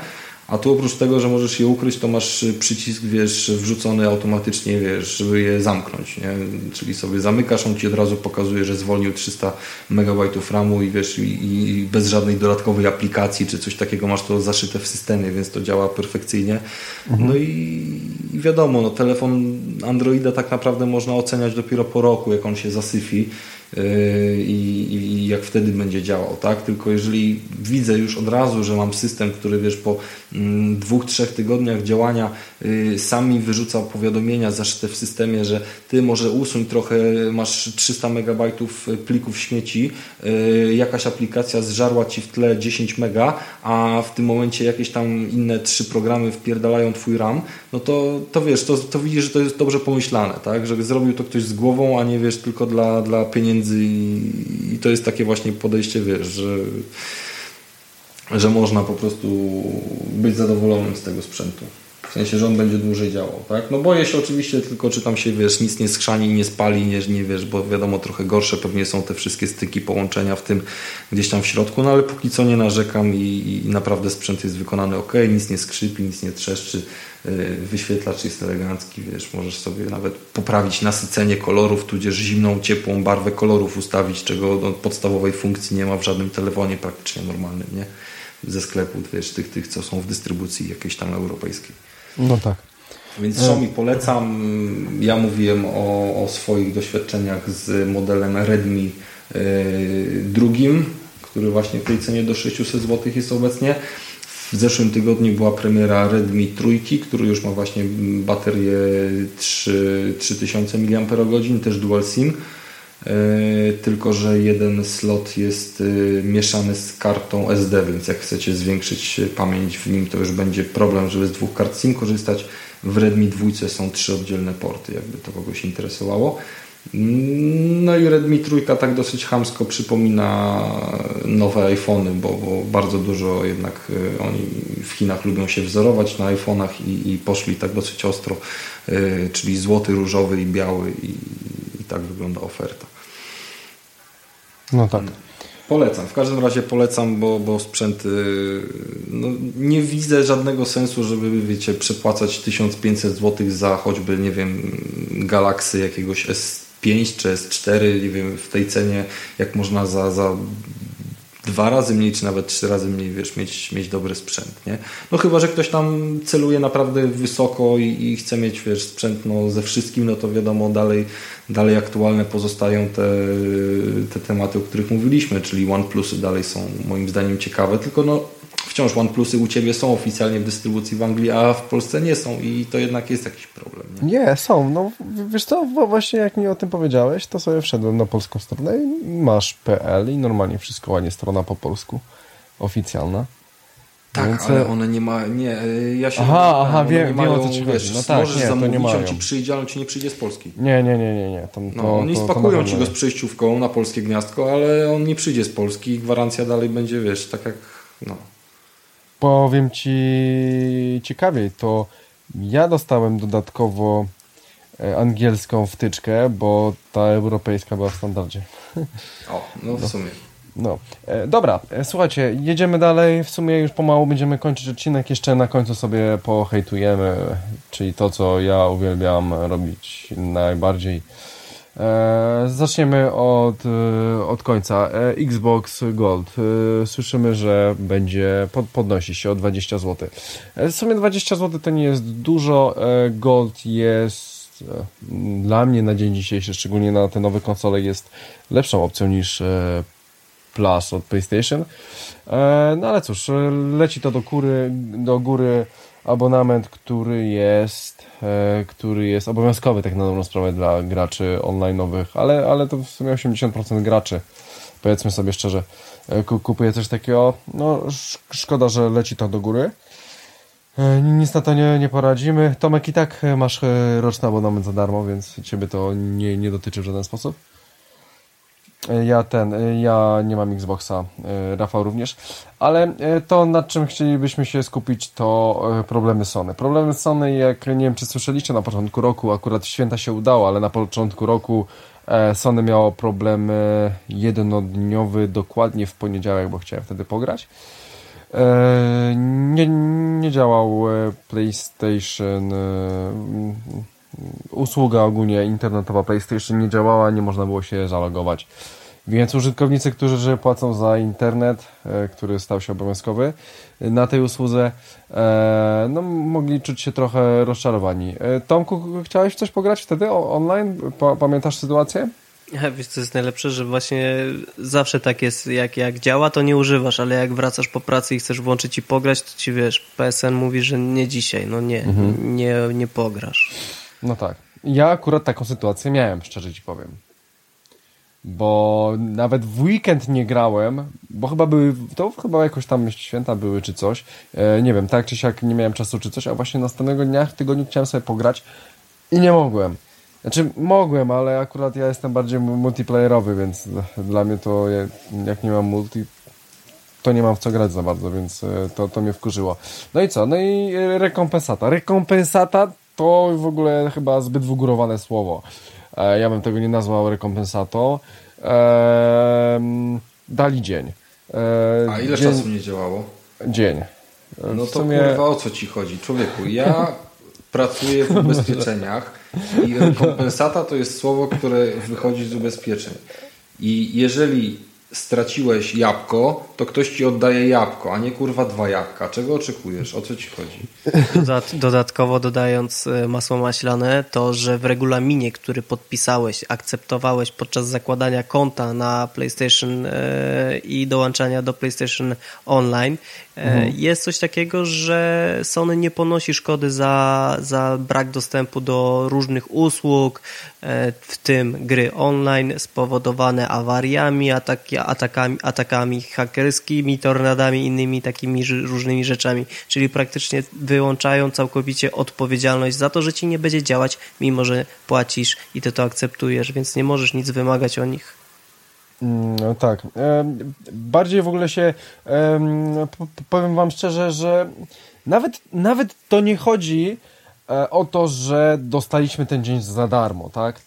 a tu oprócz tego, że możesz je ukryć, to masz przycisk, wiesz, wrzucony automatycznie, wiesz, żeby je zamknąć, nie? Czyli sobie zamykasz, on ci od razu pokazuje, że zwolnił 300 MB RAMu i wiesz, i, i bez żadnej dodatkowej aplikacji czy coś takiego masz to zaszyte w systemie, więc to działa perfekcyjnie. Mhm. No i, wiadomo, no telefon Androida tak naprawdę można oceniać dopiero po roku, jak on się zasyfi i, i, jak wtedy będzie działał, tak? Tylko jeżeli widzę już od razu, że mam system, który wiesz po mm, dwóch, trzech tygodniach działania yy, sami wyrzuca powiadomienia zaszyte w systemie, że ty może usuń trochę, masz 300 megabajtów plików śmieci, yy, jakaś aplikacja zżarła ci w tle 10 mega, a w tym momencie jakieś tam inne trzy programy wpierdalają twój RAM, no to, to wiesz, to, to widzisz, że to jest dobrze pomyślane, tak? Że zrobił to ktoś z głową, a nie wiesz tylko dla, dla pieniędzy pieniędzy i, i to jest takie właśnie podejście, wiesz, że, że można po prostu być zadowolonym z tego sprzętu. W sensie, że on będzie dłużej działał, tak? No boję się oczywiście tylko, czy tam się, wiesz, nic nie skrzani, nie spali, nie, nie wiesz, bo wiadomo, trochę gorsze pewnie są te wszystkie styki, połączenia w tym gdzieś tam w środku, no ale póki co nie narzekam i, i naprawdę sprzęt jest wykonany ok, nic nie skrzypi, nic nie trzeszczy, yy, wyświetlacz jest elegancki, wiesz, możesz sobie nawet poprawić nasycenie kolorów, tudzież zimną, ciepłą barwę kolorów ustawić, czego no, podstawowej funkcji nie ma w żadnym telefonie praktycznie normalnym, nie? Ze sklepu, wiesz, tych, tych, co są w dystrybucji jakiejś tam europejskiej. No tak. Więc Xiaomi polecam. Ja mówiłem o, o swoich doświadczeniach z modelem Redmi yy, drugim, który właśnie w tej cenie do 600 zł jest obecnie. W zeszłym tygodniu była premiera Redmi trójki, który już ma właśnie baterię 3, 3000 mAh, też dual SIM. Yy, tylko, że jeden slot jest yy, mieszany z kartą SD, więc jak chcecie zwiększyć pamięć w nim, to już będzie problem, żeby z dwóch kart SIM korzystać. W Redmi 2 są trzy oddzielne porty, jakby to kogoś interesowało. No i Redmi trójka tak dosyć chamsko przypomina nowe iPhony, bo, bo, bardzo dużo jednak y, oni w Chinach lubią się wzorować na iPhone'ach i, i poszli tak dosyć ostro, czyli złoty, różowy i biały i, i tak wygląda oferta. No tak. Polecam, w każdym razie polecam, bo, bo sprzęt no, nie widzę żadnego sensu, żeby wiecie, przepłacać 1500 zł za choćby, nie wiem, Galaxy jakiegoś S5 czy S4, nie wiem, w tej cenie, jak można za, za dwa razy mniej, czy nawet trzy razy mniej, wiesz, mieć, mieć dobry sprzęt, nie? No chyba, że ktoś tam celuje naprawdę wysoko i, i chce mieć, wiesz, sprzęt no, ze wszystkim, no to wiadomo, dalej, dalej aktualne pozostają te, te tematy, o których mówiliśmy, czyli OnePlusy dalej są moim zdaniem ciekawe, tylko no wciąż OnePlusy u Ciebie są oficjalnie w dystrybucji w Anglii, a w Polsce nie są i to jednak jest jakiś problem. Nie, nie są. No, wiesz co, właśnie jak mi o tym powiedziałeś, to sobie wszedłem na polską stronę i masz PL i normalnie wszystko ładnie strona po polsku oficjalna. Tak, Więc... ale one nie ma, nie, ja się Aha, aha, wiem, wiem mają, o co ci wiesz, chodzi. No tak, możesz nie, zamówić, to nie on ci przyjdzie, ale on ci nie przyjdzie z Polski. Nie, nie, nie, nie, nie. To, no, to, oni to, spakują ci go z przejściówką na polskie gniazdko, ale on nie przyjdzie z Polski i gwarancja dalej będzie, wiesz, tak jak, no. Powiem Ci ciekawiej, to ja dostałem dodatkowo e, angielską wtyczkę, bo ta europejska była w standardzie. O, no w sumie. No, e, dobra, e, słuchajcie, jedziemy dalej. W sumie już pomału będziemy kończyć odcinek. Jeszcze na końcu sobie pohejtujemy, czyli to, co ja uwielbiam robić najbardziej zaczniemy od, e, od końca. E, Xbox Gold. Słyszymy, że będzie pod, podnosi się o 20 zł. W sumie 20 zł to nie jest dużo. Gold jest dla mnie na dzień dzisiejszy, szczególnie na te nowe konsole, jest lepszą opcją niż Plus od PlayStation. No ale cóż, leci to do góry, do góry abonament, który jest, e, który jest obowiązkowy tak na dobrą sprawę dla graczy online'owych, ale, ale to w sumie 80% graczy, powiedzmy sobie szczerze, e, kupuje coś takiego, no szkoda, że leci to do góry. E, nic na to nie, nie poradzimy. Tomek, i tak masz roczny abonament za darmo, więc ciebie to nie, nie dotyczy w żaden sposób. Ja ten, ja nie mam Xboxa, e, Rafał również, ale e, to nad czym chcielibyśmy się skupić to e, problemy Sony. Problemy Sony, jak nie wiem czy słyszeliście na początku roku, akurat święta się udało, ale na początku roku Sony miało problem jednodniowy dokładnie w poniedziałek, bo chciałem wtedy pograć. Nie, nie działał PlayStation usługa ogólnie internetowa PlayStation nie działała, nie można było się zalogować. Więc użytkownicy, którzy płacą za internet, e, który stał się obowiązkowy na tej usłudze, e, no, mogli czuć się trochę rozczarowani. E, Tomku, chciałeś coś pograć wtedy online? Pamiętasz sytuację? Wiesz, co jest najlepsze, że właśnie zawsze tak jest, jak, jak działa, to nie używasz, ale jak wracasz po pracy i chcesz włączyć i pograć, to ci wiesz, PSN mówi, że nie dzisiaj, no nie, mhm. nie, nie pograsz. No tak. Ja akurat taką sytuację miałem, szczerze ci powiem. Bo nawet w weekend nie grałem, bo chyba były, to chyba jakoś tam święta były czy coś. E, nie wiem, tak czy siak nie miałem czasu czy coś, a właśnie następnego dnia w tygodniu chciałem sobie pograć i nie mogłem. Znaczy mogłem, ale akurat ja jestem bardziej multiplayerowy, więc dla mnie to jak nie mam multi, to nie mam w co grać za bardzo, więc e, to, to mnie wkurzyło. No i co? No i e, rekompensata. Rekompensata to w ogóle chyba zbyt wygórowane słowo. E, ja bym tego nie nazwał rekompensatą. Dali dzień. E, A ile dzień, czasu nie działało? Dzień. No to sumie... kurwa o co ci chodzi? Człowieku, ja pracuję w ubezpieczeniach i rekompensata to jest słowo, które wychodzi z ubezpieczeń. I jeżeli straciłeś jabłko, to ktoś ci oddaje jabłko, a nie kurwa dwa jabłka. Czego oczekujesz? O co ci chodzi? dodatkowo dodając e, masło maślane, to że w regulaminie, który podpisałeś, akceptowałeś podczas zakładania konta na PlayStation e, i dołączania do PlayStation Online, mhm. jest coś takiego, że Sony nie ponosi szkody za, za brak dostępu do różnych usług, w tym gry online spowodowane awariami, ataki, atakami, atakami hakerskimi, tornadami, innymi takimi różnymi rzeczami. Czyli praktycznie wyłączają całkowicie odpowiedzialność za to, że ci nie będzie działać, mimo że płacisz i ty to akceptujesz, więc nie możesz nic wymagać o nich. Mm, no tak. Bardziej w ogóle się powiem wam szczerze, że nawet, nawet to nie chodzi e, o to, że dostaliśmy ten dzień za darmo, tak?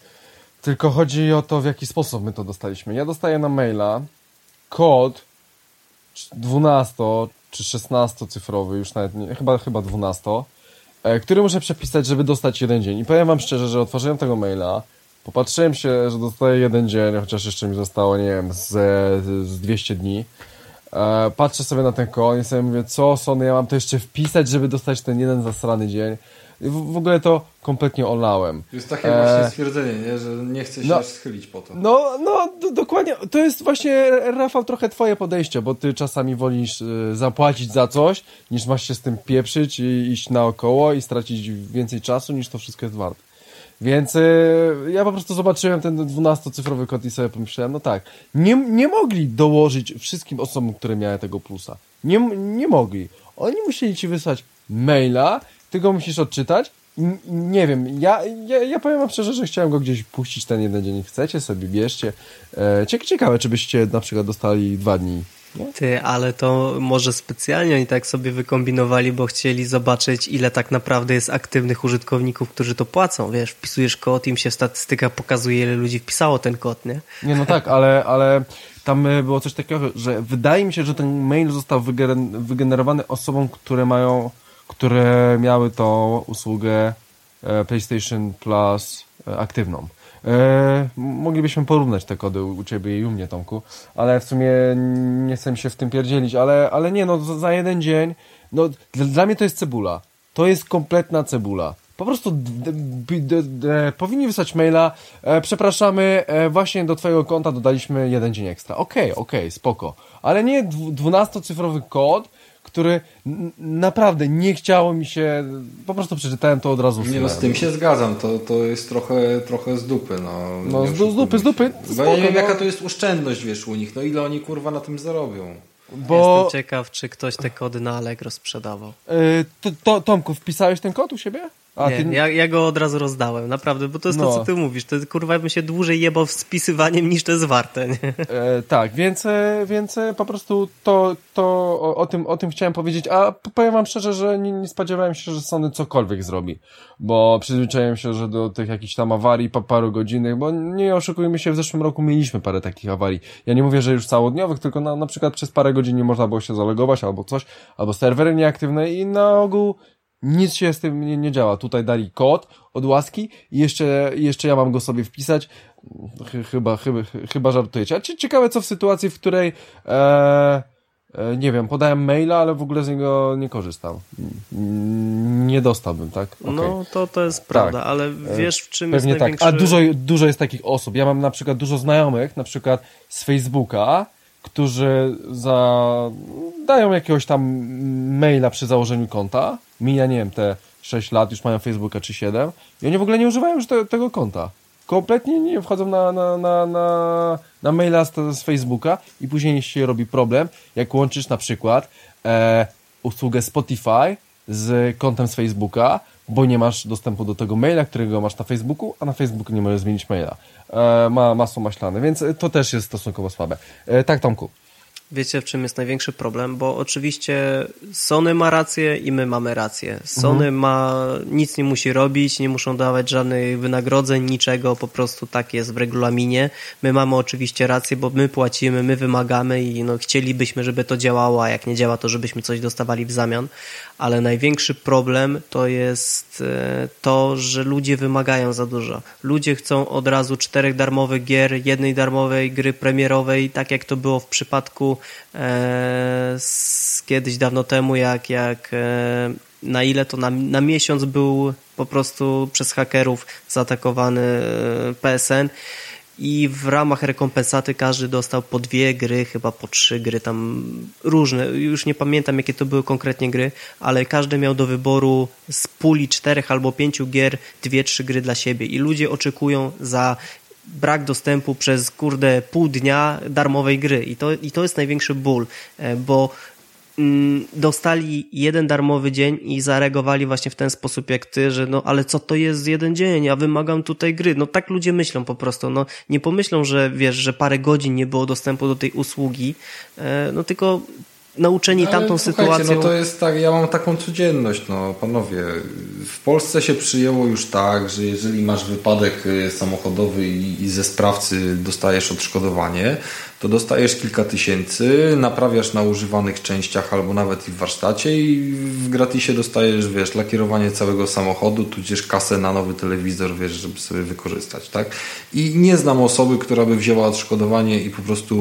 Tylko chodzi o to, w jaki sposób my to dostaliśmy. Ja dostaję na maila kod 12 czy 16 cyfrowy, już nawet nie, chyba, chyba 12, e, który muszę przepisać, żeby dostać jeden dzień. I powiem wam szczerze, że otworzyłem tego maila, popatrzyłem się, że dostaję jeden dzień, chociaż jeszcze mi zostało, nie wiem, z, z 200 dni. E, patrzę sobie na ten kod i sobie mówię, co Sony, ja mam to jeszcze wpisać, żeby dostać ten jeden zasrany dzień. W, w ogóle to kompletnie olałem. Jest takie e... właśnie stwierdzenie, nie? że nie chce się no, schylić po to. No, no do, dokładnie. To jest właśnie, Rafał, trochę twoje podejście, bo ty czasami wolisz y, zapłacić za coś, niż masz się z tym pieprzyć i iść naokoło i stracić więcej czasu, niż to wszystko jest warte. Więc y, ja po prostu zobaczyłem ten 12-cyfrowy kod i sobie pomyślałem, no tak, nie, nie mogli dołożyć wszystkim osobom, które miały tego plusa. Nie, nie mogli. Oni musieli ci wysłać maila, ty go musisz odczytać nie wiem, ja, ja, ja powiem wam szczerze, że chciałem go gdzieś puścić ten jeden dzień. Chcecie sobie, bierzcie. E, ciekawe, czy byście na przykład dostali dwa dni. Nie? Ty, ale to może specjalnie oni tak sobie wykombinowali, bo chcieli zobaczyć, ile tak naprawdę jest aktywnych użytkowników, którzy to płacą. Wiesz, wpisujesz kod, im się statystyka pokazuje, ile ludzi wpisało ten kod, nie? Nie, no tak, ale, ale tam e, było coś takiego, że wydaje mi się, że ten mail został wygenerowany osobom, które mają które miały tą usługę e, PlayStation Plus e, aktywną. E, moglibyśmy porównać te kody u Ciebie i u mnie, Tomku, ale w sumie nie chcę się w tym pierdzielić, ale, ale nie, no za jeden dzień, no dla mnie to jest cebula. To jest kompletna cebula. Po prostu powinni wysłać maila, e, przepraszamy, e, właśnie do Twojego konta dodaliśmy jeden dzień ekstra. Okej, okay, okej, okay, spoko. Ale nie dwunastocyfrowy kod, który naprawdę nie chciało mi się, po prostu przeczytałem to od razu. Nie no, z tym się zgadzam, to, to jest trochę, trochę z dupy. No, no z, z dupy, z dupy. Bo ja nie wiem, no. jaka to jest oszczędność, wiesz, u nich, no ile oni kurwa na tym zarobią. Bo... Jestem ciekaw, czy ktoś te kody na Allegro sprzedawał. Yy, to, to, Tomku, wpisałeś ten kod u siebie? A, nie, ty... ja, ja, go od razu rozdałem, naprawdę, bo to jest no. to, co ty mówisz. To kurwa bym się dłużej jebał spisywaniem niż to jest warte. Nie? E, tak, więc, e, więc e, po prostu to, to o, o, tym, o tym chciałem powiedzieć, a powiem wam szczerze, że nie, nie spodziewałem się, że Sony cokolwiek zrobi, bo przyzwyczaiłem się, że do tych jakichś tam awarii po paru godzinach, bo nie oszukujmy się, w zeszłym roku mieliśmy parę takich awarii. Ja nie mówię, że już całodniowych, tylko na, na przykład przez parę godzin nie można było się zalogować albo coś, albo serwery nieaktywne i na ogół nic się z tym nie, nie działa. Tutaj dali kod od łaski i jeszcze, jeszcze ja mam go sobie wpisać. Chyba, chyba, chyba żartujecie. A ciekawe co w sytuacji, w której e, e, nie wiem, podałem maila, ale w ogóle z niego nie korzystam. Nie dostałbym, tak? Okay. No, to, to jest prawda, tak. ale wiesz w czym Pewnie jest tak. A dużo, dużo jest takich osób. Ja mam na przykład dużo znajomych, na przykład z Facebooka, którzy za... dają jakiegoś tam maila przy założeniu konta, mija, nie wiem, te 6 lat, już mają Facebooka czy 7 i oni w ogóle nie używają już te, tego konta. Kompletnie nie wchodzą na, na, na, na, na maila z, z Facebooka i później się robi problem, jak łączysz na przykład e, usługę Spotify z kontem z Facebooka, bo nie masz dostępu do tego maila, którego masz na Facebooku, a na Facebooku nie możesz zmienić maila. E, ma masło maślane, więc to też jest stosunkowo słabe. E, tak, Tomku. Wiecie, w czym jest największy problem? Bo oczywiście Sony ma rację i my mamy rację. Sony mhm. ma, nic nie musi robić, nie muszą dawać żadnych wynagrodzeń, niczego, po prostu tak jest w regulaminie. My mamy oczywiście rację, bo my płacimy, my wymagamy i no, chcielibyśmy, żeby to działało, a jak nie działa, to żebyśmy coś dostawali w zamian. Ale największy problem to jest e, to, że ludzie wymagają za dużo. Ludzie chcą od razu czterech darmowych gier, jednej darmowej gry premierowej, tak jak to było w przypadku e, z, kiedyś dawno temu, jak, jak e, na ile to na, na miesiąc był po prostu przez hakerów zaatakowany e, PSN i w ramach rekompensaty każdy dostał po dwie gry, chyba po trzy gry, tam różne, już nie pamiętam jakie to były konkretnie gry, ale każdy miał do wyboru z puli czterech albo pięciu gier dwie, trzy gry dla siebie. I ludzie oczekują za brak dostępu przez kurde pół dnia darmowej gry. I to, i to jest największy ból, e, bo dostali jeden darmowy dzień i zareagowali właśnie w ten sposób jak ty, że no ale co to jest jeden dzień, ja wymagam tutaj gry. No tak ludzie myślą po prostu, no nie pomyślą, że wiesz, że parę godzin nie było dostępu do tej usługi, e, no tylko nauczeni Ale tamtą słuchajcie, sytuacją. No to jest tak, ja mam taką codzienność, no panowie. W Polsce się przyjęło już tak, że jeżeli masz wypadek y, samochodowy i, i ze sprawcy dostajesz odszkodowanie, to dostajesz kilka tysięcy, naprawiasz na używanych częściach albo nawet i w warsztacie i w gratisie dostajesz, wiesz, lakierowanie całego samochodu, tudzież kasę na nowy telewizor, wiesz, żeby sobie wykorzystać, tak? I nie znam osoby, która by wzięła odszkodowanie i po prostu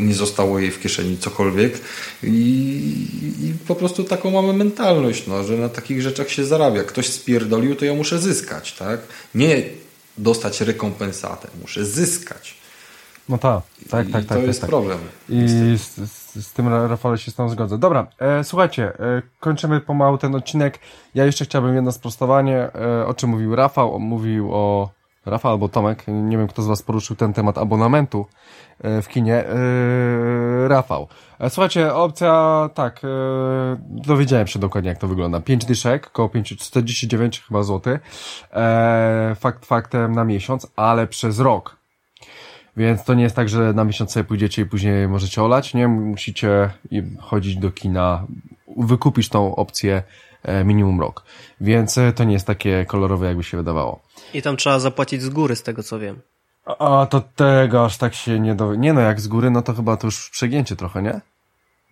nie zostało jej w kieszeni cokolwiek i, i po prostu taką mamy mentalność, no, że na takich rzeczach się zarabia. Ktoś spierdolił, to ja muszę zyskać, tak? Nie dostać rekompensatę, muszę zyskać. No tak, tak, I tak, to tak. jest tak. problem. I z, z, z tym Rafale się z tą zgodzę. Dobra, e, słuchajcie, e, kończymy pomału ten odcinek. Ja jeszcze chciałbym jedno sprostowanie, e, o czym mówił Rafał. On mówił o Rafał albo Tomek, nie wiem kto z was poruszył ten temat abonamentu e, w kinie. E, Rafał. E, słuchajcie, opcja, tak, dowiedziałem się dokładnie jak to wygląda. 5 dyszek, około 549 chyba złotych. E, fakt faktem na miesiąc, ale przez rok. Więc to nie jest tak, że na miesiąc sobie pójdziecie i później możecie olać, nie? Musicie chodzić do kina, wykupić tą opcję e, minimum rok. Więc e, to nie jest takie kolorowe, jakby się wydawało. I tam trzeba zapłacić z góry, z tego co wiem. A to tego aż tak się nie do... Nie no, jak z góry, no to chyba to już przegięcie trochę, nie?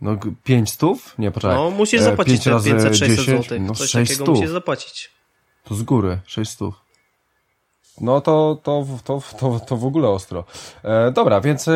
No pięć stów? Nie, poczekaj. No, musisz E, zapłacić pięć te razy 500-600 10, zł. No Coś sześć takiego stów. musisz zapłacić. To z góry, 6 stów. No to, to, to, to, to w ogóle ostro. E, dobra, więc e,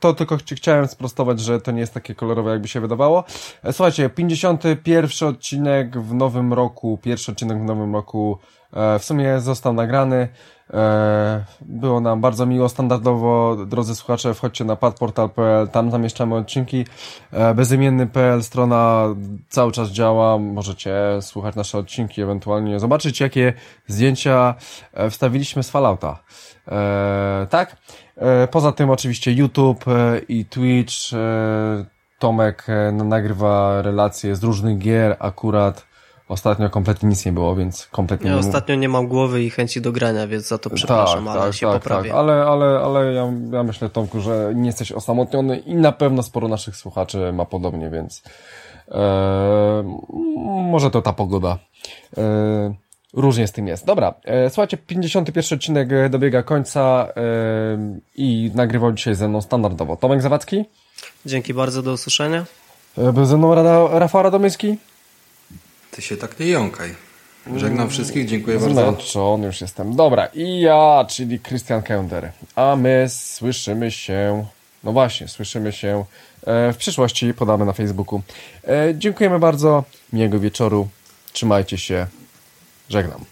to tylko chci- chciałem sprostować, że to nie jest takie kolorowe, jakby się wydawało. E, słuchajcie, 51 odcinek w nowym roku, pierwszy odcinek w nowym roku e, w sumie został nagrany. E, było nam bardzo miło, standardowo, drodzy słuchacze, wchodźcie na padportal.pl, tam zamieszczamy odcinki. E, bezimienny.pl, strona cały czas działa, możecie słuchać nasze odcinki, ewentualnie zobaczyć, jakie zdjęcia e, wstawiliśmy z Fallouta. Tak? Poza tym oczywiście YouTube i Twitch. Tomek e, nagrywa relacje z różnych gier, akurat ostatnio kompletnie nic nie było, więc kompletnie Ja nie ostatnio nie mam głowy i chęci do grania, więc za to przepraszam, ale się poprawię. Tak, ale, ale, ale ja, ja myślę, Tomku, że nie jesteś osamotniony i na pewno sporo naszych słuchaczy ma podobnie, więc e, może to ta pogoda. E, różnie z tym jest. Dobra, e, słuchajcie, 51 odcinek dobiega końca e, i nagrywał dzisiaj ze mną standardowo Tomek Zawadzki, Dzięki bardzo, do usłyszenia. e, był ze mną Rada, Rafał Radomyski. Ty się tak nie jąkaj. Żegnam wszystkich, dziękuję bardzo. Zmęczony już jestem. Dobra, i ja, czyli Christian Kender. A my słyszymy się, no właśnie, słyszymy się e, w przyszłości, podamy na Facebooku. E, dziękujemy bardzo, miłego wieczoru, trzymajcie się, żegnam.